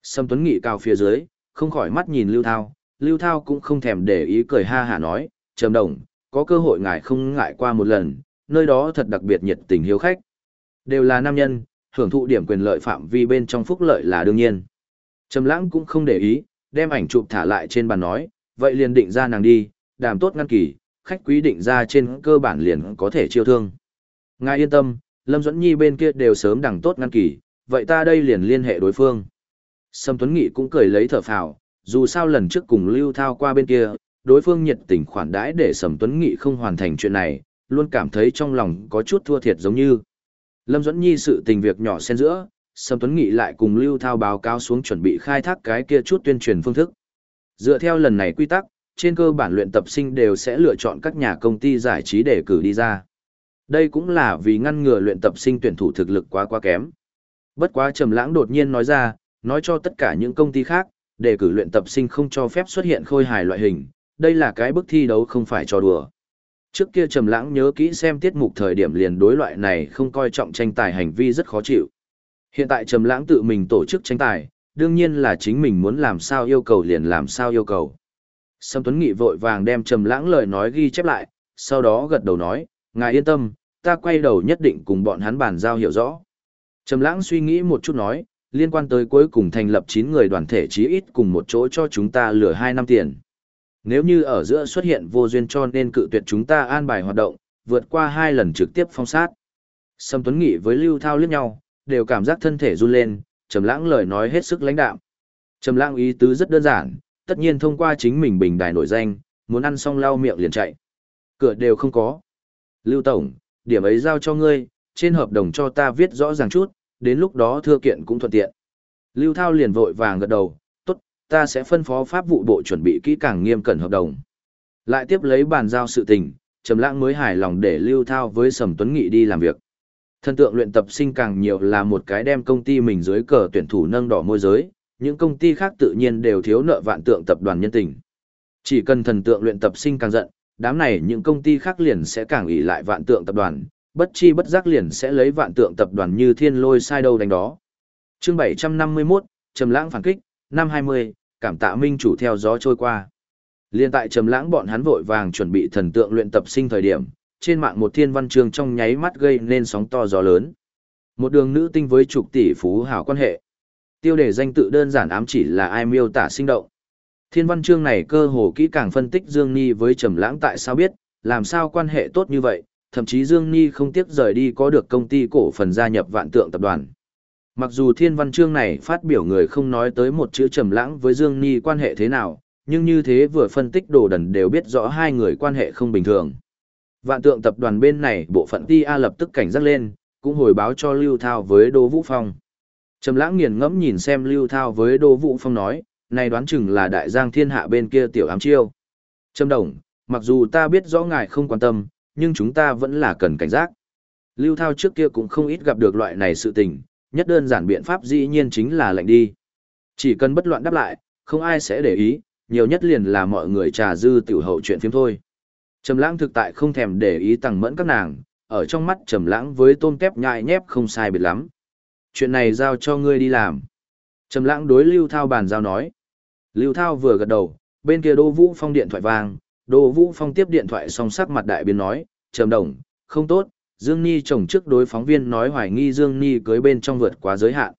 Sâm Tuấn Nghị cao phía dưới, không khỏi mắt nhìn Lưu Thao, Lưu Thao cũng không thèm để ý cười ha hả nói, Trầm Đồng, có cơ hội ngài không ngại qua một lần, nơi đó thật đặc biệt nhiệt tình hiếu khách. Đều là nam nhân, hưởng thụ điểm quyền lợi phạm vi bên trong phúc lợi là đương nhiên. Trầm lãng cũng không để ý, đem ảnh chụp thả lại trên bàn nói, vậy liền định ra nàng đi, đàm tốt ngăn kỳ, khách quý định ra trên cơ bản liền có thể chiêu thương. Ngài yên tâm, Lâm Duẫn Nhi bên kia đều sớm đẳng tốt ngăn kỳ, vậy ta đây liền liên hệ đối phương. Sâm Tuấn Nghị cũng cười lấy thở phào, dù sao lần trước cùng Lưu Thao qua bên kia, đối phương nhiệt tình khoản đãi để Sầm Tuấn Nghị không hoàn thành chuyện này, luôn cảm thấy trong lòng có chút thua thiệt giống như. Lâm Duẫn Nhi sự tình việc nhỏ xen giữa, Sâm Tuấn Nghị lại cùng Lưu Thao báo cáo xuống chuẩn bị khai thác cái kia chút tuyên truyền phương thức. Dựa theo lần này quy tắc, trên cơ bản luyện tập sinh đều sẽ lựa chọn các nhà công ty giải trí để cử đi ra. Đây cũng là vì ngăn ngừa luyện tập sinh tuyển thủ thực lực quá quá kém. Bất quá Trầm Lãng đột nhiên nói ra, nói cho tất cả những công ty khác, đề cử luyện tập sinh không cho phép xuất hiện khôi hài loại hình, đây là cái bức thi đấu không phải cho đùa. Trước kia Trầm Lãng nhớ kỹ xem tiết mục thời điểm liền đối loại này không coi trọng tranh tài hành vi rất khó chịu. Hiện tại Trầm Lãng tự mình tổ chức tranh tài, đương nhiên là chính mình muốn làm sao yêu cầu liền làm sao yêu cầu. Sâm Tuấn Nghị vội vàng đem Trầm Lãng lời nói ghi chép lại, sau đó gật đầu nói, ngài yên tâm, ta quay đầu nhất định cùng bọn hắn bàn giao hiểu rõ. Trầm Lãng suy nghĩ một chút nói, liên quan tới cuối cùng thành lập 9 người đoàn thể chí ít cùng một chỗ cho chúng ta lừa 2 năm tiền. Nếu như ở giữa xuất hiện vô duyên cho nên cự tuyệt chúng ta an bài hoạt động, vượt qua hai lần trực tiếp phong sát. Sâm Tuấn Nghị với Lưu Thao liếc nhau, đều cảm giác thân thể run lên, Trầm Lãng lời nói hết sức lãnh đạm. Trầm Lãng ý tứ rất đơn giản, tất nhiên thông qua chính mình bình đài nổi danh, muốn ăn xong lau miệng liền chạy. Cửa đều không có. Lưu Tổng, điểm ấy giao cho ngươi, trên hợp đồng cho ta viết rõ ràng chút, đến lúc đó thưa kiện cũng thuận tiện. Lưu Thao liền vội vàng gật đầu, tốt, ta sẽ phân phó pháp vụ bộ chuẩn bị kỹ càng nghiêm cẩn hợp đồng. Lại tiếp lấy bàn giao sự tình, Trầm Lãng mới hài lòng để Lưu Thao với Sầm Tuấn Nghị đi làm việc. Thân tượng luyện tập sinh càng nhiều là một cái đem công ty mình dưới cờ tuyển thủ nâng đỏ môi giới, những công ty khác tự nhiên đều thiếu nợ vạn tượng tập đoàn nhân tình. Chỉ cần thần tượng luyện tập sinh càng giận, đám này những công ty khác liền sẽ càng ỷ lại vạn tượng tập đoàn, bất chi bất giác liền sẽ lấy vạn tượng tập đoàn như thiên lôi sai đâu đánh đó. Chương 751, Trầm Lãng phản kích, năm 20, cảm tạ minh chủ theo gió trôi qua. Liên tại Trầm Lãng bọn hắn vội vàng chuẩn bị thần tượng luyện tập sinh thời điểm, trên mạng một thiên văn chương trong nháy mắt gây nên sóng to gió lớn. Một đường nữ tinh với trục tỷ phú hảo quan hệ. Tiêu đề danh tự đơn giản ám chỉ là ai miêu tả sinh động. Thiên văn chương này cơ hồ kỹ càng phân tích Dương Ni với Trầm Lãng tại sao biết, làm sao quan hệ tốt như vậy, thậm chí Dương Ni không tiếc rời đi có được công ty cổ phần gia nhập Vạn Tượng tập đoàn. Mặc dù thiên văn chương này phát biểu người không nói tới một chữ Trầm Lãng với Dương Ni quan hệ thế nào, nhưng như thế vừa phân tích đồ đần đều biết rõ hai người quan hệ không bình thường. Vạn Tượng tập đoàn bên này bộ phận TA lập tức cảnh giác lên, cũng hồi báo cho Lưu Thao với Đỗ Vũ Phong. Trầm lãng nghiền ngẫm nhìn xem Lưu Thao với Đỗ Vũ Phong nói, này đoán chừng là đại giang thiên hạ bên kia tiểu ám chiêu. Trầm đồng, mặc dù ta biết rõ ngài không quan tâm, nhưng chúng ta vẫn là cần cảnh giác. Lưu Thao trước kia cũng không ít gặp được loại này sự tình, nhất đơn giản biện pháp dĩ nhiên chính là lệnh đi. Chỉ cần bất loạn đáp lại, không ai sẽ để ý, nhiều nhất liền là mọi người trà dư tiểu hậu chuyện phim thôi. Trầm lãng thực tại không thèm để ý tằng mẫn các nàng, ở trong mắt trầm lãng với tôm kép nhại nhép không sai biệt lắm chuyện này giao cho ngươi đi làm. Trầm lãng đối Lưu Thao bàn giao nói. Lưu Thao vừa gật đầu, bên kia Đỗ Vũ Phong điện thoại vang, Đỗ Vũ Phong tiếp điện thoại xong sắc mặt đại biến nói, Trầm đồng, không tốt, Dương Ni chồng trước đối phóng viên nói hoài nghi Dương Ni cưới bên trong vượt quá giới hạn.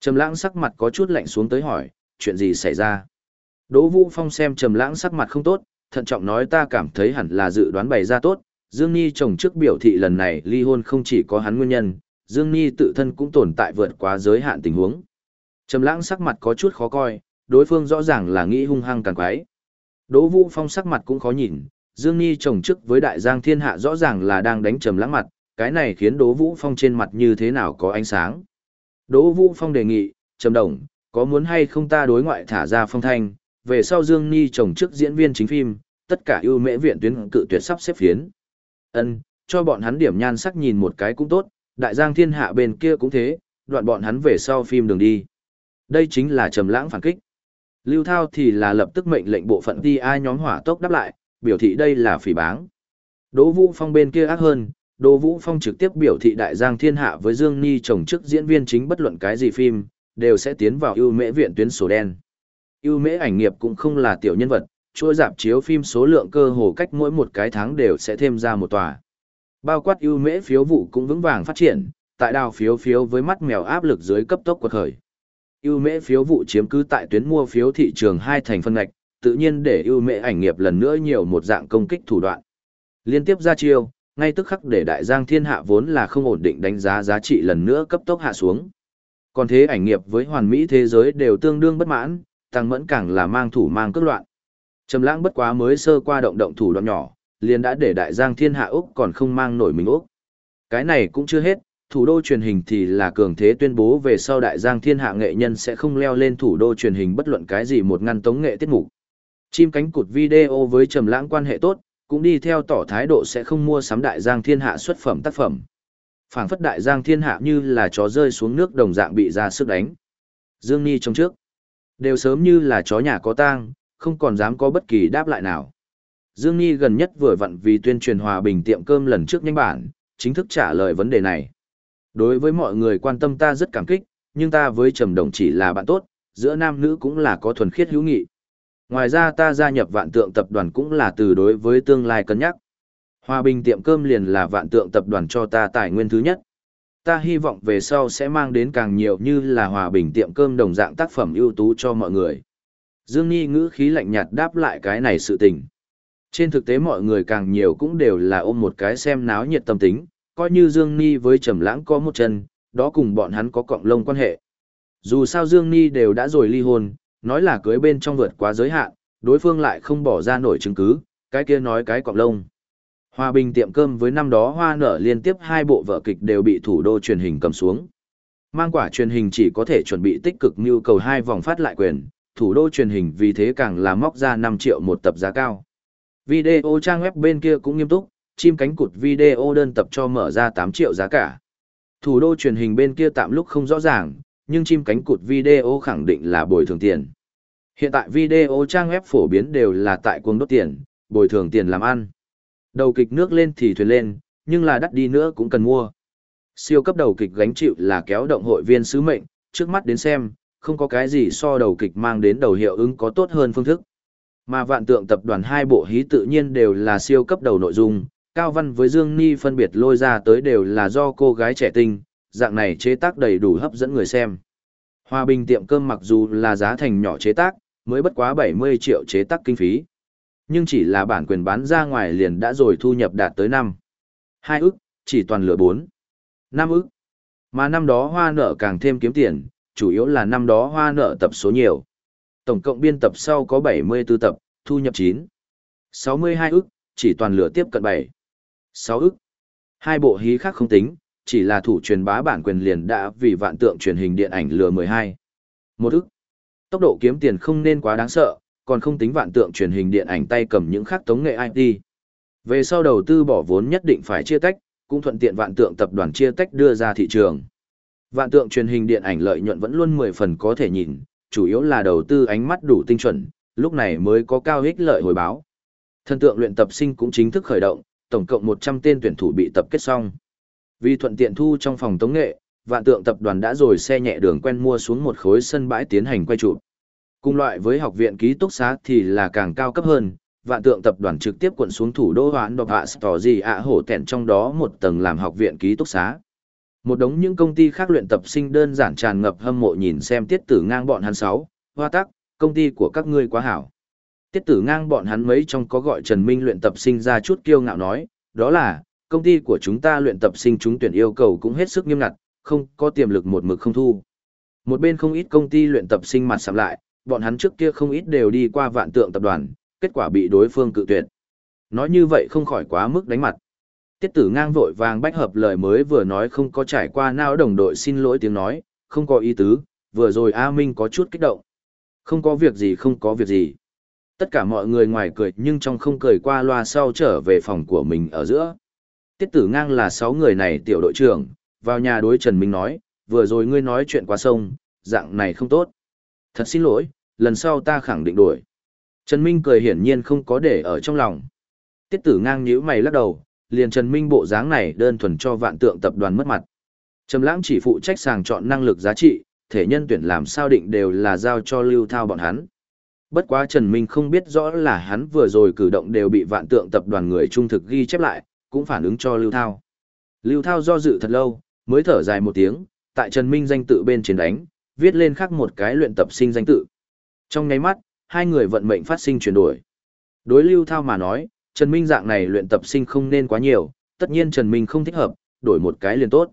Trầm lãng sắc mặt có chút lạnh xuống tới hỏi, chuyện gì xảy ra? Đỗ Vũ Phong xem Trầm lãng sắc mặt không tốt, thận trọng nói ta cảm thấy hẳn là dự đoán bày ra tốt, Dương Ni chồng trước biểu thị lần này ly hôn không chỉ có hắn nguyên nhân, Dương Nhi tự thân cũng tồn tại vượt quá giới hạn tình huống. Trầm lãng sắc mặt có chút khó coi, đối phương rõ ràng là nghĩ hung hăng càng quái. Đỗ Vũ Phong sắc mặt cũng khó nhìn, Dương Nhi chồng chức với đại giang thiên hạ rõ ràng là đang đánh trầm lãng mặt, cái này khiến Đỗ Vũ Phong trên mặt như thế nào có ánh sáng. Đỗ Vũ Phong đề nghị, Trầm Đồng, có muốn hay không ta đối ngoại thả ra phong thanh, về sau Dương Nhi chồng chức diễn viên chính phim, tất cả ưu mễ viện tuyến cự tuyệt sắp xếp phiến. Ân, cho bọn hắn điểm nhan sắc nhìn một cái cũng tốt, đại giang thiên hạ bên kia cũng thế, đoạn bọn hắn về sau phim đường đi. Đây chính là trầm lãng phản kích. Lưu Thao thì là lập tức mệnh lệnh bộ phận ti ai nhóm hỏa tốc đáp lại, biểu thị đây là phỉ báng. Đỗ Vũ Phong bên kia ác hơn, Đỗ Vũ Phong trực tiếp biểu thị đại giang thiên hạ với Dương Ni chồng chức diễn viên chính bất luận cái gì phim, đều sẽ tiến vào ưu mễ viện tuyến sổ đen. Ưu mễ ảnh nghiệp cũng không là tiểu nhân vật, chuỗi dạp chiếu phim số lượng cơ hồ cách mỗi một cái tháng đều sẽ thêm ra một tòa. Bao quát ưu mễ phiếu vụ cũng vững vàng phát triển, tại đào phiếu phiếu với mắt mèo áp lực dưới cấp tốc quật khởi. Ưu mễ phiếu vụ chiếm cứ tại tuyến mua phiếu thị trường hai thành phân ngạch, tự nhiên để ưu mễ ảnh nghiệp lần nữa nhiều một dạng công kích thủ đoạn. Liên tiếp ra chiêu, ngay tức khắc để đại giang thiên hạ vốn là không ổn định đánh giá giá trị lần nữa cấp tốc hạ xuống. Còn thế ảnh nghiệp với hoàn mỹ thế giới đều tương đương bất mãn, tăng mẫn càng là mang thủ mang cước loạn. Trầm lãng bất quá mới sơ qua động động thủ đoạn nhỏ, liền đã để đại giang thiên hạ Úc còn không mang nổi mình Úc. Cái này cũng chưa hết, thủ đô truyền hình thì là cường thế tuyên bố về sau đại giang thiên hạ nghệ nhân sẽ không leo lên thủ đô truyền hình bất luận cái gì một ngăn tống nghệ tiết mục. Chim cánh cụt video với trầm lãng quan hệ tốt, cũng đi theo tỏ thái độ sẽ không mua sắm đại giang thiên hạ xuất phẩm tác phẩm. Phảng phất đại giang thiên hạ như là chó rơi xuống nước đồng dạng bị ra sức đánh. Dương Ni trong trước, đều sớm như là chó nhà có tang, không còn dám có bất kỳ đáp lại nào. Dương Ni gần nhất vừa vặn vì tuyên truyền hòa bình tiệm cơm lần trước nhanh bản, chính thức trả lời vấn đề này. Đối với mọi người quan tâm ta rất cảm kích, nhưng ta với Trầm Đồng chỉ là bạn tốt, giữa nam nữ cũng là có thuần khiết hữu nghị. Ngoài ra ta gia nhập vạn tượng tập đoàn cũng là từ đối với tương lai cân nhắc. Hòa bình tiệm cơm liền là vạn tượng tập đoàn cho ta tài nguyên thứ nhất. Ta hy vọng về sau sẽ mang đến càng nhiều như là hòa bình tiệm cơm đồng dạng tác phẩm ưu tú cho mọi người. Dương Nhi ngữ khí lạnh nhạt đáp lại cái này sự tình. Trên thực tế mọi người càng nhiều cũng đều là ôm một cái xem náo nhiệt tâm tính, coi như Dương Ni với Trầm Lãng có một chân, đó cùng bọn hắn có cộng lông quan hệ. Dù sao Dương Ni đều đã rồi ly hôn, nói là cưới bên trong vượt quá giới hạn, đối phương lại không bỏ ra nổi chứng cứ, cái kia nói cái cộng lông. Hòa bình tiệm cơm với năm đó hoa nở liên tiếp hai bộ vở kịch đều bị thủ đô truyền hình cầm xuống. Mang quả truyền hình chỉ có thể chuẩn bị tích cực nhu cầu hai vòng phát lại quyền, thủ đô truyền hình vì thế càng là móc ra 5 triệu một tập giá cao. Video trang web bên kia cũng nghiêm túc, chim cánh cụt video đơn tập cho mở ra 8 triệu giá cả. Thủ đô truyền hình bên kia tạm lúc không rõ ràng, nhưng chim cánh cụt video khẳng định là bồi thường tiền. Hiện tại video trang web phổ biến đều là tại cuồng đốt tiền, bồi thường tiền làm ăn. Đầu kịch nước lên thì thuyền lên, nhưng là đắt đi nữa cũng cần mua. Siêu cấp đầu kịch gánh chịu là kéo động hội viên sứ mệnh, trước mắt đến xem, không có cái gì so đầu kịch mang đến đầu hiệu ứng có tốt hơn phương thức. Mà vạn tượng tập đoàn hai bộ hí tự nhiên đều là siêu cấp đầu nội dung, Cao Văn với Dương Ni phân biệt lôi ra tới đều là do cô gái trẻ tinh, dạng này chế tác đầy đủ hấp dẫn người xem. Hòa bình tiệm cơm mặc dù là giá thành nhỏ chế tác, mới bất quá 70 triệu chế tác kinh phí. Nhưng chỉ là bản quyền bán ra ngoài liền đã rồi thu nhập đạt tới năm hai ức, chỉ toàn lửa bốn năm ức. Mà năm đó hoa nợ càng thêm kiếm tiền, chủ yếu là năm đó hoa nợ tập số nhiều. Tổng cộng biên tập sau có 74 tập, thu nhập 9. 62 ức, chỉ toàn lửa tiếp cận 7. 6 ức. Hai bộ hí khác không tính, chỉ là thủ truyền bá bản quyền liền đã vì vạn tượng truyền hình điện ảnh lừa 12. Một ức. Tốc độ kiếm tiền không nên quá đáng sợ, còn không tính vạn tượng truyền hình điện ảnh tay cầm những khác tống nghệ IT. Về sau đầu tư bỏ vốn nhất định phải chia tách, cũng thuận tiện vạn tượng tập đoàn chia tách đưa ra thị trường. Vạn tượng truyền hình điện ảnh lợi nhuận vẫn luôn 10 phần có thể nhìn, chủ yếu là đầu tư ánh mắt đủ tinh chuẩn, lúc này mới có cao ích lợi hồi báo. Thần tượng luyện tập sinh cũng chính thức khởi động, tổng cộng 100 tên tuyển thủ bị tập kết xong. Vì thuận tiện thu trong phòng tống nghệ, vạn tượng tập đoàn đã rồi xe nhẹ đường quen mua xuống một khối sân bãi tiến hành quay chụp. Cùng loại với học viện ký túc xá thì là càng cao cấp hơn, vạn tượng tập đoàn trực tiếp quận xuống thủ đô hoãn độc hạ tỏ gì ạ hổ tẹn trong đó một tầng làm học viện ký túc xá. Một đống những công ty khác luyện tập sinh đơn giản tràn ngập hâm mộ nhìn xem tiết tử ngang bọn hắn sáu, hoa tắc, công ty của các ngươi quá hảo. Tiết tử ngang bọn hắn mấy trong có gọi Trần Minh luyện tập sinh ra chút kiêu ngạo nói, đó là, công ty của chúng ta luyện tập sinh chúng tuyển yêu cầu cũng hết sức nghiêm ngặt, không có tiềm lực một mực không thu. Một bên không ít công ty luyện tập sinh mặt sạm lại, bọn hắn trước kia không ít đều đi qua vạn tượng tập đoàn, kết quả bị đối phương cự tuyệt. Nói như vậy không khỏi quá mức đánh mặt. Tiết tử ngang vội vàng bách hợp lời mới vừa nói không có trải qua nào đồng đội xin lỗi tiếng nói, không có ý tứ, vừa rồi A Minh có chút kích động. Không có việc gì không có việc gì. Tất cả mọi người ngoài cười nhưng trong không cười qua loa sau trở về phòng của mình ở giữa. Tiết tử ngang là sáu người này tiểu đội trưởng, vào nhà đối Trần Minh nói, vừa rồi ngươi nói chuyện qua sông, dạng này không tốt. Thật xin lỗi, lần sau ta khẳng định đổi. Trần Minh cười hiển nhiên không có để ở trong lòng. Tiết tử ngang nhíu mày lắc đầu, liền Trần Minh bộ dáng này đơn thuần cho vạn tượng tập đoàn mất mặt. Trầm lãng chỉ phụ trách sàng chọn năng lực giá trị, thể nhân tuyển làm sao định đều là giao cho lưu thao bọn hắn. Bất quá Trần Minh không biết rõ là hắn vừa rồi cử động đều bị vạn tượng tập đoàn người trung thực ghi chép lại, cũng phản ứng cho lưu thao. Lưu thao do dự thật lâu, mới thở dài một tiếng, tại Trần Minh danh tự bên trên đánh, viết lên khắc một cái luyện tập sinh danh tự. Trong nháy mắt, hai người vận mệnh phát sinh chuyển đổi. Đối lưu thao mà nói, Trần Minh dạng này luyện tập sinh không nên quá nhiều, tất nhiên Trần Minh không thích hợp, đổi một cái liền tốt.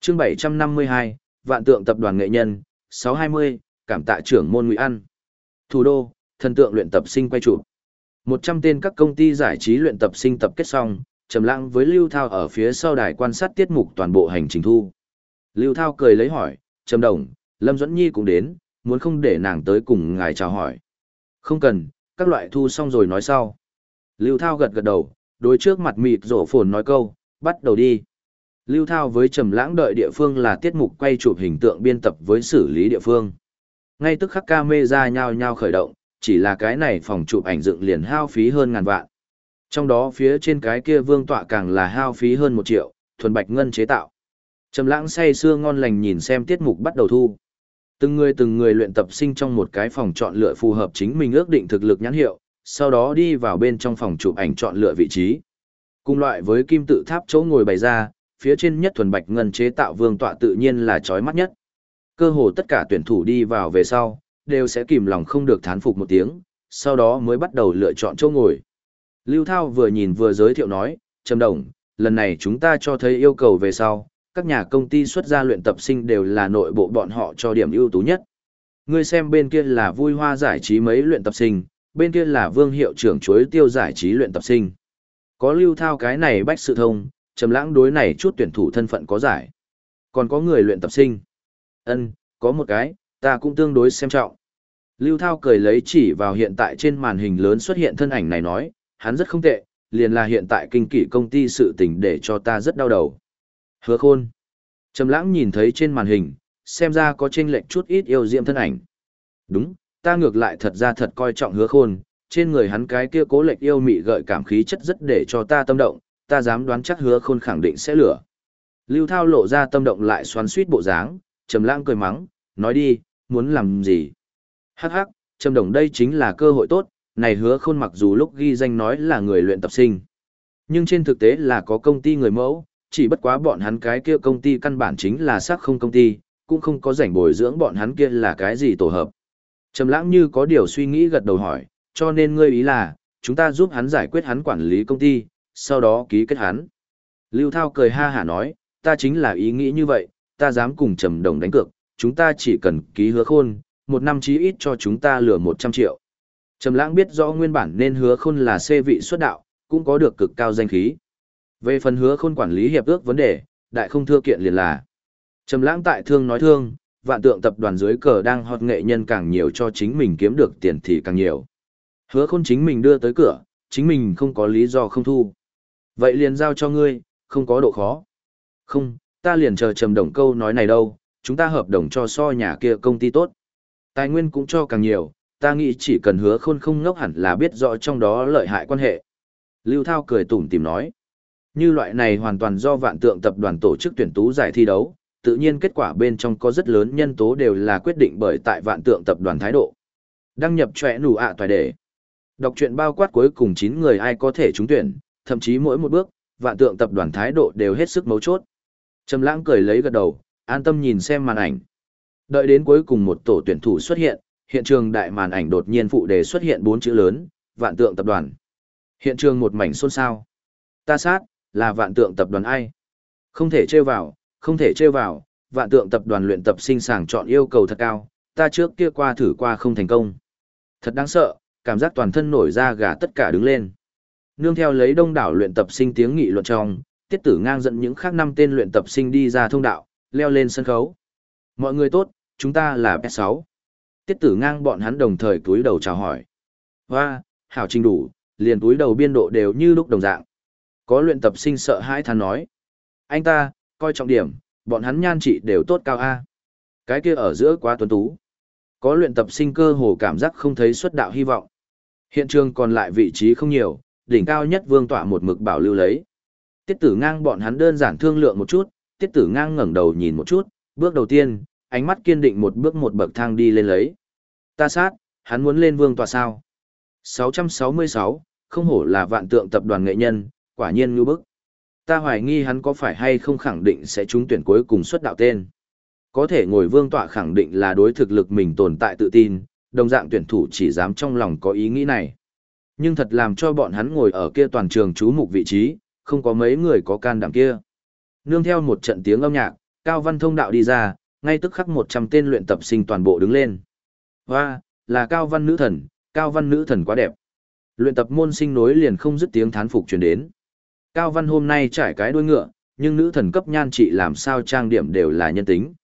Chương 752, Vạn tượng tập đoàn nghệ nhân, 620, cảm tạ trưởng môn Ngụy An. Thủ đô, thần tượng luyện tập sinh quay chụp. 100 tên các công ty giải trí luyện tập sinh tập kết xong, Trầm Lãng với Lưu Thao ở phía sau đài quan sát tiết mục toàn bộ hành trình thu. Lưu Thao cười lấy hỏi, "Trầm Đồng, Lâm Duẫn Nhi cũng đến, muốn không để nàng tới cùng ngài chào hỏi?" "Không cần, các loại thu xong rồi nói sau." Lưu Thao gật gật đầu, đối trước mặt mịt rổ phồn nói câu, "Bắt đầu đi." Lưu Thao với Trầm Lãng đợi địa phương là tiết mục quay chụp hình tượng biên tập với xử lý địa phương. Ngay tức khắc camera nhao nhao khởi động, chỉ là cái này phòng chụp ảnh dựng liền hao phí hơn ngàn vạn. Trong đó phía trên cái kia vương tọa càng là hao phí hơn một triệu, thuần bạch ngân chế tạo. Trầm lãng say sưa ngon lành nhìn xem tiết mục bắt đầu thu. Từng người từng người luyện tập sinh trong một cái phòng chọn lựa phù hợp chính mình ước định thực lực nhãn hiệu, sau đó đi vào bên trong phòng chụp ảnh chọn lựa vị trí. Cùng loại với kim tự tháp chỗ ngồi bày ra, phía trên nhất thuần bạch ngân chế tạo vương tọa tự nhiên là chói mắt nhất. Cơ hồ tất cả tuyển thủ đi vào về sau, đều sẽ kìm lòng không được thán phục một tiếng, sau đó mới bắt đầu lựa chọn chỗ ngồi. Lưu Thao vừa nhìn vừa giới thiệu nói, Trầm Đồng, lần này chúng ta cho thấy yêu cầu về sau, các nhà công ty xuất gia luyện tập sinh đều là nội bộ bọn họ cho điểm ưu tú nhất. Ngươi xem bên kia là vui hoa giải trí mấy luyện tập sinh, bên kia là vương hiệu trưởng chuối tiêu giải trí luyện tập sinh. Có lưu thao cái này bách sự thông, trầm lãng đối này chút tuyển thủ thân phận có giải. Còn có người luyện tập sinh. Ân, có một cái, ta cũng tương đối xem trọng. Lưu Thao cười lấy chỉ vào hiện tại trên màn hình lớn xuất hiện thân ảnh này nói, hắn rất không tệ, liền là hiện tại kinh kỷ công ty sự tình để cho ta rất đau đầu. Hứa khôn. Trầm lãng nhìn thấy trên màn hình, xem ra có chênh lệch chút ít yêu diệm thân ảnh. Đúng, ta ngược lại thật ra thật coi trọng hứa khôn, trên người hắn cái kia cố lệch yêu mị gợi cảm khí chất rất để cho ta tâm động, ta dám đoán chắc hứa khôn khẳng định sẽ lửa. Lưu Thao lộ ra tâm động lại xoắn suýt bộ dáng, Trầm lãng cười mắng, nói đi, muốn làm gì? Hắc hắc, Trầm Đồng đây chính là cơ hội tốt, này hứa khôn mặc dù lúc ghi danh nói là người luyện tập sinh. Nhưng trên thực tế là có công ty người mẫu, chỉ bất quá bọn hắn cái kia công ty căn bản chính là xác không công ty, cũng không có rảnh bồi dưỡng bọn hắn kia là cái gì tổ hợp. Trầm lãng như có điều suy nghĩ gật đầu hỏi, cho nên ngươi ý là, chúng ta giúp hắn giải quyết hắn quản lý công ty, sau đó ký kết hắn. Lưu Thao cười ha hả nói, ta chính là ý nghĩ như vậy, ta dám cùng Trầm Đồng đánh cược, chúng ta chỉ cần ký hứa khôn, một năm chí ít cho chúng ta lừa 100 triệu. Trầm lãng biết rõ nguyên bản nên hứa khôn là xê vị xuất đạo, cũng có được cực cao danh khí. Về phần hứa khôn quản lý hiệp ước vấn đề, đại không thưa kiện liền là. Trầm lãng tại thương nói thương, vạn tượng tập đoàn dưới cờ đang hot nghệ nhân càng nhiều cho chính mình kiếm được tiền thì càng nhiều. Hứa khôn chính mình đưa tới cửa, chính mình không có lý do không thu. Vậy liền giao cho ngươi, không có độ khó. Không, ta liền chờ trầm đồng câu nói này đâu, chúng ta hợp đồng cho so nhà kia công ty tốt. Tài nguyên cũng cho càng nhiều, ta nghĩ chỉ cần hứa khôn không ngốc hẳn là biết rõ trong đó lợi hại quan hệ. Lưu Thao cười tủm tìm nói. Như loại này hoàn toàn do vạn tượng tập đoàn tổ chức tuyển tú giải thi đấu, tự nhiên kết quả bên trong có rất lớn nhân tố đều là quyết định bởi tại vạn tượng tập đoàn thái độ. Đăng nhập trẻ nụ ạ toài đề. Đọc truyện bao quát cuối cùng 9 người ai có thể trúng tuyển, thậm chí mỗi một bước, vạn tượng tập đoàn thái độ đều hết sức mấu chốt. Trầm lãng cười lấy gật đầu, an tâm nhìn xem màn ảnh. Đợi đến cuối cùng một tổ tuyển thủ xuất hiện, hiện trường đại màn ảnh đột nhiên phụ đề xuất hiện bốn chữ lớn, vạn tượng tập đoàn. Hiện trường một mảnh xôn xao. Ta sát, là vạn tượng tập đoàn ai? Không thể trêu vào, không thể trêu vào, vạn tượng tập đoàn luyện tập sinh sàng chọn yêu cầu thật cao, ta trước kia qua thử qua không thành công. Thật đáng sợ, cảm giác toàn thân nổi da gà tất cả đứng lên. Nương theo lấy đông đảo luyện tập sinh tiếng nghị luận trong, tiết tử ngang dẫn những khác năm tên luyện tập sinh đi ra thông đạo, leo lên sân khấu. Mọi người tốt, chúng ta là P6. Tiết tử ngang bọn hắn đồng thời túi đầu chào hỏi. Và, hảo trình đủ, liền túi đầu biên độ đều như lúc đồng dạng. Có luyện tập sinh sợ hãi thán nói. Anh ta, coi trọng điểm, bọn hắn nhan trị đều tốt cao A. Cái kia ở giữa quá tuấn tú. Có luyện tập sinh cơ hồ cảm giác không thấy xuất đạo hy vọng. Hiện trường còn lại vị trí không nhiều, đỉnh cao nhất vương tọa một mực bảo lưu lấy. Tiết tử ngang bọn hắn đơn giản thương lượng một chút, tiết tử ngang ngẩng đầu nhìn một chút, bước đầu tiên, ánh mắt kiên định một bước một bậc thang đi lên lấy. Ta sát, hắn muốn lên vương tòa sao. 666, không hổ là vạn tượng tập đoàn nghệ nhân, quả nhiên như bức. Ta hoài nghi hắn có phải hay không khẳng định sẽ trúng tuyển cuối cùng xuất đạo tên. Có thể ngồi vương tọa khẳng định là đối thực lực mình tồn tại tự tin, đồng dạng tuyển thủ chỉ dám trong lòng có ý nghĩ này. Nhưng thật làm cho bọn hắn ngồi ở kia toàn trường chú mục vị trí, không có mấy người có can đảm kia. Nương theo một trận tiếng âm nhạc, Cao Văn Thông đạo đi ra, ngay tức khắc 100 tên luyện tập sinh toàn bộ đứng lên. Hoa, là Cao Văn nữ thần, Cao Văn nữ thần quá đẹp. Luyện tập môn sinh nối liền không dứt tiếng thán phục truyền đến. Cao Văn hôm nay trải cái đuôi ngựa, nhưng nữ thần cấp nhan trị làm sao trang điểm đều là nhân tính.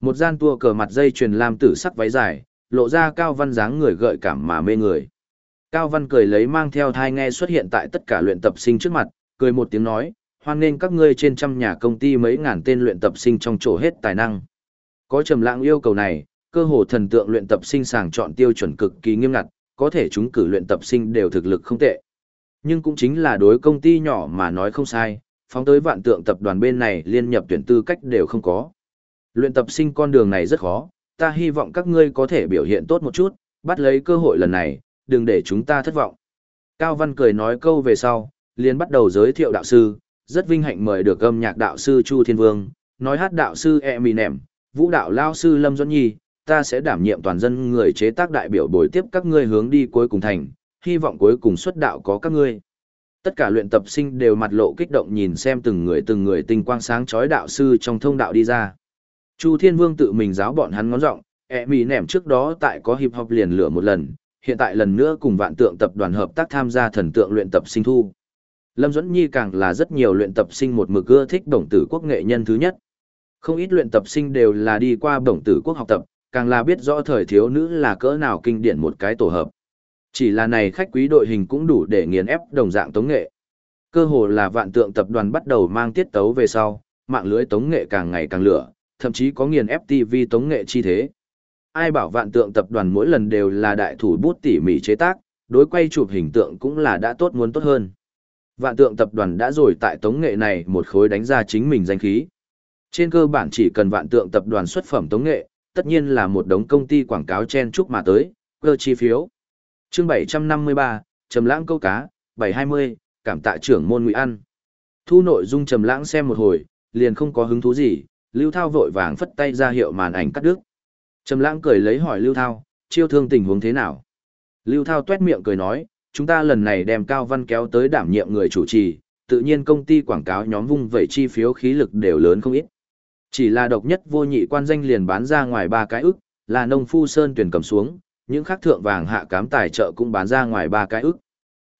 Một gian tua cờ mặt dây truyền làm tử sắc váy dài, lộ ra Cao Văn dáng người gợi cảm mà mê người. Cao Văn cười lấy mang theo thai nghe xuất hiện tại tất cả luyện tập sinh trước mặt, cười một tiếng nói, hoan nên các ngươi trên trăm nhà công ty mấy ngàn tên luyện tập sinh trong chỗ hết tài năng. Có trầm lãng yêu cầu này, cơ hồ thần tượng luyện tập sinh sàng chọn tiêu chuẩn cực kỳ nghiêm ngặt, có thể chúng cử luyện tập sinh đều thực lực không tệ. Nhưng cũng chính là đối công ty nhỏ mà nói không sai, phóng tới vạn tượng tập đoàn bên này liên nhập tuyển tư cách đều không có. Luyện tập sinh con đường này rất khó, ta hy vọng các ngươi có thể biểu hiện tốt một chút, bắt lấy cơ hội lần này, đừng để chúng ta thất vọng. Cao Văn cười nói câu về sau, liền bắt đầu giới thiệu đạo sư, rất vinh hạnh mời được âm nhạc đạo sư Chu Thiên Vương, nói hát đạo sư E Mì Nẻm, vũ đạo lao sư Lâm Duẫn Nhi, ta sẽ đảm nhiệm toàn dân người chế tác đại biểu bồi tiếp các ngươi hướng đi cuối cùng thành, hy vọng cuối cùng xuất đạo có các ngươi. Tất cả luyện tập sinh đều mặt lộ kích động nhìn xem từng người từng người tinh quang sáng chói đạo sư trong thông đạo đi ra. Chu Thiên Vương tự mình giáo bọn hắn ngón giọng, e mì nẻm trước đó tại có hiệp học liền lửa một lần, hiện tại lần nữa cùng vạn tượng tập đoàn hợp tác tham gia thần tượng luyện tập sinh thu. Lâm Duẫn Nhi càng là rất nhiều luyện tập sinh một mực ưa thích đồng tử quốc nghệ nhân thứ nhất. Không ít luyện tập sinh đều là đi qua đồng tử quốc học tập, càng là biết rõ thời thiếu nữ là cỡ nào kinh điển một cái tổ hợp. Chỉ là này khách quý đội hình cũng đủ để nghiền ép đồng dạng tống nghệ. Cơ hồ là vạn tượng tập đoàn bắt đầu mang tiết tấu về sau, mạng lưới tống nghệ càng ngày càng lửa, thậm chí có nghiền ép TV tống nghệ chi thế. Ai bảo vạn tượng tập đoàn mỗi lần đều là đại thủ bút tỉ mỉ chế tác, đối quay chụp hình tượng cũng là đã tốt muốn tốt hơn. Vạn tượng tập đoàn đã rồi tại tống nghệ này một khối đánh ra chính mình danh khí. Trên cơ bản chỉ cần vạn tượng tập đoàn xuất phẩm tống nghệ, tất nhiên là một đống công ty quảng cáo chen chúc mà tới, cơ chi phiếu. Chương 753, Trầm Lãng câu cá, 720, cảm tạ trưởng môn Ngụy An. Thu nội dung Trầm Lãng xem một hồi, liền không có hứng thú gì, Lưu Thao vội vàng phất tay ra hiệu màn ảnh cắt đứt. Trầm Lãng cười lấy hỏi Lưu Thao, chiêu thương tình huống thế nào? Lưu Thao tuét miệng cười nói, chúng ta lần này đem Cao Văn kéo tới đảm nhiệm người chủ trì, tự nhiên công ty quảng cáo nhóm vung vẩy chi phiếu khí lực đều lớn không ít. Chỉ là độc nhất vô nhị quan danh liền bán ra ngoài ba cái ức, là nông phu sơn tuyển cầm xuống, những khác thượng vàng hạ cám tài trợ cũng bán ra ngoài ba cái ức.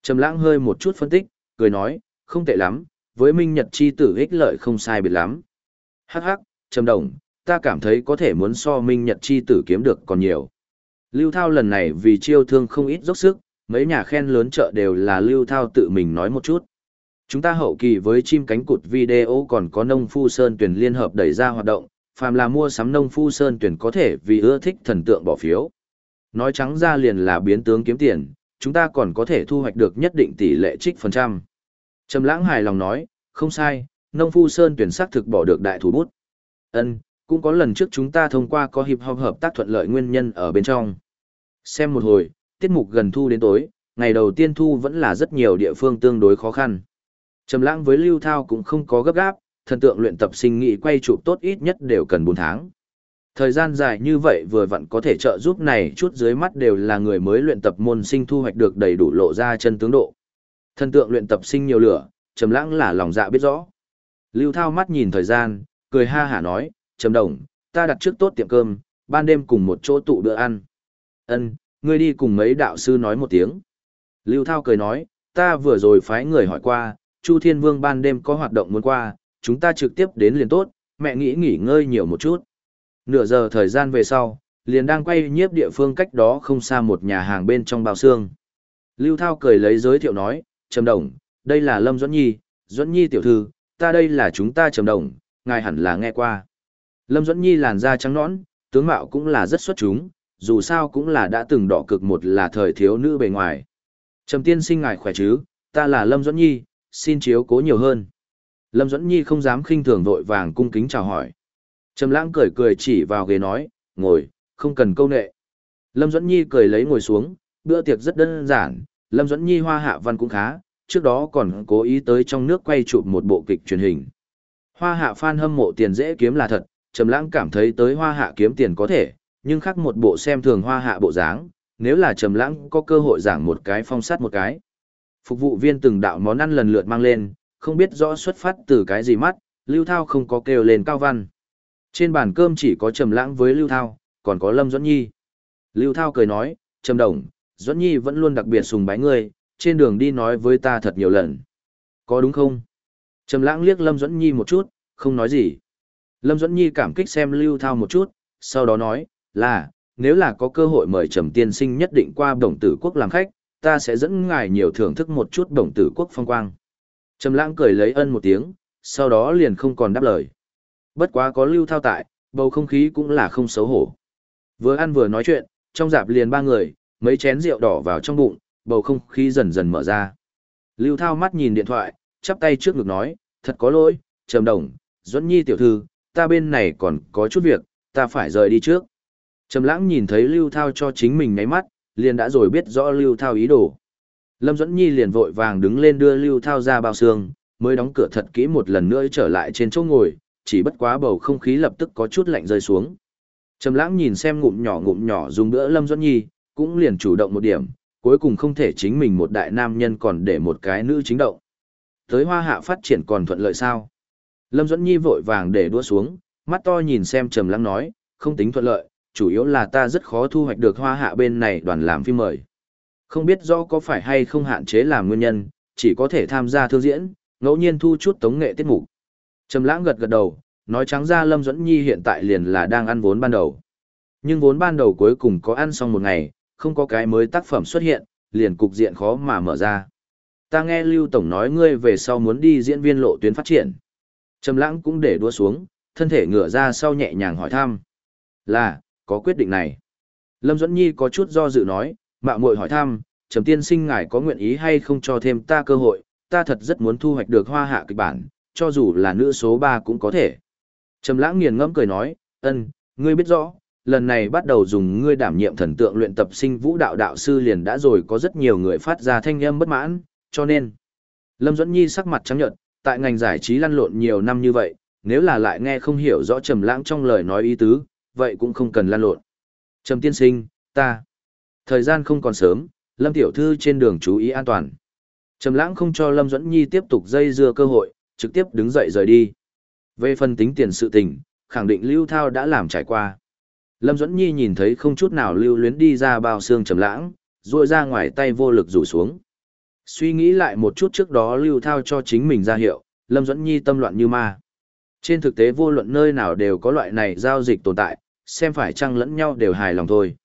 Trầm lãng hơi một chút phân tích, cười nói, không tệ lắm, với Minh Nhật chi tử ích lợi không sai biệt lắm. Hắc hắc, Trầm Đồng, ta cảm thấy có thể muốn so Minh Nhật chi tử kiếm được còn nhiều. Lưu Thao lần này vì chiêu thương không ít dốc sức, mấy nhà khen lớn chợ đều là Lưu Thao tự mình nói một chút. Chúng ta hậu kỳ với chim cánh cụt video còn có nông phu sơn tuyển liên hợp đẩy ra hoạt động, phàm là mua sắm nông phu sơn tuyển có thể vì ưa thích thần tượng bỏ phiếu. Nói trắng ra liền là biến tướng kiếm tiền, chúng ta còn có thể thu hoạch được nhất định tỷ lệ trích phần trăm. Trầm lãng hài lòng nói, không sai, nông phu sơn tuyển xác thực bỏ được đại thủ bút. Ân, cũng có lần trước chúng ta thông qua có hiệp hợp hợp tác thuận lợi nguyên nhân ở bên trong. Xem một hồi, tiết mục gần thu đến tối, ngày đầu tiên thu vẫn là rất nhiều địa phương tương đối khó khăn. Trầm lãng với Lưu Thao cũng không có gấp gáp, thần tượng luyện tập sinh nghị quay chụp tốt ít nhất đều cần 4 tháng. Thời gian dài như vậy vừa vặn có thể trợ giúp này chút dưới mắt đều là người mới luyện tập môn sinh thu hoạch được đầy đủ lộ ra chân tướng độ. Thần tượng luyện tập sinh nhiều lửa, Trầm lãng là lòng dạ biết rõ. Lưu Thao mắt nhìn thời gian, cười ha hả nói, Trầm Đồng, ta đặt trước tốt tiệm cơm, ban đêm cùng một chỗ tụ bữa ăn. Ân, ngươi đi cùng mấy đạo sư nói một tiếng. Lưu Thao cười nói, ta vừa rồi phái người hỏi qua, Chu Thiên Vương ban đêm có hoạt động muốn qua, chúng ta trực tiếp đến liền tốt, mẹ nghĩ nghỉ ngơi nhiều một chút. Nửa giờ thời gian về sau, liền đang quay nhiếp địa phương cách đó không xa một nhà hàng bên trong bao xương. Lưu Thao cười lấy giới thiệu nói, Trầm Đồng, đây là Lâm Duẫn Nhi, Duẫn Nhi tiểu thư, ta đây là chúng ta Trầm Đồng, ngài hẳn là nghe qua. Lâm Duẫn Nhi làn da trắng nõn, tướng mạo cũng là rất xuất chúng, dù sao cũng là đã từng đỏ cực một là thời thiếu nữ bề ngoài. Trầm tiên sinh ngài khỏe chứ, ta là Lâm Duẫn Nhi, xin chiếu cố nhiều hơn. Lâm Duẫn Nhi không dám khinh thường vội vàng cung kính chào hỏi. Trầm lãng cười cười chỉ vào ghế nói, ngồi, không cần câu nệ. Lâm Duẫn Nhi cười lấy ngồi xuống, bữa tiệc rất đơn giản, Lâm Duẫn Nhi hoa hạ văn cũng khá, trước đó còn cố ý tới trong nước quay chụp một bộ kịch truyền hình. Hoa hạ fan hâm mộ tiền dễ kiếm là thật, Trầm lãng cảm thấy tới hoa hạ kiếm tiền có thể, nhưng khác một bộ xem thường hoa hạ bộ dáng, nếu là Trầm Lãng có cơ hội giảng một cái phong sát một cái. Phục vụ viên từng đạo món ăn lần lượt mang lên, không biết rõ xuất phát từ cái gì mắt, Lưu Thao không có kêu lên cao văn. Trên bàn cơm chỉ có Trầm Lãng với Lưu Thao, còn có Lâm Duẫn Nhi. Lưu Thao cười nói, Trầm Đồng, Duẫn Nhi vẫn luôn đặc biệt sùng bái ngươi, trên đường đi nói với ta thật nhiều lần. Có đúng không? Trầm Lãng liếc Lâm Duẫn Nhi một chút, không nói gì. Lâm Duẫn Nhi cảm kích xem Lưu Thao một chút, sau đó nói, là, nếu là có cơ hội mời Trầm Tiên Sinh nhất định qua Đồng Tử Quốc làm khách, ta sẽ dẫn ngài nhiều thưởng thức một chút Đồng Tử Quốc phong quang. Trầm Lãng cười lấy ân một tiếng, sau đó liền không còn đáp lời. Bất quá có Lưu Thao tại, bầu không khí cũng là không xấu hổ. Vừa ăn vừa nói chuyện, trong dạp liền ba người, mấy chén rượu đỏ vào trong bụng, bầu không khí dần dần mở ra. Lưu Thao mắt nhìn điện thoại, chắp tay trước ngực nói, thật có lỗi, Trầm Đồng, Duẫn Nhi tiểu thư, ta bên này còn có chút việc, ta phải rời đi trước. Trầm Lãng nhìn thấy Lưu Thao cho chính mình ngáy mắt, liền đã rồi biết rõ Lưu Thao ý đồ. Lâm Duẫn Nhi liền vội vàng đứng lên đưa Lưu Thao ra bao xương, mới đóng cửa thật kỹ một lần nữa trở lại trên chỗ ngồi, chỉ bất quá bầu không khí lập tức có chút lạnh rơi xuống. Trầm Lãng nhìn xem ngụm nhỏ ngụm nhỏ dùng bữa Lâm Duẫn Nhi, cũng liền chủ động một điểm, cuối cùng không thể chính mình một đại nam nhân còn để một cái nữ chính động. Tới Hoa Hạ phát triển còn thuận lợi sao? Lâm Duẫn Nhi vội vàng để đua xuống, mắt to nhìn xem Trầm Lãng nói, không tính thuận lợi, chủ yếu là ta rất khó thu hoạch được Hoa Hạ bên này đoàn làm phim mời. Không biết rõ có phải hay không hạn chế làm nguyên nhân, chỉ có thể tham gia thương diễn, ngẫu nhiên thu chút tống nghệ tiết mục. Trầm Lãng gật gật đầu, nói trắng ra Lâm Duẫn Nhi hiện tại liền là đang ăn vốn ban đầu. Nhưng vốn ban đầu cuối cùng có ăn xong một ngày, không có cái mới tác phẩm xuất hiện, liền cục diện khó mà mở ra. Ta nghe Lưu Tổng nói ngươi về sau muốn đi diễn viên lộ tuyến phát triển. Trầm lãng cũng để đua xuống, thân thể ngửa ra sau nhẹ nhàng hỏi thăm. Là, có quyết định này. Lâm Duẫn Nhi có chút do dự nói, mạo muội hỏi thăm, Trầm tiên sinh ngài có nguyện ý hay không cho thêm ta cơ hội, ta thật rất muốn thu hoạch được hoa hạ kịch bản, cho dù là nữ số 3 cũng có thể. Trầm lãng nghiền ngẫm cười nói, ân, ngươi biết rõ, lần này bắt đầu dùng ngươi đảm nhiệm thần tượng luyện tập sinh vũ đạo đạo sư liền đã rồi có rất nhiều người phát ra thanh âm bất mãn, cho nên. Lâm Duẫn Nhi sắc mặt trắng nhợt, tại ngành giải trí lăn lộn nhiều năm như vậy, nếu là lại nghe không hiểu rõ Trầm Lãng trong lời nói ý tứ, vậy cũng không cần lan lộn. Trầm tiên sinh, ta. Thời gian không còn sớm, Lâm tiểu thư trên đường chú ý an toàn. Trầm Lãng không cho Lâm Duẫn Nhi tiếp tục dây dưa cơ hội, trực tiếp đứng dậy rời đi. Về phần tính tiền sự tình, khẳng định Lưu Thao đã làm trải qua. Lâm Duẫn Nhi nhìn thấy không chút nào lưu luyến đi ra bao xương trầm lãng, duỗi ra ngoài tay vô lực rủ xuống. Suy nghĩ lại một chút trước đó Lưu Thao cho chính mình ra hiệu, Lâm Duẫn Nhi tâm loạn như ma. Trên thực tế vô luận nơi nào đều có loại này giao dịch tồn tại, xem phải chăng lẫn nhau đều hài lòng thôi.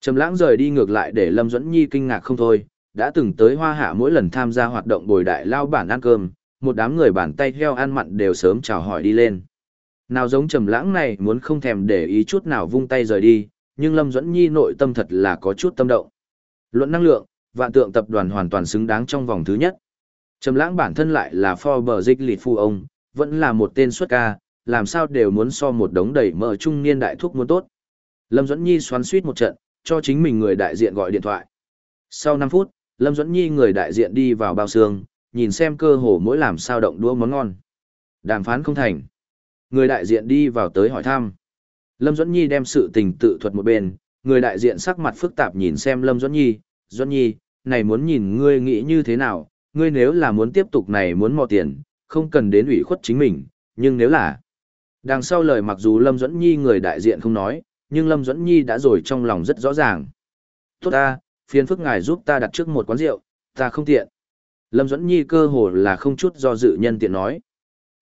Trầm lãng rời đi ngược lại để Lâm Duẫn Nhi kinh ngạc không thôi, đã từng tới Hoa Hạ mỗi lần tham gia hoạt động bồi đại lao bản ăn cơm, một đám người bàn tay heo ăn mặn đều sớm chào hỏi đi lên. Nào giống trầm lãng này muốn không thèm để ý chút nào vung tay rời đi, nhưng Lâm Duẫn Nhi nội tâm thật là có chút tâm động. Luận năng lượng, vạn tượng tập đoàn hoàn toàn xứng đáng trong vòng thứ nhất. Trầm lãng bản thân lại là Forbes dịch lịt phu ông, vẫn là một tên xuất ca, làm sao đều muốn so một đống đầy mỡ trung niên đại thuốc muốn tốt. Lâm Duẫn Nhi xoắn suýt một trận, cho chính mình người đại diện gọi điện thoại. Sau 5 phút, Lâm Duẫn Nhi người đại diện đi vào bao xương, nhìn xem cơ hồ mỗi làm sao động đũa món ngon. Đàm phán không thành. Người đại diện đi vào tới hỏi thăm. Lâm Duẫn Nhi đem sự tình tự thuật một bên, người đại diện sắc mặt phức tạp nhìn xem Lâm Duẫn Nhi, Duẫn Nhi, này muốn nhìn ngươi nghĩ như thế nào, ngươi nếu là muốn tiếp tục này muốn mò tiền, không cần đến ủy khuất chính mình, nhưng nếu là... Đằng sau lời mặc dù Lâm Duẫn Nhi người đại diện không nói, nhưng Lâm Duẫn Nhi đã rồi trong lòng rất rõ ràng. Tốt ta, phiền phức ngài giúp ta đặt trước một quán rượu, ta không tiện. Lâm Duẫn Nhi cơ hồ là không chút do dự nhân tiện nói.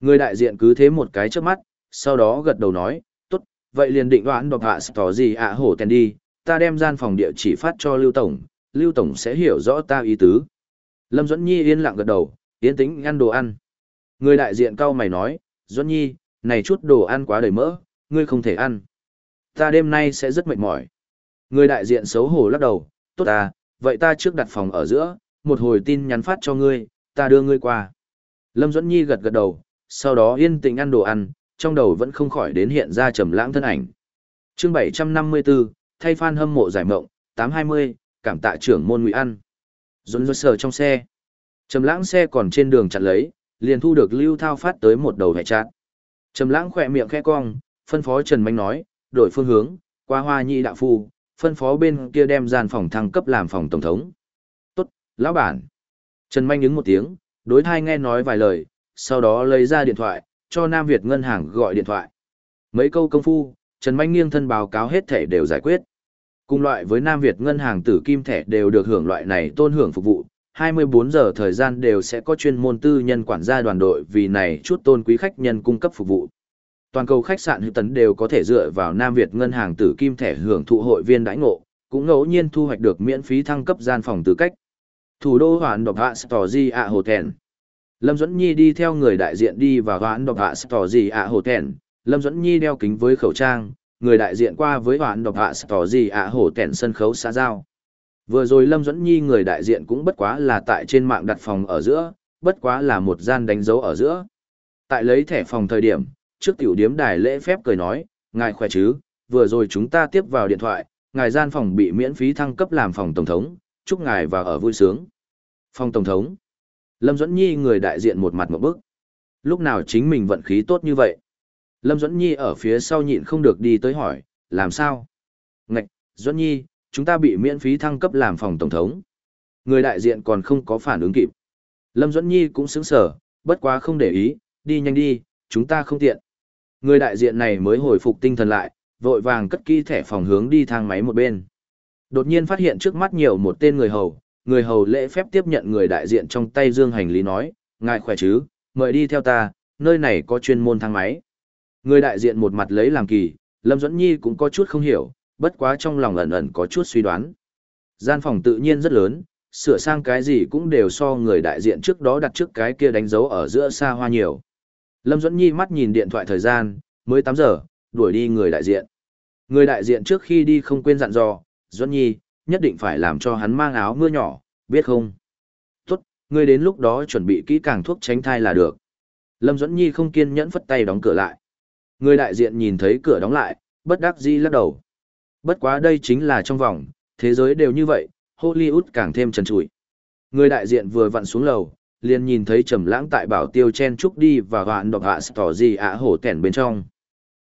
Người đại diện cứ thế một cái trước mắt, sau đó gật đầu nói, tốt, vậy liền định đoán đọc hạ tỏ gì ạ hổ tèn đi, ta đem gian phòng địa chỉ phát cho Lưu Tổng, Lưu Tổng sẽ hiểu rõ ta ý tứ. Lâm Duẫn Nhi yên lặng gật đầu, yên tĩnh ăn đồ ăn. Người đại diện cau mày nói, Duẫn Nhi, này chút đồ ăn quá đầy mỡ, ngươi không thể ăn. Ta đêm nay sẽ rất mệt mỏi. Người đại diện xấu hổ lắc đầu, tốt à, vậy ta trước đặt phòng ở giữa, một hồi tin nhắn phát cho ngươi, ta đưa ngươi qua. Lâm Duẫn Nhi gật gật đầu, sau đó yên tĩnh ăn đồ ăn, trong đầu vẫn không khỏi đến hiện ra trầm lãng thân ảnh. Chương 754, thay fan hâm mộ giải mộng, 820, cảm tạ trưởng môn Ngụy Ăn. Duẫn Duẫn sờ trong xe. Trầm lãng xe còn trên đường chặn lấy, liền thu được Lưu Thao phát tới một đầu hệ trạng. Trầm lãng khỏe miệng khẽ cong, phân phó Trần Mạnh nói, đổi phương hướng, qua hoa nhị đạo phu, phân phó bên kia đem gian phòng thăng cấp làm phòng tổng thống. Tốt, lão bản. Trần Manh ứng một tiếng, đối thai nghe nói vài lời, sau đó lấy ra điện thoại, cho Nam Việt ngân hàng gọi điện thoại. Mấy câu công phu, Trần Manh nghiêng thân báo cáo hết thể đều giải quyết. Cùng loại với Nam Việt ngân hàng tử kim thẻ đều được hưởng loại này tôn hưởng phục vụ, 24 giờ thời gian đều sẽ có chuyên môn tư nhân quản gia đoàn đội vì này chút tôn quý khách nhân cung cấp phục vụ. Toàn cầu khách sạn hữu tấn đều có thể dựa vào Nam Việt ngân hàng tử kim thẻ hưởng thụ hội viên đãi ngộ, cũng ngẫu nhiên thu hoạch được miễn phí thăng cấp gian phòng tư cách. Thủ đô hoãn Độc Hạ Storgy A Hotel. Lâm Duẫn Nhi đi theo người đại diện đi vào hoãn Độc Hạ Storgy A Hotel. Lâm Duẫn Nhi đeo kính với khẩu trang, người đại diện qua với hoãn Độc Hạ Storgy A Hotel sân khấu xã giao. Vừa rồi Lâm Duẫn Nhi người đại diện cũng bất quá là tại trên mạng đặt phòng ở giữa, bất quá là một gian đánh dấu ở giữa. Tại lấy thẻ phòng thời điểm, trước tiểu điếm đài lễ phép cười nói, ngài khỏe chứ, vừa rồi chúng ta tiếp vào điện thoại, ngài gian phòng bị miễn phí thăng cấp làm phòng tổng thống, chúc ngài vào ở vui sướng. Phòng tổng thống. Lâm Duẫn Nhi người đại diện một mặt một bức. Lúc nào chính mình vận khí tốt như vậy? Lâm Duẫn Nhi ở phía sau nhịn không được đi tới hỏi, làm sao? Ngạch, Duẫn Nhi, chúng ta bị miễn phí thăng cấp làm phòng tổng thống. Người đại diện còn không có phản ứng kịp. Lâm Duẫn Nhi cũng sững sở, bất quá không để ý, đi nhanh đi, chúng ta không tiện. Người đại diện này mới hồi phục tinh thần lại, vội vàng cất kỹ thẻ phòng hướng đi thang máy một bên. Đột nhiên phát hiện trước mắt nhiều một tên người hầu, người hầu lễ phép tiếp nhận người đại diện trong tay dương hành lý nói, ngài khỏe chứ, mời đi theo ta, nơi này có chuyên môn thang máy. Người đại diện một mặt lấy làm kỳ, Lâm Duẫn Nhi cũng có chút không hiểu, bất quá trong lòng ẩn ẩn có chút suy đoán. Gian phòng tự nhiên rất lớn, sửa sang cái gì cũng đều so người đại diện trước đó đặt trước cái kia đánh dấu ở giữa xa hoa nhiều. Lâm Duẫn Nhi mắt nhìn điện thoại thời gian, mới 8 giờ, đuổi đi người đại diện. Người đại diện trước khi đi không quên dặn dò, Duẫn Nhi, nhất định phải làm cho hắn mang áo mưa nhỏ, biết không? Tốt, ngươi đến lúc đó chuẩn bị kỹ càng thuốc tránh thai là được. Lâm Duẫn Nhi không kiên nhẫn phất tay đóng cửa lại. Người đại diện nhìn thấy cửa đóng lại, bất đắc dĩ lắc đầu. Bất quá đây chính là trong vòng, thế giới đều như vậy, Hollywood càng thêm trần trụi. Người đại diện vừa vặn xuống lầu, liền nhìn thấy trầm lãng tại bảo tiêu chen trúc đi và hoạn độc hạ tỏ gì ạ hổ tẻn bên trong.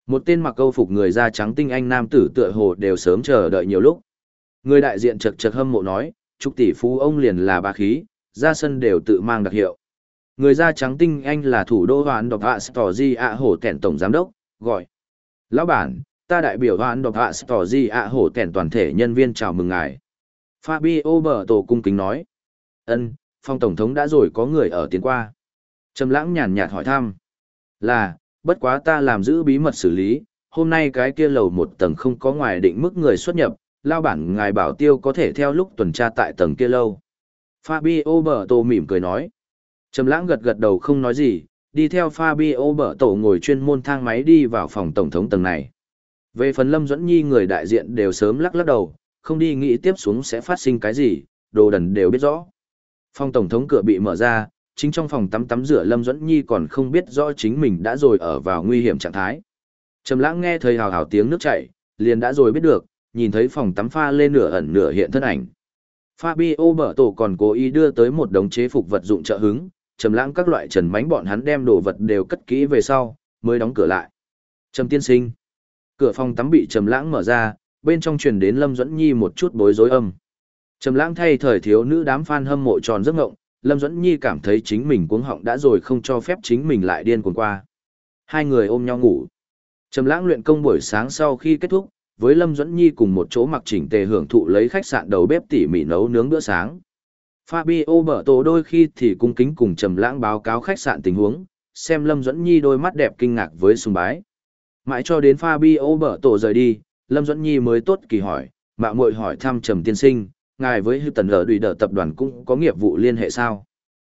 Một tên mặc câu phục người da trắng tinh anh nam tử tựa hồ đều sớm chờ đợi nhiều lúc. Người đại diện chật chật hâm mộ nói, trục tỷ phú ông liền là bá khí, ra sân đều tự mang đặc hiệu. Người da trắng tinh anh là thủ đô hoạn độc hạ tỏ gì ạ hổ tẻn tổng giám đốc, gọi. Lão bản, ta đại biểu hoạn độc hạ tỏ gì ạ hổ kèn toàn thể nhân viên chào mừng ngài. Fabio bở tổ cung kính nói. ân phong tổng thống đã rồi có người ở tiến qua. Trầm lãng nhàn nhạt hỏi thăm. Là, bất quá ta làm giữ bí mật xử lý, hôm nay cái kia lầu một tầng không có ngoài định mức người xuất nhập, lao bản ngài bảo tiêu có thể theo lúc tuần tra tại tầng kia lâu. Fabio bở tổ mỉm cười nói. Trầm lãng gật gật đầu không nói gì, đi theo Fabio bở tổ ngồi chuyên môn thang máy đi vào phòng tổng thống tầng này. Về phần Lâm Duẫn Nhi người đại diện đều sớm lắc lắc đầu, không đi nghĩ tiếp xuống sẽ phát sinh cái gì, đồ đần đều biết rõ. Phòng tổng thống cửa bị mở ra, chính trong phòng tắm tắm rửa Lâm Duẫn Nhi còn không biết rõ chính mình đã rồi ở vào nguy hiểm trạng thái. Trầm lãng nghe thấy hào hào tiếng nước chảy, liền đã rồi biết được, nhìn thấy phòng tắm pha lên nửa ẩn nửa hiện thân ảnh. Fabio bở tổ còn cố ý đưa tới một đống chế phục vật dụng trợ hứng, trầm lãng các loại trần mánh bọn hắn đem đồ vật đều cất kỹ về sau, mới đóng cửa lại. Trầm tiên sinh. Cửa phòng tắm bị trầm lãng mở ra, bên trong truyền đến Lâm Duẫn Nhi một chút bối rối âm. Trầm lãng thay thời thiếu nữ đám fan hâm mộ tròn giấc ngộng, Lâm Duẫn Nhi cảm thấy chính mình cuống họng đã rồi không cho phép chính mình lại điên cuồng qua. Hai người ôm nhau ngủ. Trầm lãng luyện công buổi sáng sau khi kết thúc, với Lâm Duẫn Nhi cùng một chỗ mặc chỉnh tề hưởng thụ lấy khách sạn đầu bếp tỉ mỉ nấu nướng bữa sáng. Fabio bở tổ đôi khi thì cung kính cùng Trầm lãng báo cáo khách sạn tình huống, xem Lâm Duẫn Nhi đôi mắt đẹp kinh ngạc với sùng bái. Mãi cho đến Fabio bở tổ rời đi, Lâm Duẫn Nhi mới tốt kỳ hỏi, mạo muội hỏi thăm Trầm tiên sinh, ngài với hư tần ở đùi Đở tập đoàn cũng có nghiệp vụ liên hệ sao?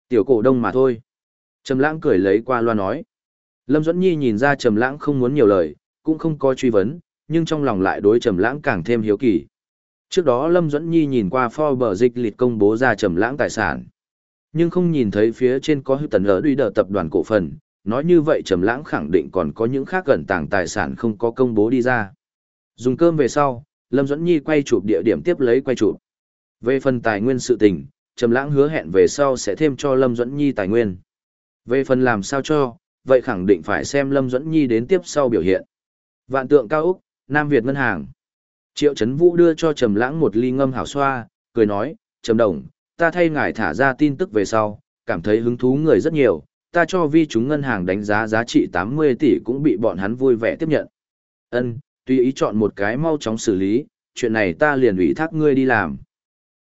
Tiểu cổ đông mà thôi. Trầm lãng cười lấy qua loa nói. Lâm Duẫn Nhi nhìn ra Trầm lãng không muốn nhiều lời, cũng không có truy vấn, nhưng trong lòng lại đối Trầm lãng càng thêm hiếu kỳ. Trước đó Lâm Duẫn Nhi nhìn qua Forbes dịch lịch công bố ra Trầm lãng tài sản. Nhưng không nhìn thấy phía trên có hư tần ở đùi Đở tập đoàn cổ phần, nói như vậy Trầm lãng khẳng định còn có những khác gần tàng tài sản không có công bố đi ra. Dùng cơm về sau, Lâm Duẫn Nhi quay chụp địa điểm tiếp lấy quay chụp. Về phần tài nguyên sự tình, Trầm Lãng hứa hẹn về sau sẽ thêm cho Lâm Duẫn Nhi tài nguyên. Về phần làm sao cho, vậy khẳng định phải xem Lâm Duẫn Nhi đến tiếp sau biểu hiện. Vạn tượng cao Úc, Nam Việt Ngân hàng. Triệu Trấn Vũ đưa cho Trầm Lãng một ly ngâm hảo xoa, cười nói, "Trầm Đồng, ta thay ngài thả ra tin tức về sau, cảm thấy hứng thú người rất nhiều, ta cho vi chúng ngân hàng đánh giá giá trị 80 tỷ cũng bị bọn hắn vui vẻ tiếp nhận." Ân, tùy ý chọn một cái mau chóng xử lý, chuyện này ta liền ủy thác ngươi đi làm.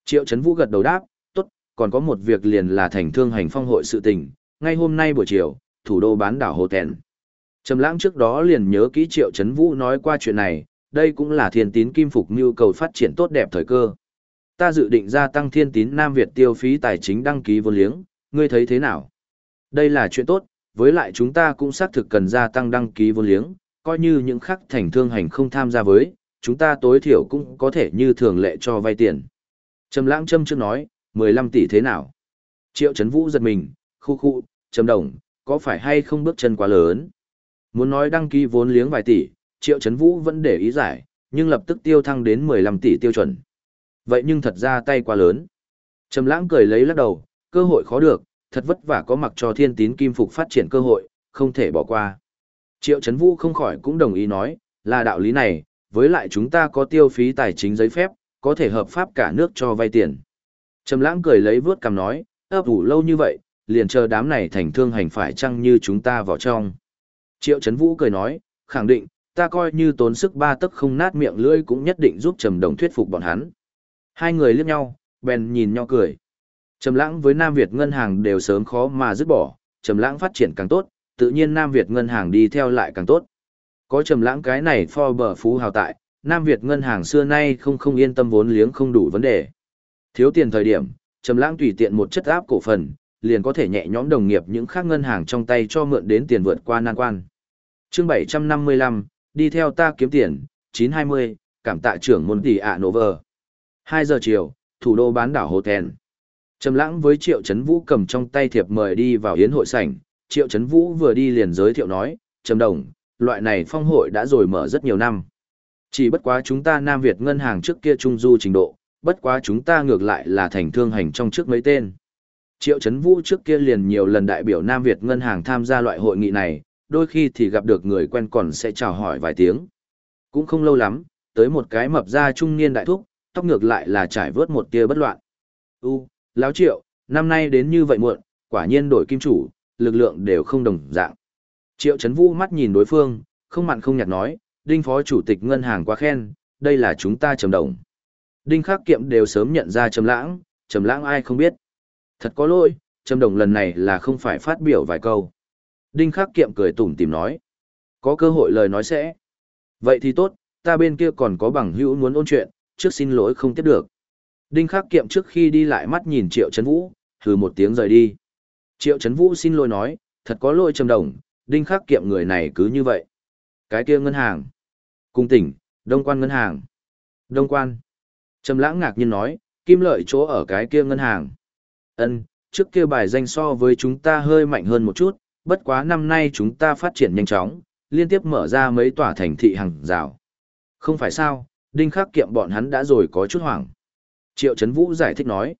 Triệu Trấn Vũ gật đầu đáp, tốt, còn có một việc liền là thành thương hành phong hội sự tình, ngay hôm nay buổi chiều, thủ đô bán đảo Hồ Tèn. Trầm lãng trước đó liền nhớ kỹ Triệu Trấn Vũ nói qua chuyện này, đây cũng là thiên tín kim phục nhu cầu phát triển tốt đẹp thời cơ. Ta dự định gia tăng thiên tín Nam Việt tiêu phí tài chính đăng ký vốn liếng, ngươi thấy thế nào? Đây là chuyện tốt, với lại chúng ta cũng xác thực cần gia tăng đăng ký vốn liếng, coi như những khắc thành thương hành không tham gia với, chúng ta tối thiểu cũng có thể như thường lệ cho vay tiền. Trầm lãng châm trước nói, 15 tỷ thế nào? Triệu Trấn Vũ giật mình, khu khu, Trầm Đồng, có phải hay không bước chân quá lớn? Muốn nói đăng ký vốn liếng vài tỷ, Triệu Trấn Vũ vẫn để ý giải, nhưng lập tức tiêu thăng đến 15 tỷ tiêu chuẩn. Vậy nhưng thật ra tay quá lớn. Trầm lãng cười lấy lắc đầu, cơ hội khó được, thật vất vả có mặc cho thiên tín kim phục phát triển cơ hội, không thể bỏ qua. Triệu Trấn Vũ không khỏi cũng đồng ý nói, là đạo lý này, với lại chúng ta có tiêu phí tài chính giấy phép, có thể hợp pháp cả nước cho vay tiền. Trầm lãng cười lấy vướt cằm nói, ấp ủ lâu như vậy, liền chờ đám này thành thương hành phải chăng như chúng ta vào trong. Triệu Trấn Vũ cười nói, khẳng định, ta coi như tốn sức ba tấc không nát miệng lưỡi cũng nhất định giúp Trầm Đồng thuyết phục bọn hắn. Hai người liếc nhau, bèn nhìn nhau cười. Trầm Lãng với Nam Việt ngân hàng đều sớm khó mà dứt bỏ, Trầm Lãng phát triển càng tốt, tự nhiên Nam Việt ngân hàng đi theo lại càng tốt. Có Trầm Lãng cái này bờ phú hào tại, Nam Việt ngân hàng xưa nay không không yên tâm vốn liếng không đủ vấn đề. Thiếu tiền thời điểm, Trầm Lãng tùy tiện một chất áp cổ phần, liền có thể nhẹ nhõm đồng nghiệp những khác ngân hàng trong tay cho mượn đến tiền vượt qua nan quan. Chương 755, đi theo ta kiếm tiền, 920, cảm tạ trưởng môn tỷ ạ nổ vờ. 2 giờ chiều, thủ đô bán đảo Hồ Tèn. Trầm lãng với Triệu chấn Vũ cầm trong tay thiệp mời đi vào yến hội sảnh, Triệu chấn Vũ vừa đi liền giới thiệu nói, Trầm Đồng, loại này phong hội đã rồi mở rất nhiều năm. Chỉ bất quá chúng ta Nam Việt ngân hàng trước kia trung du trình độ, bất quá chúng ta ngược lại là thành thương hành trong trước mấy tên. Triệu chấn Vũ trước kia liền nhiều lần đại biểu Nam Việt ngân hàng tham gia loại hội nghị này, đôi khi thì gặp được người quen còn sẽ chào hỏi vài tiếng. Cũng không lâu lắm, tới một cái mập da trung niên đại thúc, tóc ngược lại là trải vớt một tia bất loạn. U, lão triệu, năm nay đến như vậy muộn, quả nhiên đổi kim chủ, lực lượng đều không đồng dạng. Triệu Trấn Vũ mắt nhìn đối phương, không mặn không nhạt nói, đinh phó chủ tịch ngân hàng quá khen, đây là chúng ta trầm đồng. Đinh khắc kiệm đều sớm nhận ra trầm lãng, trầm lãng ai không biết. Thật có lỗi, trầm đồng lần này là không phải phát biểu vài câu. Đinh khắc kiệm cười tủm tìm nói. Có cơ hội lời nói sẽ. Vậy thì tốt, ta bên kia còn có bằng hữu muốn ôn chuyện, trước xin lỗi không tiếp được. Đinh khắc kiệm trước khi đi lại mắt nhìn Triệu Trấn Vũ, hừ một tiếng rời đi. Triệu Trấn Vũ xin lỗi nói, thật có lỗi trầm đồng, đinh khắc kiệm người này cứ như vậy. Cái kia ngân hàng. Cung tỉnh, Đông Quan ngân hàng. Đông Quan. Trầm lãng ngạc nhiên nói, kim lợi chỗ ở cái kia ngân hàng. Ân, trước kia bài danh so với chúng ta hơi mạnh hơn một chút, bất quá năm nay chúng ta phát triển nhanh chóng, liên tiếp mở ra mấy tòa thành thị hàng rào. Không phải sao, đinh khắc kiệm bọn hắn đã rồi có chút hoảng. Triệu Trấn Vũ giải thích nói,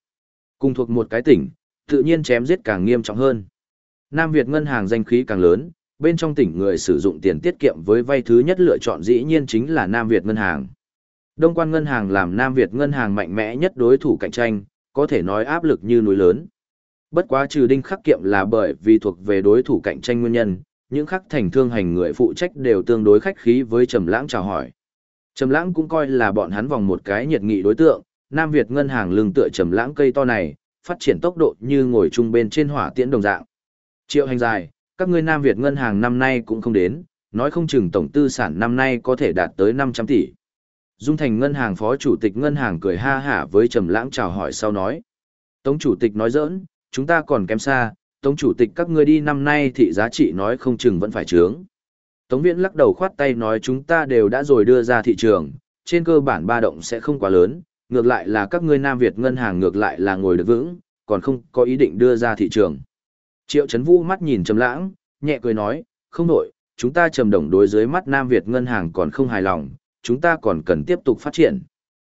cùng thuộc một cái tỉnh, tự nhiên chém giết càng nghiêm trọng hơn. Nam Việt ngân hàng danh khí càng lớn, bên trong tỉnh người sử dụng tiền tiết kiệm với vay thứ nhất lựa chọn dĩ nhiên chính là Nam Việt ngân hàng. Đông quan ngân hàng làm Nam Việt ngân hàng mạnh mẽ nhất đối thủ cạnh tranh, có thể nói áp lực như núi lớn. Bất quá trừ đinh khắc kiệm là bởi vì thuộc về đối thủ cạnh tranh nguyên nhân, những khắc thành thương hành người phụ trách đều tương đối khách khí với Trầm Lãng chào hỏi. Trầm Lãng cũng coi là bọn hắn vòng một cái nhiệt nghị đối tượng, Nam Việt ngân hàng lưng tựa Trầm Lãng cây to này, phát triển tốc độ như ngồi chung bên trên hỏa tiễn đồng dạng. Triệu hành dài, các ngươi Nam Việt ngân hàng năm nay cũng không đến, nói không chừng tổng tư sản năm nay có thể đạt tới 500 tỷ. Dung Thành ngân hàng phó chủ tịch ngân hàng cười ha hả với Trầm Lãng chào hỏi sau nói. Tống chủ tịch nói giỡn, chúng ta còn kém xa, Tống chủ tịch các ngươi đi năm nay thị giá trị nói không chừng vẫn phải chướng Tống Viễn lắc đầu khoát tay nói chúng ta đều đã rồi đưa ra thị trường, trên cơ bản ba động sẽ không quá lớn, ngược lại là các ngươi Nam Việt ngân hàng ngược lại là ngồi được vững, còn không có ý định đưa ra thị trường. Triệu Trấn Vũ mắt nhìn Trầm Lãng, nhẹ cười nói, không đổi, chúng ta trầm đồng đối dưới mắt Nam Việt ngân hàng còn không hài lòng, chúng ta còn cần tiếp tục phát triển.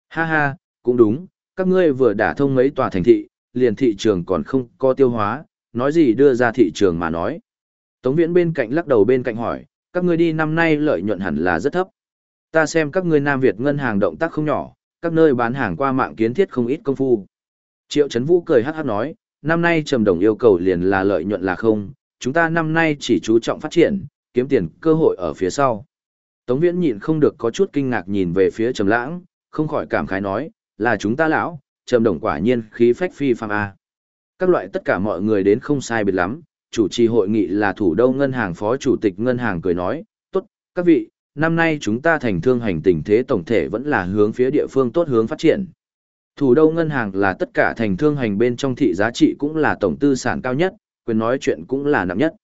Ha ha, cũng đúng, các ngươi vừa đả thông mấy tòa thành thị, liền thị trường còn không có tiêu hóa, nói gì đưa ra thị trường mà nói. Tống Viễn bên cạnh lắc đầu bên cạnh hỏi, các ngươi đi năm nay lợi nhuận hẳn là rất thấp. Ta xem các ngươi Nam Việt ngân hàng động tác không nhỏ, các nơi bán hàng qua mạng kiến thiết không ít công phu. Triệu Trấn Vũ cười hát hát nói, năm nay Trầm Đồng yêu cầu liền là lợi nhuận là không, chúng ta năm nay chỉ chú trọng phát triển, kiếm tiền cơ hội ở phía sau. Tống Viễn nhịn không được có chút kinh ngạc nhìn về phía Trầm Lãng, không khỏi cảm khái nói, là chúng ta lão, Trầm Đồng quả nhiên khí phách phi phàm a. Các loại tất cả mọi người đến không sai biệt lắm, chủ trì hội nghị là thủ đô ngân hàng phó chủ tịch ngân hàng cười nói, "Tốt, các vị, năm nay chúng ta thành thương hành tình thế tổng thể vẫn là hướng phía địa phương tốt hướng phát triển. Thủ đô ngân hàng là tất cả thành thương hành bên trong thị giá trị cũng là tổng tư sản cao nhất, quyền nói chuyện cũng là nặng nhất."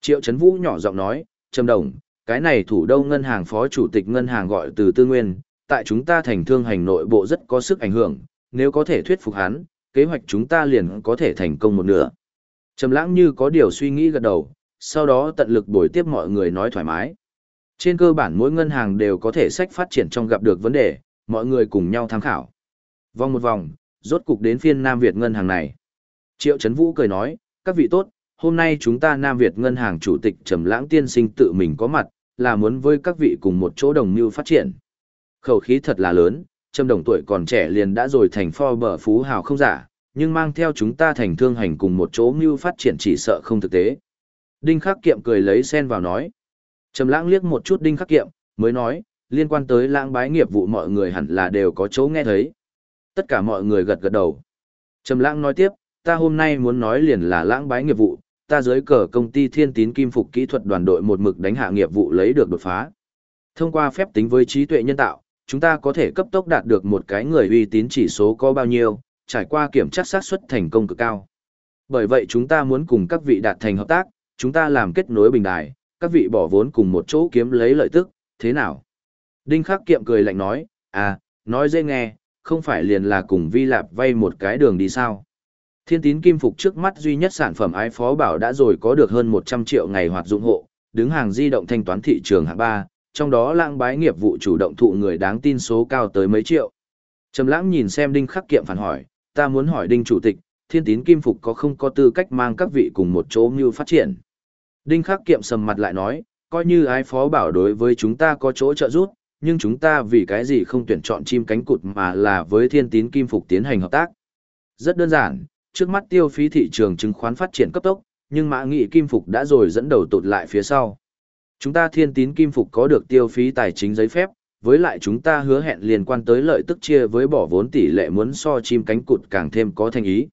Triệu Trấn Vũ nhỏ giọng nói, "Trầm Đồng, cái này thủ đô ngân hàng phó chủ tịch ngân hàng gọi từ Tư Nguyên, tại chúng ta thành thương hành nội bộ rất có sức ảnh hưởng, nếu có thể thuyết phục hắn, kế hoạch chúng ta liền có thể thành công một nửa." Trầm lãng như có điều suy nghĩ gật đầu, sau đó tận lực bồi tiếp mọi người nói thoải mái. Trên cơ bản mỗi ngân hàng đều có thể sách phát triển trong gặp được vấn đề, mọi người cùng nhau tham khảo. Vòng một vòng, rốt cục đến phiên Nam Việt ngân hàng này. Triệu Trấn Vũ cười nói, các vị tốt, hôm nay chúng ta Nam Việt ngân hàng chủ tịch Trầm Lãng tiên sinh tự mình có mặt, là muốn với các vị cùng một chỗ đồng mưu phát triển. Khẩu khí thật là lớn, Trầm Đồng tuổi còn trẻ liền đã rồi thành bờ phú hào không giả, nhưng mang theo chúng ta thành thương hành cùng một chỗ mưu phát triển chỉ sợ không thực tế. Đinh Khắc Kiệm cười lấy sen vào nói. Trầm lãng liếc một chút Đinh Khắc Kiệm, mới nói, liên quan tới lãng bái nghiệp vụ mọi người hẳn là đều có chỗ nghe thấy. Tất cả mọi người gật gật đầu. Trầm lãng nói tiếp, ta hôm nay muốn nói liền là lãng bái nghiệp vụ, ta dưới cờ công ty Thiên Tín Kim Phục kỹ thuật đoàn đội một mực đánh hạ nghiệp vụ lấy được đột phá. Thông qua phép tính với trí tuệ nhân tạo, chúng ta có thể cấp tốc đạt được một cái người uy tín chỉ số có bao nhiêu, trải qua kiểm tra xác suất thành công cực cao. Bởi vậy chúng ta muốn cùng các vị đạt thành hợp tác, chúng ta làm kết nối bình đài, các vị bỏ vốn cùng một chỗ kiếm lấy lợi tức, thế nào? Đinh Khắc Kiệm cười lạnh nói, à, nói dễ nghe, không phải liền là cùng Vi Lạp vay một cái đường đi sao? Thiên tín kim phục trước mắt duy nhất sản phẩm ái phó bảo đã rồi có được hơn 100 triệu ngày hoạt dụng hộ, đứng hàng di động thanh toán thị trường hạng 3, trong đó lãng bái nghiệp vụ chủ động thụ người đáng tin số cao tới mấy triệu. Trầm lãng nhìn xem Đinh Khắc Kiệm phản hỏi, ta muốn hỏi Đinh Chủ tịch, thiên tín kim phục có không có tư cách mang các vị cùng một chỗ như phát triển. Đinh Khắc Kiệm sầm mặt lại nói, coi như ái phó bảo đối với chúng ta có chỗ trợ giúp, nhưng chúng ta vì cái gì không tuyển chọn chim cánh cụt mà là với thiên tín kim phục tiến hành hợp tác. Rất đơn giản, trước mắt tiêu phí thị trường chứng khoán phát triển cấp tốc, nhưng mã nghị kim phục đã rồi dẫn đầu tụt lại phía sau. Chúng ta thiên tín kim phục có được tiêu phí tài chính giấy phép, với lại chúng ta hứa hẹn liên quan tới lợi tức chia với bỏ vốn tỷ lệ muốn so chim cánh cụt càng thêm có thành ý.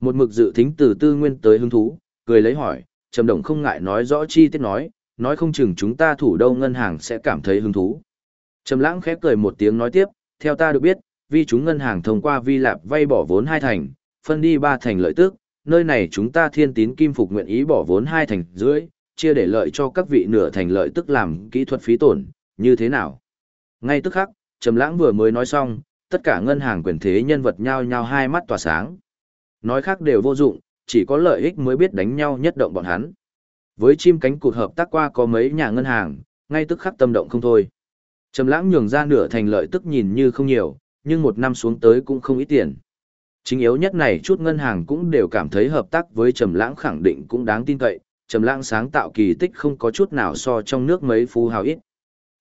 Một mực dự tính từ tư nguyên tới hứng thú, cười lấy hỏi, Trầm Đồng không ngại nói rõ chi tiết nói, nói không chừng chúng ta thủ đâu ngân hàng sẽ cảm thấy hứng thú. Trầm Lãng khép cười một tiếng nói tiếp, theo ta được biết, vì chúng ngân hàng thông qua vi lạp vay bỏ vốn hai thành, phân đi ba thành lợi tức, nơi này chúng ta thiên tín kim phục nguyện ý bỏ vốn hai thành dưới, chia để lợi cho các vị nửa thành lợi tức làm kỹ thuật phí tổn, như thế nào? Ngay tức khắc, Trầm Lãng vừa mới nói xong, tất cả ngân hàng quyền thế nhân vật nhao nhao hai mắt tỏa sáng. Nói khác đều vô dụng, chỉ có lợi ích mới biết đánh nhau nhất động bọn hắn. Với chim cánh cụt hợp tác qua có mấy nhà ngân hàng, ngay tức khắc tâm động không thôi. Trầm Lãng nhường ra nửa thành lợi tức nhìn như không nhiều, nhưng một năm xuống tới cũng không ít tiền. Chính yếu nhất này chút ngân hàng cũng đều cảm thấy hợp tác với Trầm Lãng khẳng định cũng đáng tin cậy, Trầm Lãng sáng tạo kỳ tích không có chút nào so trong nước mấy phú hào ít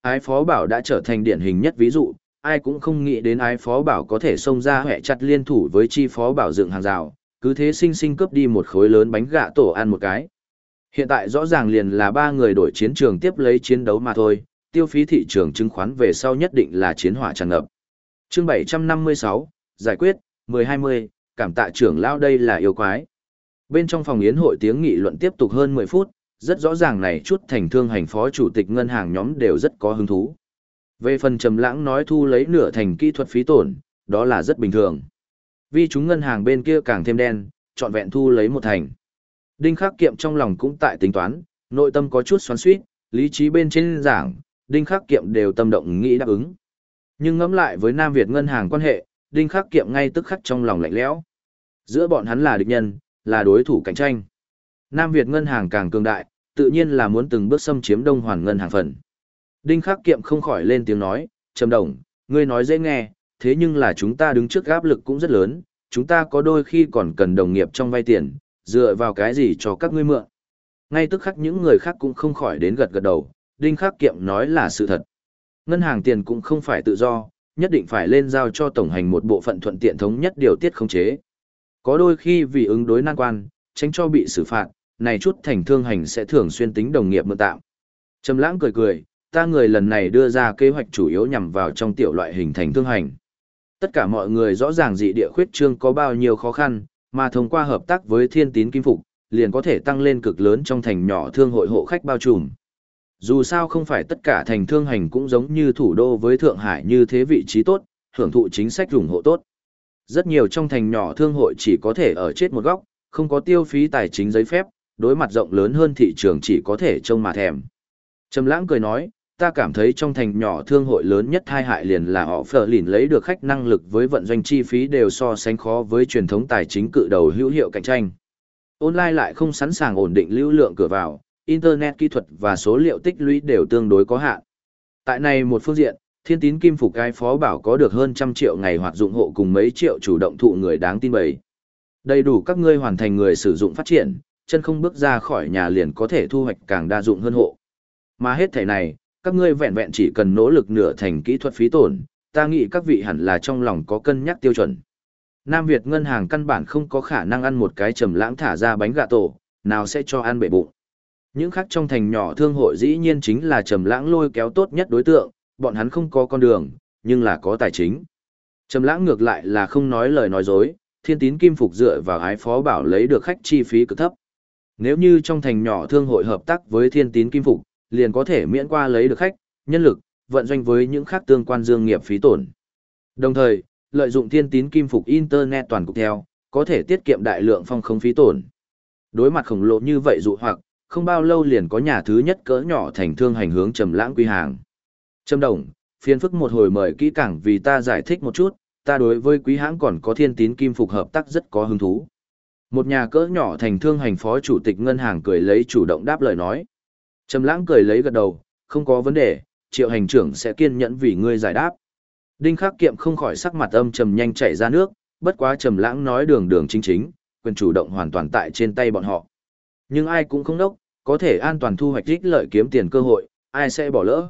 ái phó bảo đã trở thành điển hình nhất ví dụ, ai cũng không nghĩ đến ái phó bảo có thể xông ra hệ chặt liên thủ với chi phó bảo dựng hàng rào, cứ thế sinh sinh cướp đi một khối lớn bánh gạ tổ ăn một cái. Hiện tại rõ ràng liền là ba người đổi chiến trường tiếp lấy chiến đấu mà thôi, tiêu phí thị trường chứng khoán về sau nhất định là chiến hỏa tràn ngập. Chương 756, giải quyết, 1020, cảm tạ trưởng lao đây là yêu quái. Bên trong phòng yến hội tiếng nghị luận tiếp tục hơn 10 phút, rất rõ ràng này chút thành thương hành phó chủ tịch ngân hàng nhóm đều rất có hứng thú. Về phần trầm lãng nói thu lấy nửa thành kỹ thuật phí tổn, đó là rất bình thường. Vì chúng ngân hàng bên kia càng thêm đen, chọn vẹn thu lấy một thành. Đinh Khắc Kiệm trong lòng cũng tại tính toán, nội tâm có chút xoắn xuýt, lý trí bên trên giảng, Đinh Khắc Kiệm đều tâm động nghĩ đáp ứng. Nhưng ngẫm lại với Nam Việt ngân hàng quan hệ, Đinh Khắc Kiệm ngay tức khắc trong lòng lạnh lẽo. Giữa bọn hắn là địch nhân, là đối thủ cạnh tranh. Nam Việt ngân hàng càng cường đại, tự nhiên là muốn từng bước xâm chiếm Đông Hoàn ngân hàng phần. Đinh Khắc Kiệm không khỏi lên tiếng nói, "Trầm Đồng, ngươi nói dễ nghe, thế nhưng là chúng ta đứng trước áp lực cũng rất lớn, chúng ta có đôi khi còn cần đồng nghiệp trong vay tiền, dựa vào cái gì cho các ngươi mượn?" Ngay tức khắc những người khác cũng không khỏi đến gật gật đầu, Đinh Khắc Kiệm nói là sự thật. Ngân hàng tiền cũng không phải tự do, nhất định phải lên giao cho tổng hành một bộ phận thuận tiện thống nhất điều tiết khống chế. Có đôi khi vì ứng đối nan quan, tránh cho bị xử phạt, này chút thành thương hành sẽ thường xuyên tính đồng nghiệp mượn tạm. Trầm lãng cười cười, ta người lần này đưa ra kế hoạch chủ yếu nhằm vào trong tiểu loại hình thành thương hành. Tất cả mọi người rõ ràng dị địa khuyết trương có bao nhiêu khó khăn, mà thông qua hợp tác với thiên tín kim phục, liền có thể tăng lên cực lớn trong thành nhỏ thương hội hộ khách bao trùm. Dù sao không phải tất cả thành thương hành cũng giống như thủ đô với Thượng Hải như thế vị trí tốt, hưởng thụ chính sách ủng hộ tốt. Rất nhiều trong thành nhỏ thương hội chỉ có thể ở chết một góc, không có tiêu phí tài chính giấy phép, đối mặt rộng lớn hơn thị trường chỉ có thể trông mà thèm. Trầm lãng cười nói, ta cảm thấy trong thành nhỏ thương hội lớn nhất hai hại liền là họ phở lìn lấy được khách năng lực với vận doanh chi phí đều so sánh khó với truyền thống tài chính cự đầu hữu hiệu cạnh tranh. Online lại không sẵn sàng ổn định lưu lượng cửa vào, Internet kỹ thuật và số liệu tích lũy đều tương đối có hạn. Tại này một phương diện, thiên tín kim phục cái phó bảo có được hơn trăm triệu ngày hoạt dụng hộ cùng mấy triệu chủ động thụ người đáng tin bày. Đầy đủ các ngươi hoàn thành người sử dụng phát triển, chân không bước ra khỏi nhà liền có thể thu hoạch càng đa dụng hơn hộ. Mà hết thể này, các ngươi vẹn vẹn chỉ cần nỗ lực nửa thành kỹ thuật phí tổn, ta nghĩ các vị hẳn là trong lòng có cân nhắc tiêu chuẩn. Nam Việt ngân hàng căn bản không có khả năng ăn một cái trầm lãng thả ra bánh gà tổ, nào sẽ cho ăn bể bụng. Những khác trong thành nhỏ thương hội dĩ nhiên chính là trầm lãng lôi kéo tốt nhất đối tượng, bọn hắn không có con đường, nhưng là có tài chính. Trầm lãng ngược lại là không nói lời nói dối, thiên tín kim phục dựa vào ái phó bảo lấy được khách chi phí cực thấp. Nếu như trong thành nhỏ thương hội hợp tác với thiên tín kim phục, liền có thể miễn qua lấy được khách, nhân lực, vận doanh với những khác tương quan dương nghiệp phí tổn. Đồng thời, lợi dụng thiên tín kim phục internet toàn cục theo, có thể tiết kiệm đại lượng phong không phí tổn. Đối mặt khổng lồ như vậy dụ hoặc, không bao lâu liền có nhà thứ nhất cỡ nhỏ thành thương hành hướng trầm lãng quy hàng. Trầm đồng, phiền phức một hồi mời kỹ càng vì ta giải thích một chút, ta đối với quý hãng còn có thiên tín kim phục hợp tác rất có hứng thú. Một nhà cỡ nhỏ thành thương hành phó chủ tịch ngân hàng cười lấy chủ động đáp lời nói. Trầm lãng cười lấy gật đầu, không có vấn đề, triệu hành trưởng sẽ kiên nhẫn vì ngươi giải đáp. Đinh Khắc Kiệm không khỏi sắc mặt âm trầm nhanh chảy ra nước, bất quá Trầm lãng nói đường đường chính chính, quyền chủ động hoàn toàn tại trên tay bọn họ. Nhưng ai cũng không đốc, có thể an toàn thu hoạch ích lợi kiếm tiền cơ hội, ai sẽ bỏ lỡ.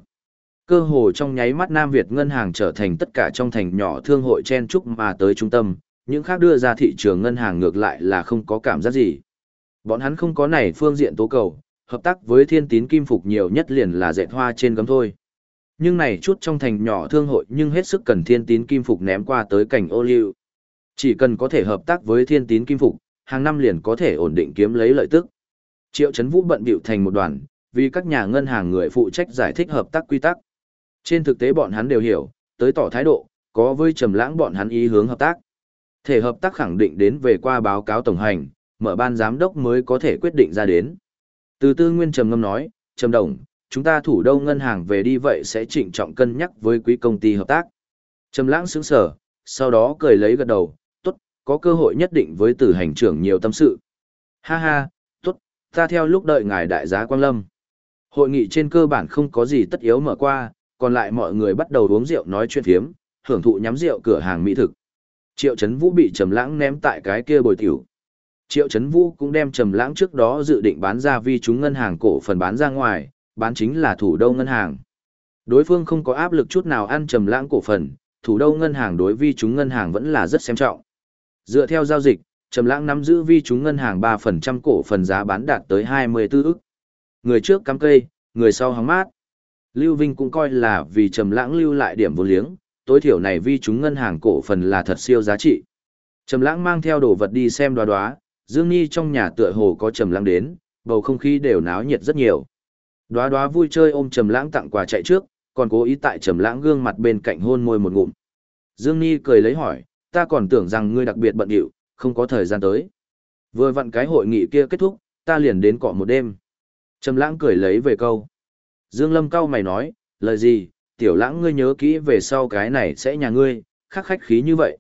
Cơ hội trong nháy mắt Nam Việt ngân hàng trở thành tất cả trong thành nhỏ thương hội chen trúc mà tới trung tâm, những khác đưa ra thị trường ngân hàng ngược lại là không có cảm giác gì. Bọn hắn không có này phương diện tố cầu, hợp tác với thiên tín kim phục nhiều nhất liền là dệt hoa trên gấm thôi. Nhưng này chút trong thành nhỏ thương hội nhưng hết sức cần thiên tín kim phục ném qua tới cảnh ô liu. Chỉ cần có thể hợp tác với thiên tín kim phục, hàng năm liền có thể ổn định kiếm lấy lợi tức. Triệu Chấn Vũ bận bịu thành một đoàn, vì các nhà ngân hàng người phụ trách giải thích hợp tác quy tắc. Trên thực tế bọn hắn đều hiểu, tới tỏ thái độ, có với trầm lãng bọn hắn ý hướng hợp tác. Thể hợp tác khẳng định đến về qua báo cáo tổng hành, mở ban giám đốc mới có thể quyết định ra đến. Từ tư nguyên trầm ngâm nói, trầm đồng, chúng ta thủ đô ngân hàng về đi vậy sẽ trịnh trọng cân nhắc với quý công ty hợp tác. Trầm lãng sững sở, sau đó cười lấy gật đầu, tốt, có cơ hội nhất định với tử hành trưởng nhiều tâm sự. Ha ha, tốt, ta theo lúc đợi ngài đại giá Quang Lâm. Hội nghị trên cơ bản không có gì tất yếu mở qua, còn lại mọi người bắt đầu uống rượu nói chuyện phiếm, hưởng thụ nhắm rượu cửa hàng mỹ thực. Triệu Chấn Vũ bị Trầm Lãng ném tại cái kia bồi tiểu. Triệu Chấn Vũ cũng đem Trầm Lãng trước đó dự định bán ra vi chúng ngân hàng cổ phần bán ra ngoài, bán chính là thủ đô ngân hàng. Đối phương không có áp lực chút nào ăn Trầm Lãng cổ phần, thủ đô ngân hàng đối vi chúng ngân hàng vẫn là rất xem trọng. Dựa theo giao dịch, Trầm Lãng nắm giữ vi chúng ngân hàng 3% cổ phần giá bán đạt tới 24 ức. Người trước cắm cây, người sau hóng mát. Lưu Vinh cũng coi là vì Trầm Lãng lưu lại điểm vô liếng, tối thiểu này vi chúng ngân hàng cổ phần là thật siêu giá trị. Trầm Lãng mang theo đồ vật đi xem đoá đoá, Dương Nhi trong nhà tựa hồ có Trầm Lãng đến, bầu không khí đều náo nhiệt rất nhiều. Đoá đoá vui chơi ôm Trầm Lãng tặng quà chạy trước, còn cố ý tại Trầm Lãng gương mặt bên cạnh hôn môi một ngụm. Dương Nhi cười lấy hỏi, ta còn tưởng rằng ngươi đặc biệt bận rộn, không có thời gian tới. Vừa vặn cái hội nghị kia kết thúc, ta liền đến cọ một đêm. Trầm Lãng cười lấy về câu. Dương Lâm cao mày nói, lời gì, tiểu lãng ngươi nhớ kỹ về sau cái này sẽ nhà ngươi, khắc khách khí như vậy.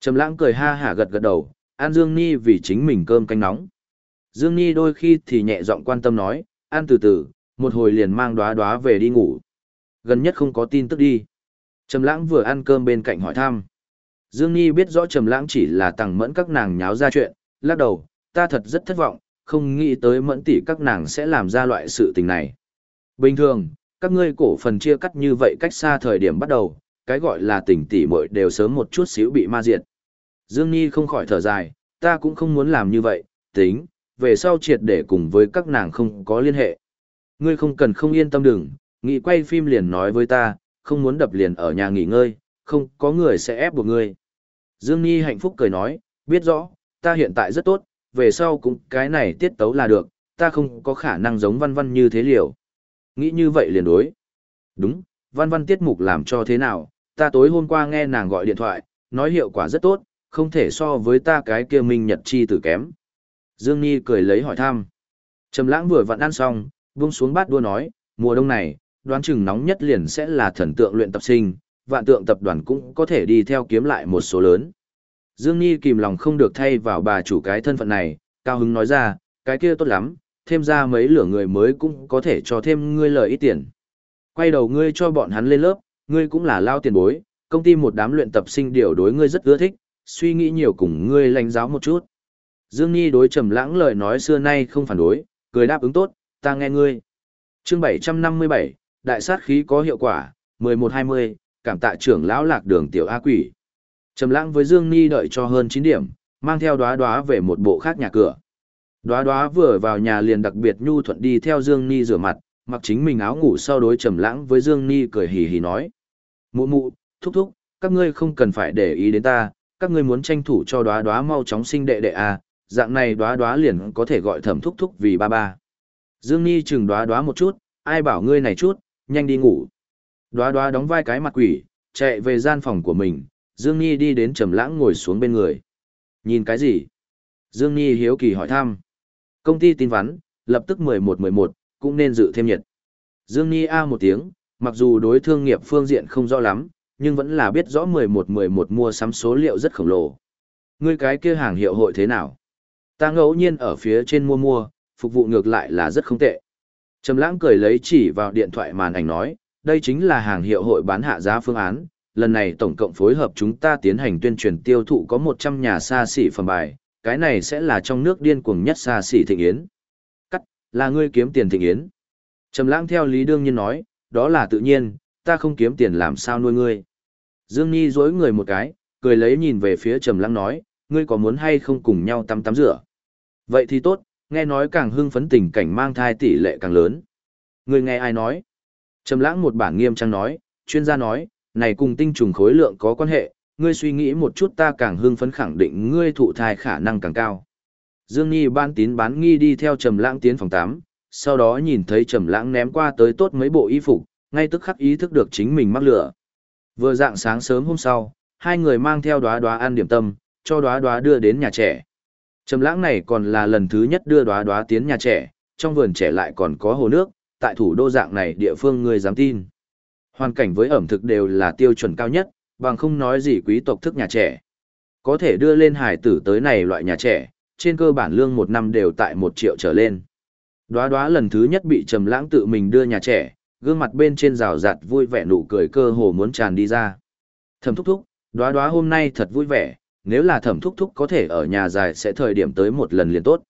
Trầm lãng cười ha hả gật gật đầu, An Dương Ni vì chính mình cơm canh nóng. Dương Ni đôi khi thì nhẹ giọng quan tâm nói, ăn từ từ, một hồi liền mang đóa đóa về đi ngủ. Gần nhất không có tin tức đi. Trầm lãng vừa ăn cơm bên cạnh hỏi thăm. Dương Ni biết rõ Trầm lãng chỉ là tằng mẫn các nàng nháo ra chuyện, lắc đầu, ta thật rất thất vọng, không nghĩ tới mẫn tỷ các nàng sẽ làm ra loại sự tình này. Bình thường, các ngươi cổ phần chia cắt như vậy cách xa thời điểm bắt đầu, cái gọi là tình tỷ muội đều sớm một chút xíu bị ma diệt. Dương Nhi không khỏi thở dài, ta cũng không muốn làm như vậy, tính, về sau triệt để cùng với các nàng không có liên hệ. Ngươi không cần không yên tâm đừng, nghị quay phim liền nói với ta, không muốn đập liền ở nhà nghỉ ngơi, không có người sẽ ép buộc ngươi. Dương Nhi hạnh phúc cười nói, biết rõ, ta hiện tại rất tốt, về sau cũng cái này tiết tấu là được, ta không có khả năng giống văn văn như thế liều. Nghĩ như vậy liền đối. Đúng, văn văn tiết mục làm cho thế nào, ta tối hôm qua nghe nàng gọi điện thoại, nói hiệu quả rất tốt, không thể so với ta cái kia minh nhật chi tử kém. Dương Nhi cười lấy hỏi thăm. Trầm lãng vừa vặn ăn xong, buông xuống bát đua nói, mùa đông này, đoán chừng nóng nhất liền sẽ là thần tượng luyện tập sinh, vạn tượng tập đoàn cũng có thể đi theo kiếm lại một số lớn. Dương Nhi kìm lòng không được thay vào bà chủ cái thân phận này, cao hứng nói ra, cái kia tốt lắm, thêm ra mấy lửa người mới cũng có thể cho thêm ngươi lời ít tiền. Quay đầu ngươi cho bọn hắn lên lớp, ngươi cũng là lao tiền bối, công ty một đám luyện tập sinh điều đối ngươi rất ưa thích, suy nghĩ nhiều cùng ngươi lãnh giáo một chút. Dương Nhi đối trầm lãng lời nói xưa nay không phản đối, cười đáp ứng tốt, ta nghe ngươi. Chương 757, đại sát khí có hiệu quả, 1120, cảm tạ trưởng lão lạc đường tiểu A quỷ. Trầm lãng với Dương Nhi đợi cho hơn 9 điểm, mang theo đóa đóa về một bộ khác nhà cửa. Đóa đóa vừa vào nhà liền đặc biệt nhu thuận đi theo Dương Nhi rửa mặt, mặc chính mình áo ngủ sau đối trầm lãng với Dương Nhi cười hì hì nói. Mụ mụ, thúc thúc, các ngươi không cần phải để ý đến ta, các ngươi muốn tranh thủ cho đóa đóa mau chóng sinh đệ đệ à, dạng này đóa đóa liền có thể gọi thẩm thúc thúc vì ba ba. Dương Nhi chừng đóa đóa một chút, ai bảo ngươi này chút, nhanh đi ngủ. Đóa đóa đóng vai cái mặt quỷ, chạy về gian phòng của mình, Dương Nhi đi đến trầm lãng ngồi xuống bên người. Nhìn cái gì? Dương Nhi hiếu kỳ hỏi thăm. Công ty tin vắn, lập tức 11-11, cũng nên dự thêm nhiệt. Dương Nhi A một tiếng, mặc dù đối thương nghiệp phương diện không rõ lắm, nhưng vẫn là biết rõ 11-11 mua sắm số liệu rất khổng lồ. Ngươi cái kia hàng hiệu hội thế nào? Ta ngẫu nhiên ở phía trên mua mua, phục vụ ngược lại là rất không tệ. Trầm lãng cười lấy chỉ vào điện thoại màn ảnh nói, đây chính là hàng hiệu hội bán hạ giá phương án, lần này tổng cộng phối hợp chúng ta tiến hành tuyên truyền tiêu thụ có 100 nhà xa xỉ phẩm bài, cái này sẽ là trong nước điên cuồng nhất xa xỉ thịnh yến. Cắt, là ngươi kiếm tiền thịnh yến. Trầm lãng theo lý đương nhiên nói, đó là tự nhiên, ta không kiếm tiền làm sao nuôi ngươi. Dương Nhi dối người một cái, cười lấy nhìn về phía Trầm lãng nói, ngươi có muốn hay không cùng nhau tắm tắm rửa. Vậy thì tốt, nghe nói càng hưng phấn tình cảnh mang thai tỷ lệ càng lớn. Ngươi nghe ai nói? Trầm lãng một bản nghiêm trang nói, chuyên gia nói, này cùng tinh trùng khối lượng có quan hệ, ngươi suy nghĩ một chút ta càng hưng phấn khẳng định ngươi thụ thai khả năng càng cao. Dương Nhi ban tín bán nghi đi theo Trầm Lãng tiến phòng 8, sau đó nhìn thấy Trầm Lãng ném qua tới tốt mấy bộ y phục, ngay tức khắc ý thức được chính mình mắc lửa. Vừa dạng sáng sớm hôm sau, hai người mang theo đóa đóa ăn điểm tâm, cho đóa đóa đưa đến nhà trẻ. Trầm Lãng này còn là lần thứ nhất đưa đóa đóa tiến nhà trẻ, trong vườn trẻ lại còn có hồ nước, tại thủ đô dạng này địa phương người dám tin. Hoàn cảnh với ẩm thực đều là tiêu chuẩn cao nhất, bằng không nói gì quý tộc thức nhà trẻ. Có thể đưa lên hải tử tới này loại nhà trẻ, trên cơ bản lương một năm đều tại một triệu trở lên. Đóa đóa lần thứ nhất bị trầm lãng tự mình đưa nhà trẻ, gương mặt bên trên rào rạt vui vẻ nụ cười cơ hồ muốn tràn đi ra. Thẩm thúc thúc, đóa đóa hôm nay thật vui vẻ, nếu là thẩm thúc thúc có thể ở nhà dài sẽ thời điểm tới một lần liền tốt.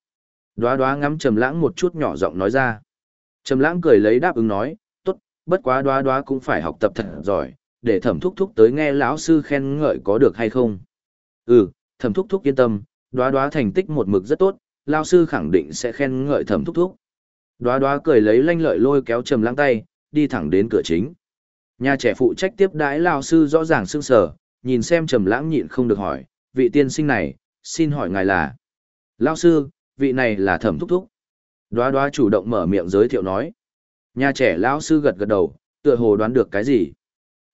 Đóa đóa ngắm trầm lãng một chút nhỏ giọng nói ra. Trầm lãng cười lấy đáp ứng nói, tốt, bất quá đóa đóa cũng phải học tập thật giỏi, để thẩm thúc thúc tới nghe lão sư khen ngợi có được hay không. Ừ, thẩm thúc thúc yên tâm, đoá đoá thành tích một mực rất tốt, lão sư khẳng định sẽ khen ngợi thẩm thúc thúc. Đoá đoá cười lấy lanh lợi lôi kéo trầm lãng tay, đi thẳng đến cửa chính. Nhà trẻ phụ trách tiếp đãi lão sư rõ ràng sương sở, nhìn xem trầm lãng nhịn không được hỏi, vị tiên sinh này, xin hỏi ngài là. Lão sư, vị này là thẩm thúc thúc. đóa đóa chủ động mở miệng giới thiệu nói. Nhà trẻ lão sư gật gật đầu, tựa hồ đoán được cái gì.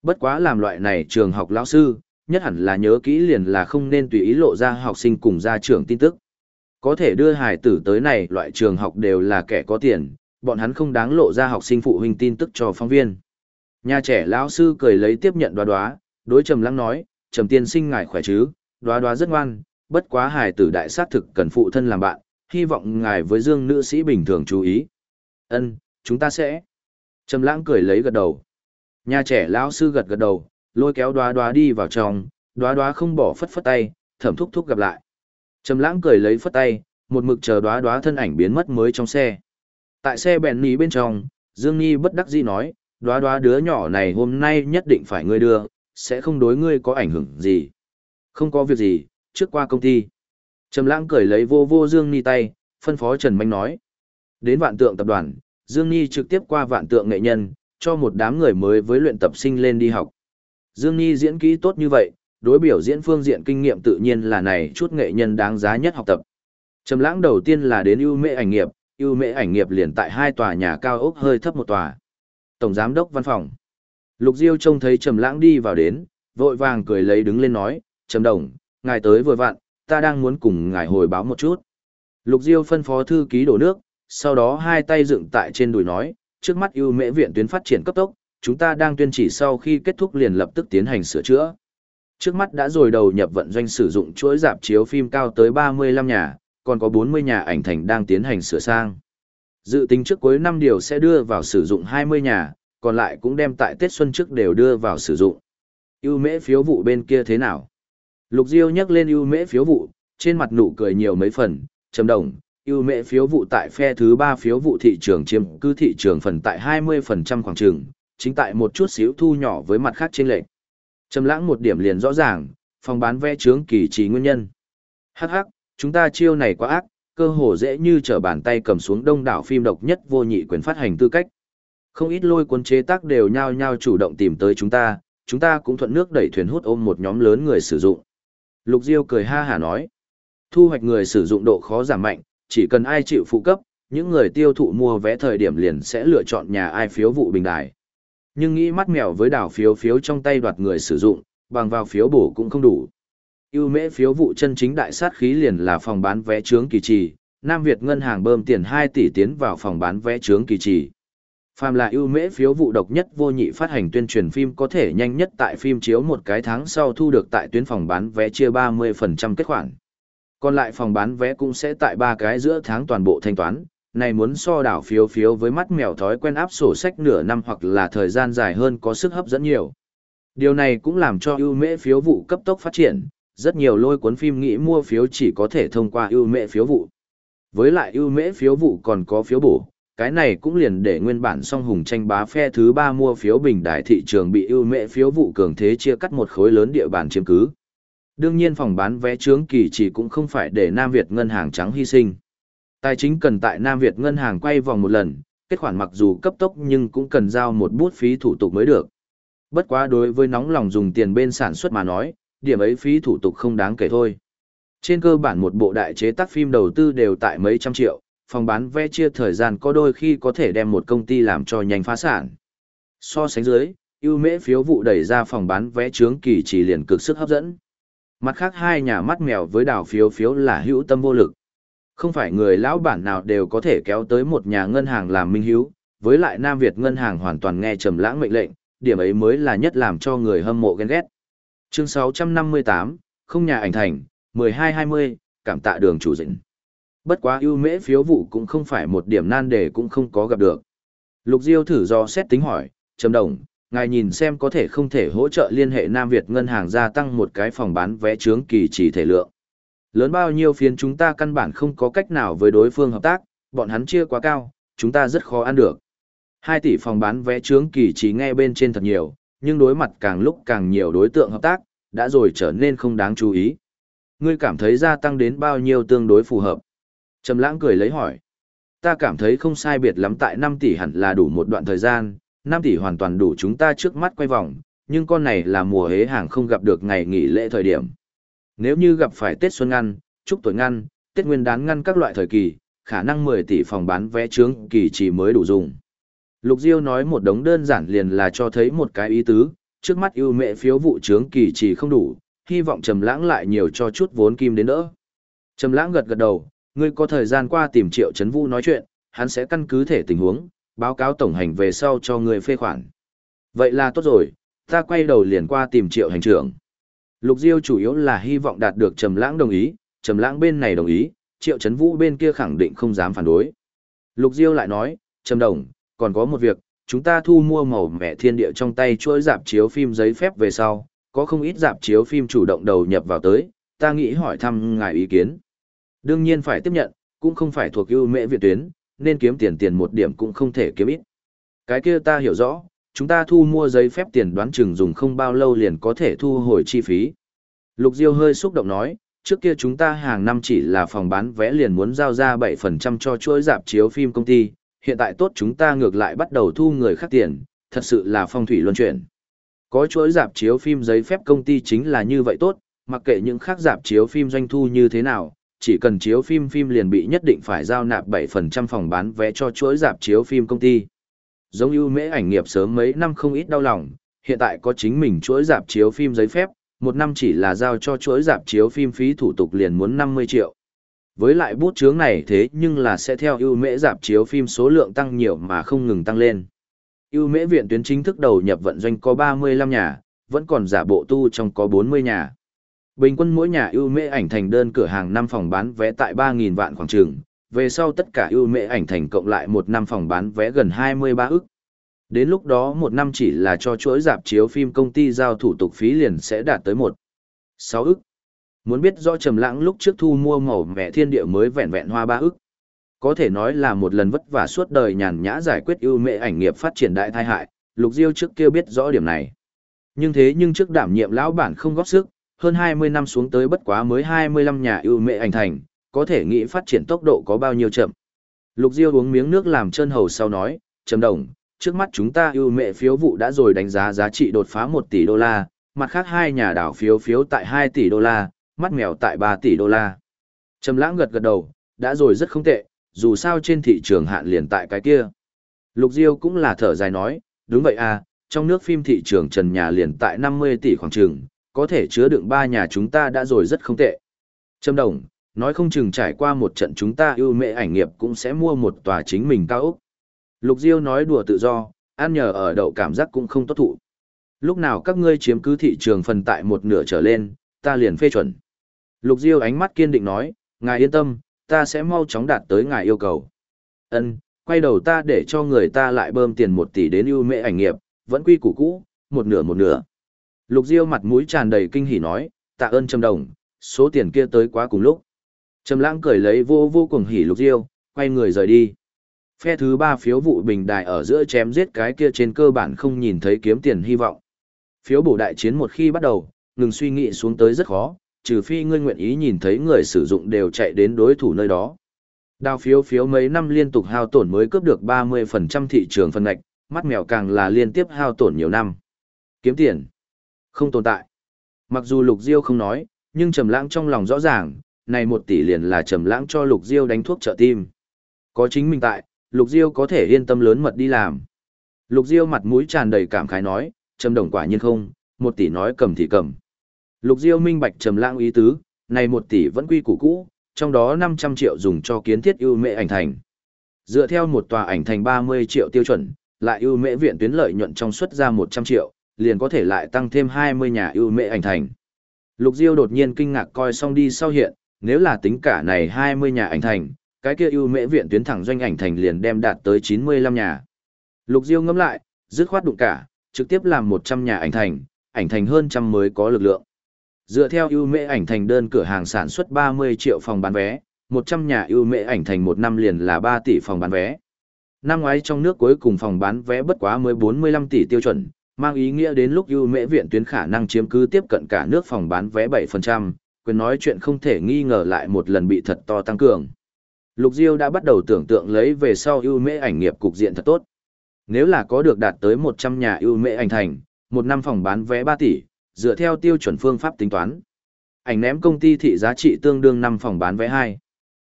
Bất quá làm loại này trường học lão sư, nhất hẳn là nhớ kỹ liền là không nên tùy ý lộ ra học sinh cùng gia trưởng tin tức. Có thể đưa hài tử tới này loại trường học đều là kẻ có tiền, bọn hắn không đáng lộ ra học sinh phụ huynh tin tức cho phóng viên. Nhà trẻ lão sư cười lấy tiếp nhận đoá đoá, đối trầm lăng nói, trầm tiên sinh ngài khỏe chứ, đoá đoá rất ngoan, bất quá hài tử đại sát thực cần phụ thân làm bạn, hy vọng ngài với dương nữ sĩ bình thường chú ý. Ân, chúng ta sẽ. Trầm lãng cười lấy gật đầu. Nhà trẻ lão sư gật gật đầu, lôi kéo đoá đoá đi vào trong, đoá đoá không bỏ phất phất tay, thẩm thúc thúc gặp lại. Trầm lãng cười lấy phất tay, một mực chờ đoá đoá thân ảnh biến mất mới trong xe. Tại xe bèn ní bên trong, Dương Nhi bất đắc dĩ nói, đoá đoá đứa nhỏ này hôm nay nhất định phải ngươi đưa, sẽ không đối ngươi có ảnh hưởng gì. Không có việc gì, trước qua công ty. Trầm lãng cười lấy vô vô Dương Ni tay, phân phó Trần Manh nói. Đến vạn tượng tập đoàn, Dương Ni trực tiếp qua vạn tượng nghệ nhân, cho một đám người mới với luyện tập sinh lên đi học. Dương Ni diễn kỹ tốt như vậy, đối biểu diễn phương diện kinh nghiệm tự nhiên là này chút nghệ nhân đáng giá nhất học tập. Trầm lãng đầu tiên là đến ưu mệ ảnh nghiệp, ưu mễ ảnh nghiệp liền tại hai tòa nhà cao ốc hơi thấp một tòa. Tổng giám đốc văn phòng. Lục Diêu trông thấy Trầm lãng đi vào đến, vội vàng cười lấy đứng lên nói, Trầm đồng, ngài tới vừa vặn, ta đang muốn cùng ngài hồi báo một chút. Lục Diêu phân phó thư ký đổ nước, sau đó hai tay dựng tại trên đùi nói, trước mắt ưu mễ viện tuyến phát triển cấp tốc, chúng ta đang tuyên chỉ sau khi kết thúc liền lập tức tiến hành sửa chữa. Trước mắt đã rồi đầu nhập vận doanh sử dụng chuỗi dạp chiếu phim cao tới 35 nhà, còn có 40 nhà ảnh thành đang tiến hành sửa sang. Dự tính trước cuối năm điều sẽ đưa vào sử dụng 20 nhà, còn lại cũng đem tại Tết Xuân trước đều đưa vào sử dụng. Ưu mễ phiếu vụ bên kia thế nào? Lục Diêu nhắc lên ưu mễ phiếu vụ, trên mặt nụ cười nhiều mấy phần, trầm đồng, ưu mễ phiếu vụ tại phe thứ 3 phiếu vụ thị trường chiếm cứ thị trường phần tại 20% khoảng trường, chính tại một chút xíu thu nhỏ với mặt khác trên lệnh. Trầm lãng một điểm liền rõ ràng, phòng bán vé trướng kỳ trí nguyên nhân. Hắc hắc, chúng ta chiêu này quá ác, cơ hồ dễ như trở bàn tay cầm xuống đông đảo phim độc nhất vô nhị quyền phát hành tư cách. Không ít lôi cuốn chế tác đều nhao nhao chủ động tìm tới chúng ta, chúng ta cũng thuận nước đẩy thuyền hút ôm một nhóm lớn người sử dụng. Lục Diêu cười ha hả nói, thu hoạch người sử dụng độ khó giảm mạnh, chỉ cần ai chịu phụ cấp, những người tiêu thụ mua vé thời điểm liền sẽ lựa chọn nhà ai phiếu vụ bình đài. Nhưng nghĩ mắt mèo với đảo phiếu phiếu trong tay đoạt người sử dụng, bằng vào phiếu bổ cũng không đủ ưu mễ phiếu vụ chân chính đại sát khí liền là phòng bán vé trướng kỳ trì, Nam Việt ngân hàng bơm tiền 2 tỷ tiến vào phòng bán vé trướng kỳ trì. Phàm là ưu mễ phiếu vụ độc nhất vô nhị phát hành tuyên truyền phim có thể nhanh nhất tại phim chiếu một cái tháng sau thu được tại tuyến phòng bán vé chia 30% kết khoản. Còn lại phòng bán vé cũng sẽ tại ba cái giữa tháng toàn bộ thanh toán, này muốn so đảo phiếu phiếu với mắt mèo thói quen áp sổ sách nửa năm hoặc là thời gian dài hơn có sức hấp dẫn nhiều. Điều này cũng làm cho ưu mễ phiếu vụ cấp tốc phát triển, rất nhiều lôi cuốn phim nghĩ mua phiếu chỉ có thể thông qua ưu mễ phiếu vụ. Với lại ưu mễ phiếu vụ còn có phiếu bổ, cái này cũng liền để nguyên bản song hùng tranh bá phe thứ ba mua phiếu bình đại thị trường bị ưu mễ phiếu vụ cường thế chia cắt một khối lớn địa bàn chiếm cứ. Đương nhiên phòng bán vé trướng kỳ chỉ cũng không phải để Nam Việt ngân hàng trắng hy sinh. Tài chính cần tại Nam Việt ngân hàng quay vòng một lần, kết khoản mặc dù cấp tốc nhưng cũng cần giao một bút phí thủ tục mới được. Bất quá đối với nóng lòng dùng tiền bên sản xuất mà nói, điểm ấy phí thủ tục không đáng kể thôi. Trên cơ bản một bộ đại chế tác phim đầu tư đều tại mấy trăm triệu, phòng bán vé chia thời gian có đôi khi có thể đem một công ty làm cho nhanh phá sản. So sánh dưới, ưu mễ phiếu vụ đẩy ra phòng bán vé trướng kỳ chỉ liền cực sức hấp dẫn. Mặt khác hai nhà mắt mèo với đảo phiếu phiếu là hữu tâm vô lực. Không phải người lão bản nào đều có thể kéo tới một nhà ngân hàng làm minh hiếu, với lại Nam Việt ngân hàng hoàn toàn nghe trầm lãng mệnh lệnh, điểm ấy mới là nhất làm cho người hâm mộ ghen ghét. Chương 658, không nhà ảnh thành, 1220, cảm tạ đường chủ dĩnh. Bất quá ưu mễ phiếu vụ cũng không phải một điểm nan đề cũng không có gặp được. Lục Diêu thử do xét tính hỏi, Trầm Đồng, ngài nhìn xem có thể không thể hỗ trợ liên hệ Nam Việt ngân hàng gia tăng một cái phòng bán vé chướng kỳ chỉ thể lượng. Lớn bao nhiêu phiến chúng ta căn bản không có cách nào với đối phương hợp tác, bọn hắn chia quá cao, chúng ta rất khó ăn được. Hai tỷ phòng bán vé chướng kỳ chỉ nghe bên trên thật nhiều, nhưng đối mặt càng lúc càng nhiều đối tượng hợp tác, đã rồi trở nên không đáng chú ý. Ngươi cảm thấy gia tăng đến bao nhiêu tương đối phù hợp? Trầm lãng cười lấy hỏi. Ta cảm thấy không sai biệt lắm tại 5 tỷ hẳn là đủ một đoạn thời gian, 5 tỷ hoàn toàn đủ chúng ta trước mắt quay vòng, nhưng con này là mùa hế hàng không gặp được ngày nghỉ lễ thời điểm. Nếu như gặp phải Tết Xuân ngăn, Chúc tuổi ngăn, Tết Nguyên đán ngăn các loại thời kỳ, khả năng 10 tỷ phòng bán vé trướng kỳ chỉ mới đủ dùng. Lục Diêu nói một đống đơn giản liền là cho thấy một cái ý tứ, trước mắt ưu mẹ phiếu vụ trướng kỳ chỉ không đủ, hy vọng Trầm Lãng lại nhiều cho chút vốn kim đến đỡ. Trầm Lãng gật gật đầu, ngươi có thời gian qua tìm Triệu Chấn Vũ nói chuyện, hắn sẽ căn cứ thể tình huống, báo cáo tổng hành về sau cho ngươi phê khoản. Vậy là tốt rồi, ta quay đầu liền qua tìm Triệu hành trưởng. Lục Diêu chủ yếu là hy vọng đạt được Trầm Lãng đồng ý, Trầm Lãng bên này đồng ý, Triệu Chấn Vũ bên kia khẳng định không dám phản đối. Lục Diêu lại nói, Trầm Đồng, còn có một việc, chúng ta thu mua màu mẹ thiên địa trong tay chuỗi dạp chiếu phim giấy phép về sau, có không ít dạp chiếu phim chủ động đầu nhập vào tới, ta nghĩ hỏi thăm ngài ý kiến. Đương nhiên phải tiếp nhận, cũng không phải thuộc ưu mẹ viện tuyến, nên kiếm tiền tiền một điểm cũng không thể kiếm ít. Cái kia ta hiểu rõ, chúng ta thu mua giấy phép tiền đoán chừng dùng không bao lâu liền có thể thu hồi chi phí. Lục Diêu hơi xúc động nói, trước kia chúng ta hàng năm chỉ là phòng bán vé liền muốn giao ra 7% cho chuỗi dạp chiếu phim công ty, hiện tại tốt chúng ta ngược lại bắt đầu thu người khác tiền, thật sự là phong thủy luân chuyển. Có chuỗi dạp chiếu phim giấy phép công ty chính là như vậy tốt, mặc kệ những khác dạp chiếu phim doanh thu như thế nào, chỉ cần chiếu phim phim liền bị nhất định phải giao nạp 7% phòng bán vé cho chuỗi dạp chiếu phim công ty. Giống như mễ ảnh nghiệp sớm mấy năm không ít đau lòng, hiện tại có chính mình chuỗi dạp chiếu phim giấy phép, một năm chỉ là giao cho chuỗi dạp chiếu phim phí thủ tục liền muốn 50 triệu. Với lại bút chướng này thế nhưng là sẽ theo ưu mễ dạp chiếu phim số lượng tăng nhiều mà không ngừng tăng lên. ưu mễ viện tuyến chính thức đầu nhập vận doanh có 35 nhà, vẫn còn giả bộ tu trong có 40 nhà. Bình quân mỗi nhà ưu mễ ảnh thành đơn cửa hàng 5 phòng bán vé tại 3.000 vạn khoảng trường, về sau tất cả ưu mễ ảnh thành cộng lại một năm phòng bán vé gần 23 ức. Đến lúc đó một năm chỉ là cho chuỗi dạp chiếu phim công ty giao thủ tục phí liền sẽ đạt tới một sáu ức. Muốn biết rõ Trầm Lãng lúc trước thu mua màu mẹ thiên địa mới vẹn vẹn hoa ba ức. Có thể nói là một lần vất vả suốt đời nhàn nhã giải quyết ưu mệ ảnh nghiệp phát triển đại thai hại, Lục Diêu trước kia biết rõ điểm này. Nhưng thế nhưng trước đảm nhiệm lão bản không góp sức, hơn 20 năm xuống tới bất quá mới 25 nhà ưu mệ ảnh thành, có thể nghĩ phát triển tốc độ có bao nhiêu chậm. Lục Diêu uống miếng nước làm chân hầu sau nói, "Trầm Đồng, trước mắt chúng ta ưu mệ phiếu vụ đã rồi đánh giá giá trị đột phá 1 tỷ đô la, mặt khác hai nhà đảo phiếu phiếu tại 2 tỷ đô la, mắt mèo tại 3 tỷ đô la. Trầm lãng gật gật đầu, đã rồi rất không tệ, dù sao trên thị trường hạn liền tại cái kia. Lục Diêu cũng là thở dài nói, đúng vậy à, trong nước phim thị trường trần nhà liền tại 50 tỷ khoảng trường, có thể chứa đựng ba nhà chúng ta đã rồi rất không tệ. Trầm Đồng, nói không chừng trải qua một trận chúng ta ưu mệ ảnh nghiệp cũng sẽ mua một tòa chính mình cao ốc. Lục Diêu nói đùa tự do, ăn nhờ ở đậu cảm giác cũng không tốt thụ. Lúc nào các ngươi chiếm cứ thị trường phần tại một nửa trở lên, ta liền phê chuẩn. Lục Diêu ánh mắt kiên định nói, ngài yên tâm, ta sẽ mau chóng đạt tới ngài yêu cầu. Ân, quay đầu ta để cho người ta lại bơm tiền một tỷ đến ưu mệ ảnh nghiệp, vẫn quy củ cũ, một nửa một nửa. Lục Diêu mặt mũi tràn đầy kinh hỉ nói, tạ ơn Trầm Đồng, số tiền kia tới quá cùng lúc. Trầm Lãng cười lấy vô vô cùng hỉ Lục Diêu, quay người rời đi. Phe thứ ba phiếu vụ bình đài ở giữa chém giết cái kia trên cơ bản không nhìn thấy kiếm tiền hy vọng. Phiếu bổ đại chiến một khi bắt đầu, ngừng suy nghĩ xuống tới rất khó, trừ phi ngươi nguyện ý nhìn thấy người sử dụng đều chạy đến đối thủ nơi đó. Đào phiếu phiếu mấy năm liên tục hao tổn mới cướp được 30% thị trường phân ngạch, mắt mèo càng là liên tiếp hao tổn nhiều năm. Kiếm tiền. Không tồn tại. Mặc dù Lục Diêu không nói, nhưng Trầm Lãng trong lòng rõ ràng, này một tỷ liền là Trầm Lãng cho Lục Diêu đánh thuốc trợ tim. Có chính mình tại, Lục Diêu có thể yên tâm lớn mật đi làm. Lục Diêu mặt mũi tràn đầy cảm khái nói, Trầm Đồng quả nhiên không, một tỷ nói cầm thì cầm. Lục Diêu minh bạch trầm lãng ý tứ, này một tỷ vẫn quy củ cũ, trong đó 500 triệu dùng cho kiến thiết ưu mệ ảnh thành. Dựa theo một tòa ảnh thành 30 triệu tiêu chuẩn, lại ưu mệ viện tuyến lợi nhuận trong suất ra 100 triệu, liền có thể lại tăng thêm 20 nhà ưu mệ ảnh thành. Lục Diêu đột nhiên kinh ngạc coi xong đi sau hiện, nếu là tính cả này 20 nhà ảnh thành, cái kia ưu mệ viện tuyến thẳng doanh ảnh thành liền đem đạt tới 95 nhà. Lục Diêu ngẫm lại, dứt khoát đụng cả, trực tiếp làm 100 nhà ảnh thành, ảnh thành hơn trăm mới có lực lượng. Dựa theo ưu mễ ảnh thành đơn cửa hàng sản xuất 30 triệu phòng bán vé, 100 nhà ưu mễ ảnh thành một năm liền là 3 tỷ phòng bán vé. Năm ngoái trong nước cuối cùng phòng bán vé bất quá mới 45 tỷ tiêu chuẩn, mang ý nghĩa đến lúc ưu mễ viện tuyến khả năng chiếm cứ tiếp cận cả nước phòng bán vé 7%, quyền nói chuyện không thể nghi ngờ lại một lần bị thật to tăng cường. Lục Diêu đã bắt đầu tưởng tượng lấy về sau ưu mễ ảnh nghiệp cục diện thật tốt. Nếu là có được đạt tới 100 nhà ưu mễ ảnh thành, một năm phòng bán vé 3 tỷ, dựa theo tiêu chuẩn phương pháp tính toán. Ảnh ném công ty thị giá trị tương đương 5 phòng bán vé 2.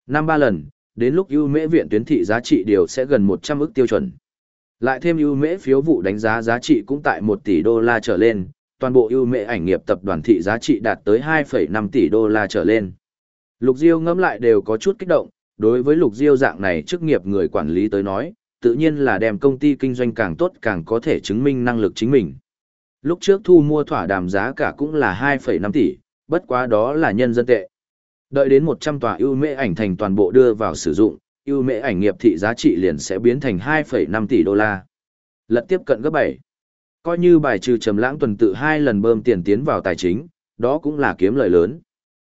Năm 3 lần, đến lúc ưu mễ viện tuyến thị giá trị đều sẽ gần 100 ức tiêu chuẩn. Lại thêm ưu mễ phiếu vụ đánh giá giá trị cũng tại 1 tỷ đô la trở lên, toàn bộ ưu mễ ảnh nghiệp tập đoàn thị giá trị đạt tới 2,5 tỷ đô la trở lên. Lục Diêu ngẫm lại đều có chút kích động, đối với Lục Diêu dạng này chức nghiệp người quản lý tới nói, tự nhiên là đem công ty kinh doanh càng tốt càng có thể chứng minh năng lực chính mình. Lúc trước thu mua thỏa đàm giá cả cũng là 2,5 tỷ, bất quá đó là nhân dân tệ. Đợi đến 100 tòa ưu mệ ảnh thành toàn bộ đưa vào sử dụng, ưu mệ ảnh nghiệp thị giá trị liền sẽ biến thành 2,5 tỷ đô la. Lật tiếp cận gấp 7. Coi như bài trừ trầm lãng tuần tự hai lần bơm tiền tiến vào tài chính, đó cũng là kiếm lợi lớn.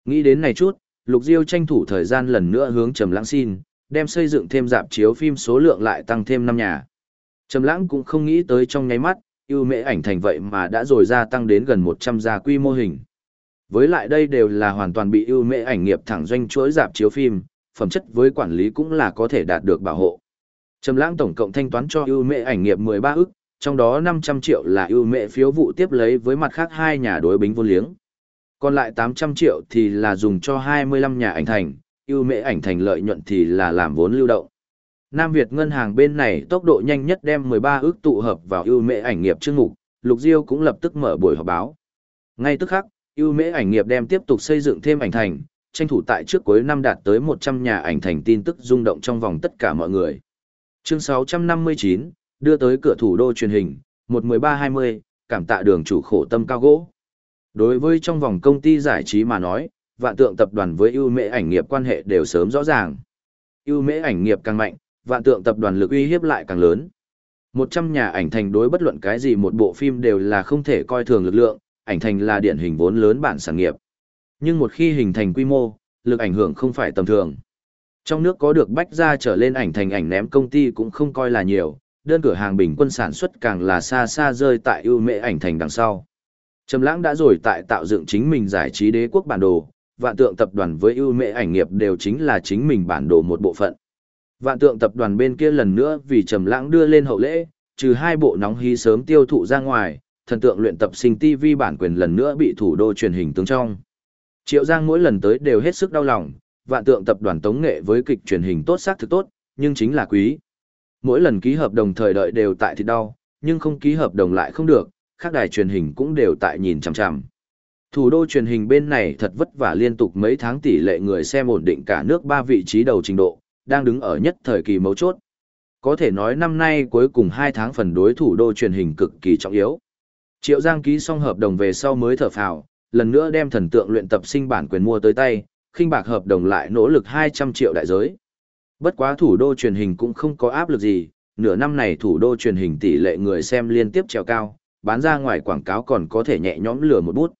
Nghĩ đến này chút, Lục Diêu tranh thủ thời gian lần nữa hướng trầm lãng xin, đem xây dựng thêm dạp chiếu phim số lượng lại tăng thêm 5 nhà. Trầm lãng cũng không nghĩ tới trong nháy mắt, ưu mễ ảnh thành vậy mà đã rồi gia tăng đến gần 100 gia quy mô hình. Với lại đây đều là hoàn toàn bị ưu mễ ảnh nghiệp thẳng doanh chuỗi dạp chiếu phim, phẩm chất với quản lý cũng là có thể đạt được bảo hộ. Trầm lãng tổng cộng thanh toán cho ưu mễ ảnh nghiệp 13 ức, trong đó 500 triệu là ưu mễ phiếu vụ tiếp lấy với mặt khác hai nhà đối bính vô liếng. Còn lại 800 triệu thì là dùng cho 25 nhà ảnh thành, ưu mễ ảnh thành lợi nhuận thì là làm vốn lưu động. Nam Việt ngân hàng bên này tốc độ nhanh nhất đem 13 ước tụ hợp vào ưu mệ ảnh nghiệp chương mục, Lục Diêu cũng lập tức mở buổi họp báo. Ngay tức khắc, ưu mễ ảnh nghiệp đem tiếp tục xây dựng thêm ảnh thành, tranh thủ tại trước cuối năm đạt tới 100 nhà ảnh thành tin tức rung động trong vòng tất cả mọi người. Chương 659, đưa tới cửa thủ đô truyền hình, 11320, cảm tạ đường chủ khổ tâm cao gỗ. Đối với trong vòng công ty giải trí mà nói, vạn tượng tập đoàn với ưu mễ ảnh nghiệp quan hệ đều sớm rõ ràng. ưu mễ ảnh nghiệp càng mạnh, vạn tượng tập đoàn lực uy hiếp lại càng lớn. Một trăm nhà ảnh thành đối bất luận cái gì một bộ phim đều là không thể coi thường lực lượng, ảnh thành là điển hình vốn lớn bản sản nghiệp. Nhưng một khi hình thành quy mô, lực ảnh hưởng không phải tầm thường. Trong nước có được bách ra trở lên ảnh thành ảnh ném công ty cũng không coi là nhiều, đơn cửa hàng bình quân sản xuất càng là xa xa rơi tại ưu mệ ảnh thành đằng sau. Trầm lãng đã rồi tại tạo dựng chính mình giải trí đế quốc bản đồ, vạn tượng tập đoàn với ưu mệ ảnh nghiệp đều chính là chính mình bản đồ một bộ phận. Vạn tượng tập đoàn bên kia lần nữa vì trầm lãng đưa lên hậu lễ, trừ hai bộ nóng hí sớm tiêu thụ ra ngoài, thần tượng luyện tập sinh TV bản quyền lần nữa bị thủ đô truyền hình tướng trong. Triệu Giang mỗi lần tới đều hết sức đau lòng, vạn tượng tập đoàn tống nghệ với kịch truyền hình tốt xác thực tốt, nhưng chính là quý. Mỗi lần ký hợp đồng thời đợi đều tại thì đau, nhưng không ký hợp đồng lại không được, các đài truyền hình cũng đều tại nhìn chằm chằm. Thủ đô truyền hình bên này thật vất vả liên tục mấy tháng tỷ lệ người xem ổn định cả nước ba vị trí đầu trình độ, đang đứng ở nhất thời kỳ mấu chốt. Có thể nói năm nay cuối cùng 2 tháng phần đối thủ đô truyền hình cực kỳ trọng yếu. Triệu Giang ký xong hợp đồng về sau mới thở phào, lần nữa đem thần tượng luyện tập sinh bản quyền mua tới tay, khinh bạc hợp đồng lại nỗ lực 200 triệu đại giới. Bất quá thủ đô truyền hình cũng không có áp lực gì, nửa năm này thủ đô truyền hình tỷ lệ người xem liên tiếp trèo cao, bán ra ngoài quảng cáo còn có thể nhẹ nhõm lừa một bút.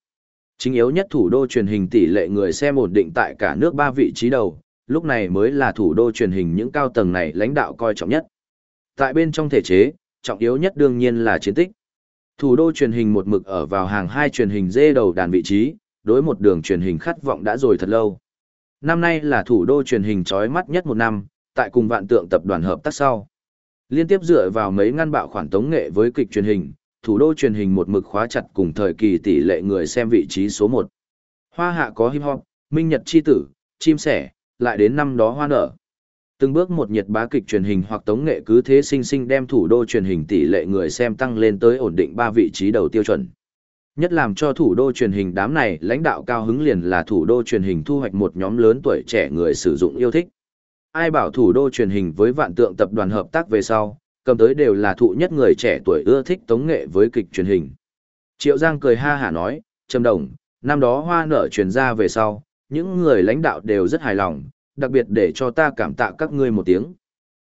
Chính yếu nhất thủ đô truyền hình tỷ lệ người xem ổn định tại cả nước ba vị trí đầu, lúc này mới là thủ đô truyền hình những cao tầng này lãnh đạo coi trọng nhất. Tại bên trong thể chế, trọng yếu nhất đương nhiên là chiến tích. Thủ đô truyền hình một mực ở vào hàng hai truyền hình dê đầu đàn vị trí, đối một đường truyền hình khát vọng đã rồi thật lâu. Năm nay là thủ đô truyền hình chói mắt nhất một năm, tại cùng vạn tượng tập đoàn hợp tác sau. Liên tiếp dựa vào mấy ngăn bạo khoản tống nghệ với kịch truyền hình, thủ đô truyền hình một mực khóa chặt cùng thời kỳ tỷ lệ người xem vị trí số 1. Hoa hạ có hip hop, minh nhật chi tử, chim sẻ, lại đến năm đó hoa nở. Từng bước một nhiệt bá kịch truyền hình hoặc tống nghệ cứ thế sinh sinh đem thủ đô truyền hình tỷ lệ người xem tăng lên tới ổn định ba vị trí đầu tiêu chuẩn. Nhất làm cho thủ đô truyền hình đám này lãnh đạo cao hứng liền là thủ đô truyền hình thu hoạch một nhóm lớn tuổi trẻ người sử dụng yêu thích. Ai bảo thủ đô truyền hình với vạn tượng tập đoàn hợp tác về sau, cầm tới đều là thụ nhất người trẻ tuổi ưa thích tống nghệ với kịch truyền hình. Triệu Giang cười ha hả nói, Trầm Đồng, năm đó hoa nở truyền ra về sau, những người lãnh đạo đều rất hài lòng, đặc biệt để cho ta cảm tạ các ngươi một tiếng.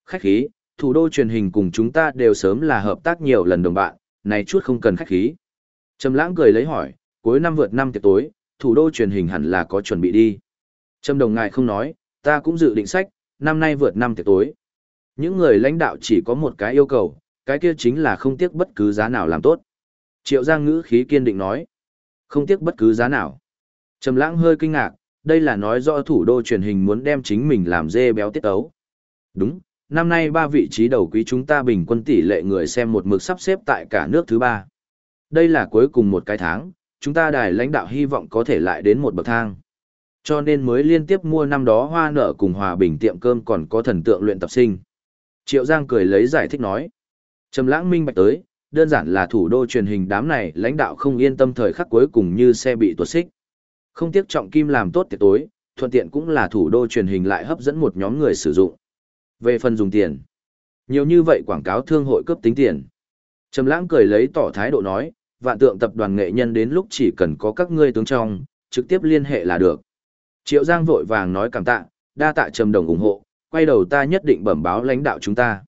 Khách khí, thủ đô truyền hình cùng chúng ta đều sớm là hợp tác nhiều lần đồng bạn, này chút không cần khách khí. Trầm lãng cười lấy hỏi, cuối năm vượt năm tiệc tối, thủ đô truyền hình hẳn là có chuẩn bị đi. Trầm đồng ngài không nói, ta cũng dự định sách, năm nay vượt năm tiệc tối. Những người lãnh đạo chỉ có một cái yêu cầu, cái kia chính là không tiếc bất cứ giá nào làm tốt. Triệu Giang ngữ khí kiên định nói, không tiếc bất cứ giá nào. Trầm lãng hơi kinh ngạc, đây là nói rõ thủ đô truyền hình muốn đem chính mình làm dê béo tiết ấu. Đúng, năm nay ba vị trí đầu quý chúng ta bình quân tỷ lệ người xem một mực sắp xếp tại cả nước thứ ba. Đây là cuối cùng một cái tháng, chúng ta đài lãnh đạo hy vọng có thể lại đến một bậc thang. Cho nên mới liên tiếp mua năm đó hoa nở cùng hòa bình tiệm cơm còn có thần tượng luyện tập sinh. Triệu Giang cười lấy giải thích nói. Trầm lãng minh bạch tới, đơn giản là thủ đô truyền hình đám này lãnh đạo không yên tâm thời khắc cuối cùng như xe bị tuột xích. Không tiếc trọng kim làm tốt tiệc tối, thuận tiện cũng là thủ đô truyền hình lại hấp dẫn một nhóm người sử dụng. Về phần dùng tiền, nhiều như vậy quảng cáo thương hội cấp tính tiền. Trầm lãng cười lấy tỏ thái độ nói, vạn tượng tập đoàn nghệ nhân đến lúc chỉ cần có các ngươi tướng trong, trực tiếp liên hệ là được. Triệu Giang vội vàng nói cảm tạ, đa tạ Trầm Đồng ủng hộ, quay đầu ta nhất định bẩm báo lãnh đạo chúng ta.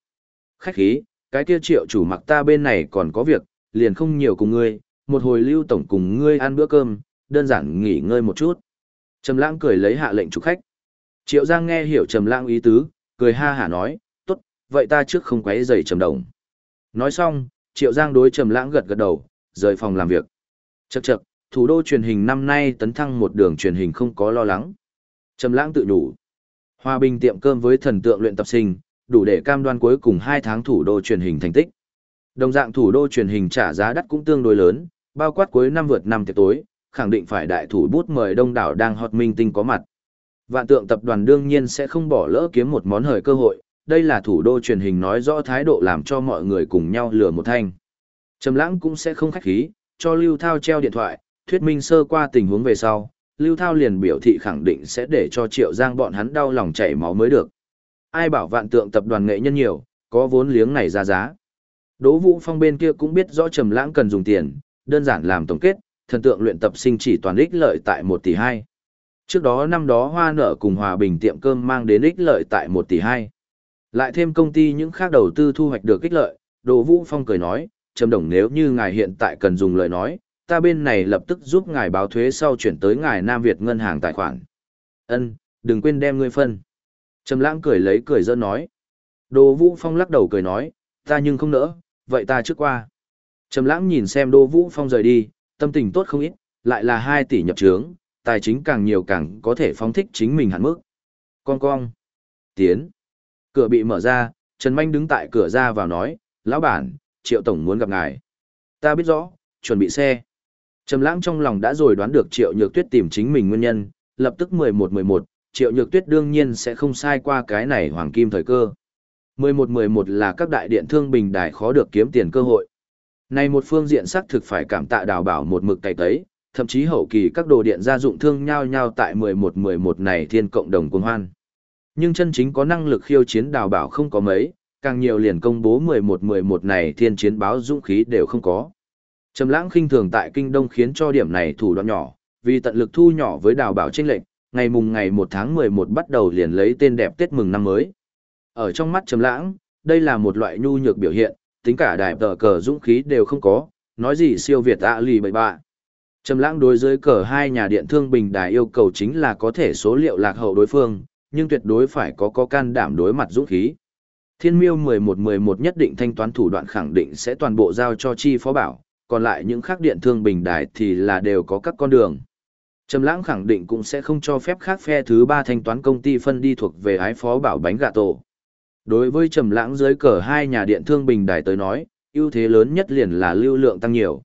Khách khí, cái kia Triệu chủ mặc ta bên này còn có việc, liền không nhiều cùng ngươi, một hồi lưu tổng cùng ngươi ăn bữa cơm, đơn giản nghỉ ngơi một chút. Trầm lãng cười lấy hạ lệnh chủ khách. Triệu Giang nghe hiểu Trầm lãng ý tứ, cười ha hả nói, tốt, vậy ta trước không quấy rầy Trầm Đồng. Nói xong, Triệu Giang đối Trầm Lãng gật gật đầu, rời phòng làm việc. Chậc chậc, thủ đô truyền hình năm nay tấn thăng một đường truyền hình không có lo lắng. Trầm Lãng tự nhủ. Hòa bình tiệm cơm với thần tượng luyện tập sinh, đủ để cam đoan cuối cùng 2 tháng thủ đô truyền hình thành tích. Đồng dạng thủ đô truyền hình trả giá đắt cũng tương đối lớn, bao quát cuối năm vượt năm tiệc tối, khẳng định phải đại thủ bút mời đông đảo đang hot minh tinh có mặt. Vạn tượng tập đoàn đương nhiên sẽ không bỏ lỡ kiếm một món hời cơ hội, đây là thủ đô truyền hình nói rõ thái độ làm cho mọi người cùng nhau lừa một thanh. Trầm lãng cũng sẽ không khách khí, cho Lưu Thao treo điện thoại, thuyết minh sơ qua tình huống về sau, Lưu Thao liền biểu thị khẳng định sẽ để cho Triệu Giang bọn hắn đau lòng chảy máu mới được. Ai bảo vạn tượng tập đoàn nghệ nhân nhiều, có vốn liếng này ra giá. Đỗ Vũ Phong bên kia cũng biết rõ Trầm Lãng cần dùng tiền, đơn giản làm tổng kết, thần tượng luyện tập sinh chỉ toàn ích lợi tại 1 tỷ 2. Trước đó năm đó Hoa Nở cùng Hòa Bình tiệm cơm mang đến ích lợi tại 1 tỷ 2. Lại thêm công ty những khác đầu tư thu hoạch được ích lợi, Đồ Vũ Phong cười nói, Trầm Đồng nếu như ngài hiện tại cần dùng lời nói, ta bên này lập tức giúp ngài báo thuế sau chuyển tới ngài Nam Việt ngân hàng tài khoản. Ân, đừng quên đem ngươi phân. Trầm Lãng cười lấy cười giỡn nói. Đồ Vũ Phong lắc đầu cười nói, ta nhưng không nỡ, vậy ta trước qua. Trầm Lãng nhìn xem Đỗ Vũ Phong rời đi, tâm tình tốt không ít, lại là 2 tỷ nhập trướng, tài chính càng nhiều càng có thể phóng thích chính mình hạn mức. Con cong. Tiến. Cửa bị mở ra, Trần Manh đứng tại cửa ra vào nói, lão bản, Triệu Tổng muốn gặp ngài. Ta biết rõ, chuẩn bị xe. Trầm lãng trong lòng đã rồi đoán được Triệu Nhược Tuyết tìm chính mình nguyên nhân, lập tức 11-11, Triệu Nhược Tuyết đương nhiên sẽ không sai qua cái này hoàng kim thời cơ. 11-11 là các đại điện thương bình đài khó được kiếm tiền cơ hội. Này một phương diện xác thực phải cảm tạ đào bảo một mực cày tấy, thậm chí hậu kỳ các đồ điện gia dụng thương nhau nhau tại 11-11 này thiên cộng đồng cuồng hoan. Nhưng chân chính có năng lực khiêu chiến đào bảo không có mấy, càng nhiều liền công bố 11-11 này thiên chiến báo dũng khí đều không có. Trầm lãng khinh thường tại kinh đông khiến cho điểm này thủ đoạn nhỏ, vì tận lực thu nhỏ với đào bảo chênh lệnh, ngày mùng ngày 1 tháng 11 bắt đầu liền lấy tên đẹp Tết mừng năm mới. Ở trong mắt Trầm lãng, đây là một loại nhu nhược biểu hiện, tính cả đại tờ cờ dũng khí đều không có, nói gì siêu việt ạ lì bậy bạ. Trầm lãng đối với cờ hai nhà điện thương bình đài yêu cầu chính là có thể số liệu lạc hậu đối phương, nhưng tuyệt đối phải có có can đảm đối mặt dũng khí. Thiên miêu 1111 nhất định thanh toán thủ đoạn khẳng định sẽ toàn bộ giao cho chi phó bảo, còn lại những khác điện thương bình đài thì là đều có các con đường. Trầm lãng khẳng định cũng sẽ không cho phép khác phe thứ ba thanh toán công ty phân đi thuộc về ái phó bảo bánh gà tổ. Đối với Trầm lãng dưới cờ hai nhà điện thương bình đài tới nói, ưu thế lớn nhất liền là lưu lượng tăng nhiều.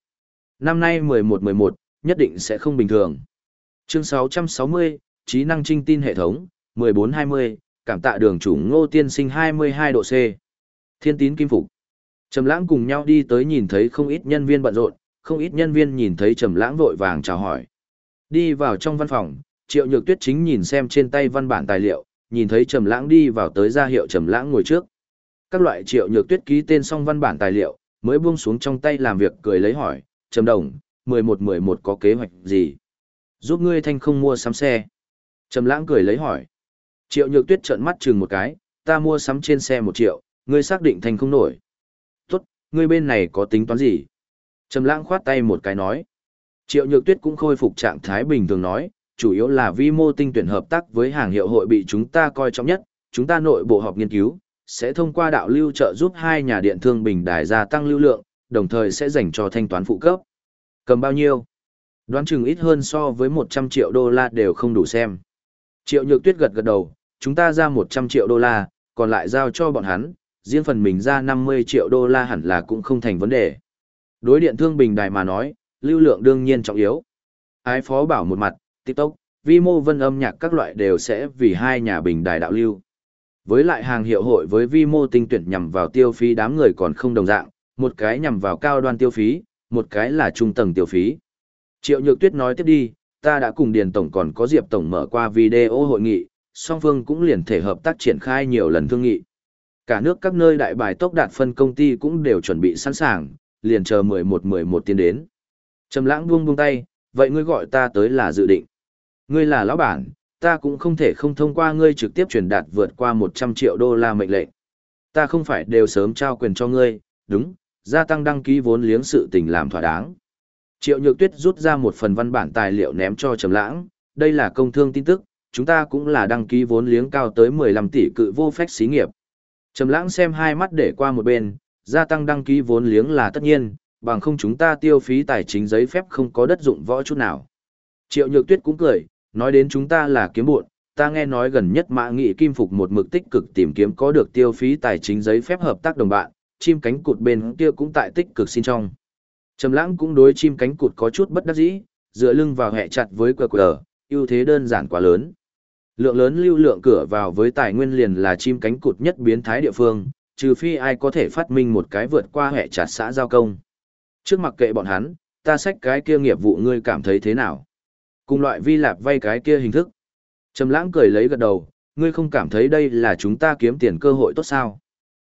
Năm nay 1111, nhất định sẽ không bình thường. Chương 660, trí năng trinh tin hệ thống, 1420, cảm tạ đường chủ ngô tiên sinh 22 độ C. Thiên tín kim phục. Trầm lãng cùng nhau đi tới nhìn thấy không ít nhân viên bận rộn, không ít nhân viên nhìn thấy Trầm lãng vội vàng chào hỏi. Đi vào trong văn phòng, Triệu Nhược Tuyết chính nhìn xem trên tay văn bản tài liệu, nhìn thấy Trầm lãng đi vào tới ra hiệu Trầm lãng ngồi trước. Các loại Triệu Nhược Tuyết ký tên xong văn bản tài liệu, mới buông xuống trong tay làm việc cười lấy hỏi, "Trầm Đồng, 1111 có kế hoạch gì? Giúp ngươi thanh không mua sắm xe?" Trầm lãng cười lấy hỏi. Triệu Nhược Tuyết trợn mắt chừng một cái, "Ta mua sắm trên xe 1 triệu, ngươi xác định thanh không nổi?" "Tốt, ngươi bên này có tính toán gì?" Trầm lãng khoát tay một cái nói. Triệu Nhược Tuyết cũng khôi phục trạng thái bình thường nói, chủ yếu là vi mô tinh tuyển hợp tác với hàng hiệu hội bị chúng ta coi trọng nhất, chúng ta nội bộ họp nghiên cứu, sẽ thông qua đạo lưu trợ giúp hai nhà điện thương bình đài gia tăng lưu lượng, đồng thời sẽ dành cho thanh toán phụ cấp. Cầm bao nhiêu? Đoán chừng ít hơn so với 100 triệu đô la đều không đủ xem. Triệu Nhược Tuyết gật gật đầu, chúng ta ra 100 triệu đô la, còn lại giao cho bọn hắn, riêng phần mình ra 50 triệu đô la hẳn là cũng không thành vấn đề. Đối điện thương bình đài mà nói, lưu lượng đương nhiên trọng yếu. Ái phó bảo một mặt, TikTok, vi mô vân âm nhạc các loại đều sẽ vì hai nhà bình đài đạo lưu. Với lại hàng hiệu hội với vi mô tinh tuyển nhằm vào tiêu phí đám người còn không đồng dạng, một cái nhằm vào cao đoan tiêu phí, một cái là trung tầng tiêu phí. Triệu Nhược Tuyết nói tiếp đi, ta đã cùng Điền Tổng còn có Diệp Tổng mở qua video hội nghị, song phương cũng liền thể hợp tác triển khai nhiều lần thương nghị. Cả nước các nơi đại bài tốc đạt phân công ty cũng đều chuẩn bị sẵn sàng, liền chờ 11-11 tiến đến. Trầm lãng buông buông tay, vậy ngươi gọi ta tới là dự định. Ngươi là lão bản, ta cũng không thể không thông qua ngươi trực tiếp truyền đạt vượt qua 100 triệu đô la mệnh lệnh. Ta không phải đều sớm trao quyền cho ngươi, đúng, gia tăng đăng ký vốn liếng sự tình làm thỏa đáng. Triệu Nhược Tuyết rút ra một phần văn bản tài liệu ném cho Trầm Lãng, đây là công thương tin tức, chúng ta cũng là đăng ký vốn liếng cao tới 15 tỷ cự vô phách xí nghiệp. Trầm Lãng xem hai mắt để qua một bên, Gia tăng đăng ký vốn liếng là tất nhiên, bằng không chúng ta tiêu phí tài chính giấy phép không có đất dụng võ chút nào. Triệu Nhược Tuyết cũng cười, nói đến chúng ta là kiếm buộn, ta nghe nói gần nhất mã nghị kim phục một mực tích cực tìm kiếm có được tiêu phí tài chính giấy phép hợp tác đồng bạn, chim cánh cụt bên kia cũng tại tích cực xin trong. Trầm lãng cũng đối chim cánh cụt có chút bất đắc dĩ, dựa lưng vào hệ chặt với QR, ưu thế đơn giản quá lớn. Lượng lớn lưu lượng cửa vào với tài nguyên liền là chim cánh cụt nhất biến thái địa phương, trừ phi ai có thể phát minh một cái vượt qua hệ chặt xã giao công. Trước mặc kệ bọn hắn, ta xách cái kia nghiệp vụ ngươi cảm thấy thế nào? Cùng loại vi lạp vay cái kia hình thức. Trầm lãng cười lấy gật đầu, ngươi không cảm thấy đây là chúng ta kiếm tiền cơ hội tốt sao?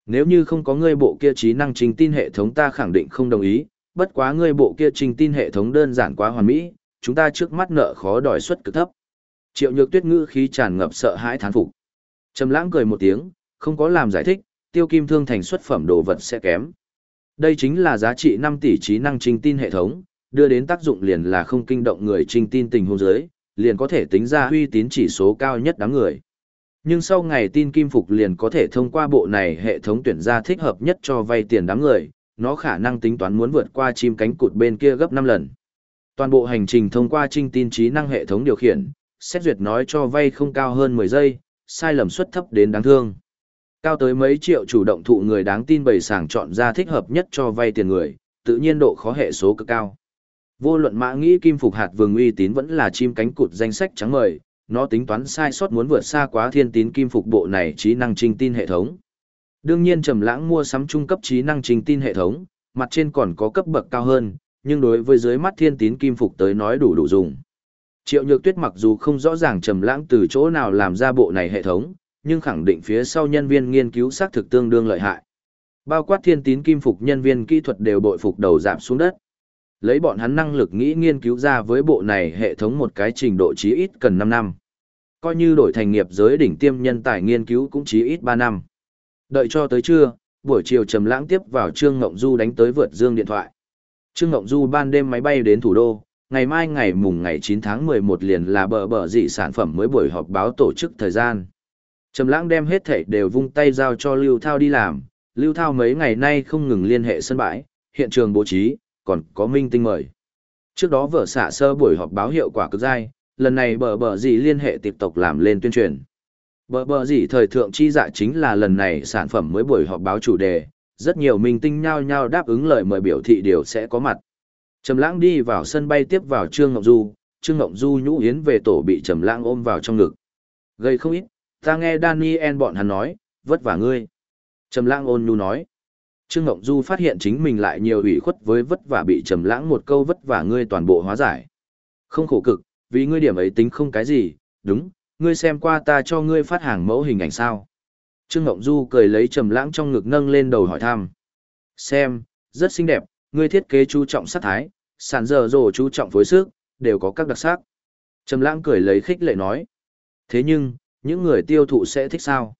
Nếu như không có ngươi bộ kia trí năng trình tin hệ thống ta khẳng định không đồng ý, bất quá ngươi bộ kia trình tin hệ thống đơn giản quá hoàn mỹ, chúng ta trước mắt nợ khó đòi suất cực thấp. Triệu Nhược Tuyết ngữ khí tràn ngập sợ hãi thán phục. Trầm Lãng cười một tiếng, không có làm giải thích, Tiêu Kim Thương thành xuất phẩm đồ vật sẽ kém. Đây chính là giá trị 5 tỷ trí năng trình tin hệ thống, đưa đến tác dụng liền là không kinh động người trinh tin tình hôn giới liền có thể tính ra uy tín chỉ số cao nhất đám người. Nhưng sau ngày tin kim phục liền có thể thông qua bộ này hệ thống tuyển ra thích hợp nhất cho vay tiền đám người, nó khả năng tính toán muốn vượt qua chim cánh cụt bên kia gấp 5 lần. Toàn bộ hành trình thông qua trinh tin trí năng hệ thống điều khiển, xét duyệt nói cho vay không cao hơn 10 giây, sai lầm suất thấp đến đáng thương. Cao tới mấy triệu chủ động thụ người đáng tin bày sàng chọn ra thích hợp nhất cho vay tiền người, tự nhiên độ khó hệ số cực cao. Vô luận mã nghĩ kim phục hạt vườn uy tín vẫn là chim cánh cụt danh sách trắng mời, nó tính toán sai sót muốn vượt xa quá thiên tín kim phục bộ này trí năng trình tin hệ thống. Đương nhiên Trầm Lãng mua sắm trung cấp trí năng trình tin hệ thống, mặt trên còn có cấp bậc cao hơn, nhưng đối với dưới mắt thiên tín kim phục tới nói đủ đủ dùng. Triệu Nhược Tuyết mặc dù không rõ ràng Trầm Lãng từ chỗ nào làm ra bộ này hệ thống, nhưng khẳng định phía sau nhân viên nghiên cứu xác thực tương đương lợi hại. Bao quát thiên tín kim phục nhân viên kỹ thuật đều bội phục đầu giảm xuống đất. Lấy bọn hắn năng lực nghĩ nghiên cứu ra với bộ này hệ thống một cái trình độ chí ít cần 5 năm. Coi như đổi thành nghiệp giới đỉnh tiêm nhân tài nghiên cứu cũng chí ít 3 năm. Đợi cho tới trưa, buổi chiều Trầm Lãng tiếp vào Trương Ngộng Du đánh tới vượt dương điện thoại. Trương Ngộng Du ban đêm máy bay đến thủ đô, ngày mai ngày mùng ngày 9 tháng 11 liền là bờ bờ dị sản phẩm mới buổi họp báo tổ chức thời gian. Trầm Lãng đem hết thảy đều vung tay giao cho Lưu Thao đi làm, Lưu Thao mấy ngày nay không ngừng liên hệ sân bãi, hiện trường bố trí, còn có minh tinh mời. Trước đó vở xạ sơ buổi họp báo hiệu quả cực dai, lần này bờ bờ gì liên hệ tiếp tục làm lên tuyên truyền. Bờ bờ gì thời thượng chi dạ chính là lần này sản phẩm mới buổi họp báo chủ đề, rất nhiều minh tinh nhao nhao đáp ứng lời mời biểu thị đều sẽ có mặt. Trầm Lãng đi vào sân bay tiếp vào Trương Ngọc Du, Trương Ngọc Du nhũ yến về tổ bị Trầm Lãng ôm vào trong ngực. Gây không ít, ta nghe Daniel bọn hắn nói, vất vả ngươi. Trầm Lãng ôn nhu nói. Trương Ngộng Du phát hiện chính mình lại nhiều ủy khuất với vất vả bị Trầm Lãng một câu vất vả ngươi toàn bộ hóa giải. Không khổ cực, vì ngươi điểm ấy tính không cái gì, đúng, ngươi xem qua ta cho ngươi phát hàng mẫu hình ảnh sao. Trương Ngộng Du cười lấy trầm lãng trong ngực nâng lên đầu hỏi thăm. Xem, rất xinh đẹp, ngươi thiết kế chú trọng sắc thái, sản dở dồ chú trọng phối sức, đều có các đặc sắc. Trầm lãng cười lấy khích lệ nói. Thế nhưng, những người tiêu thụ sẽ thích sao?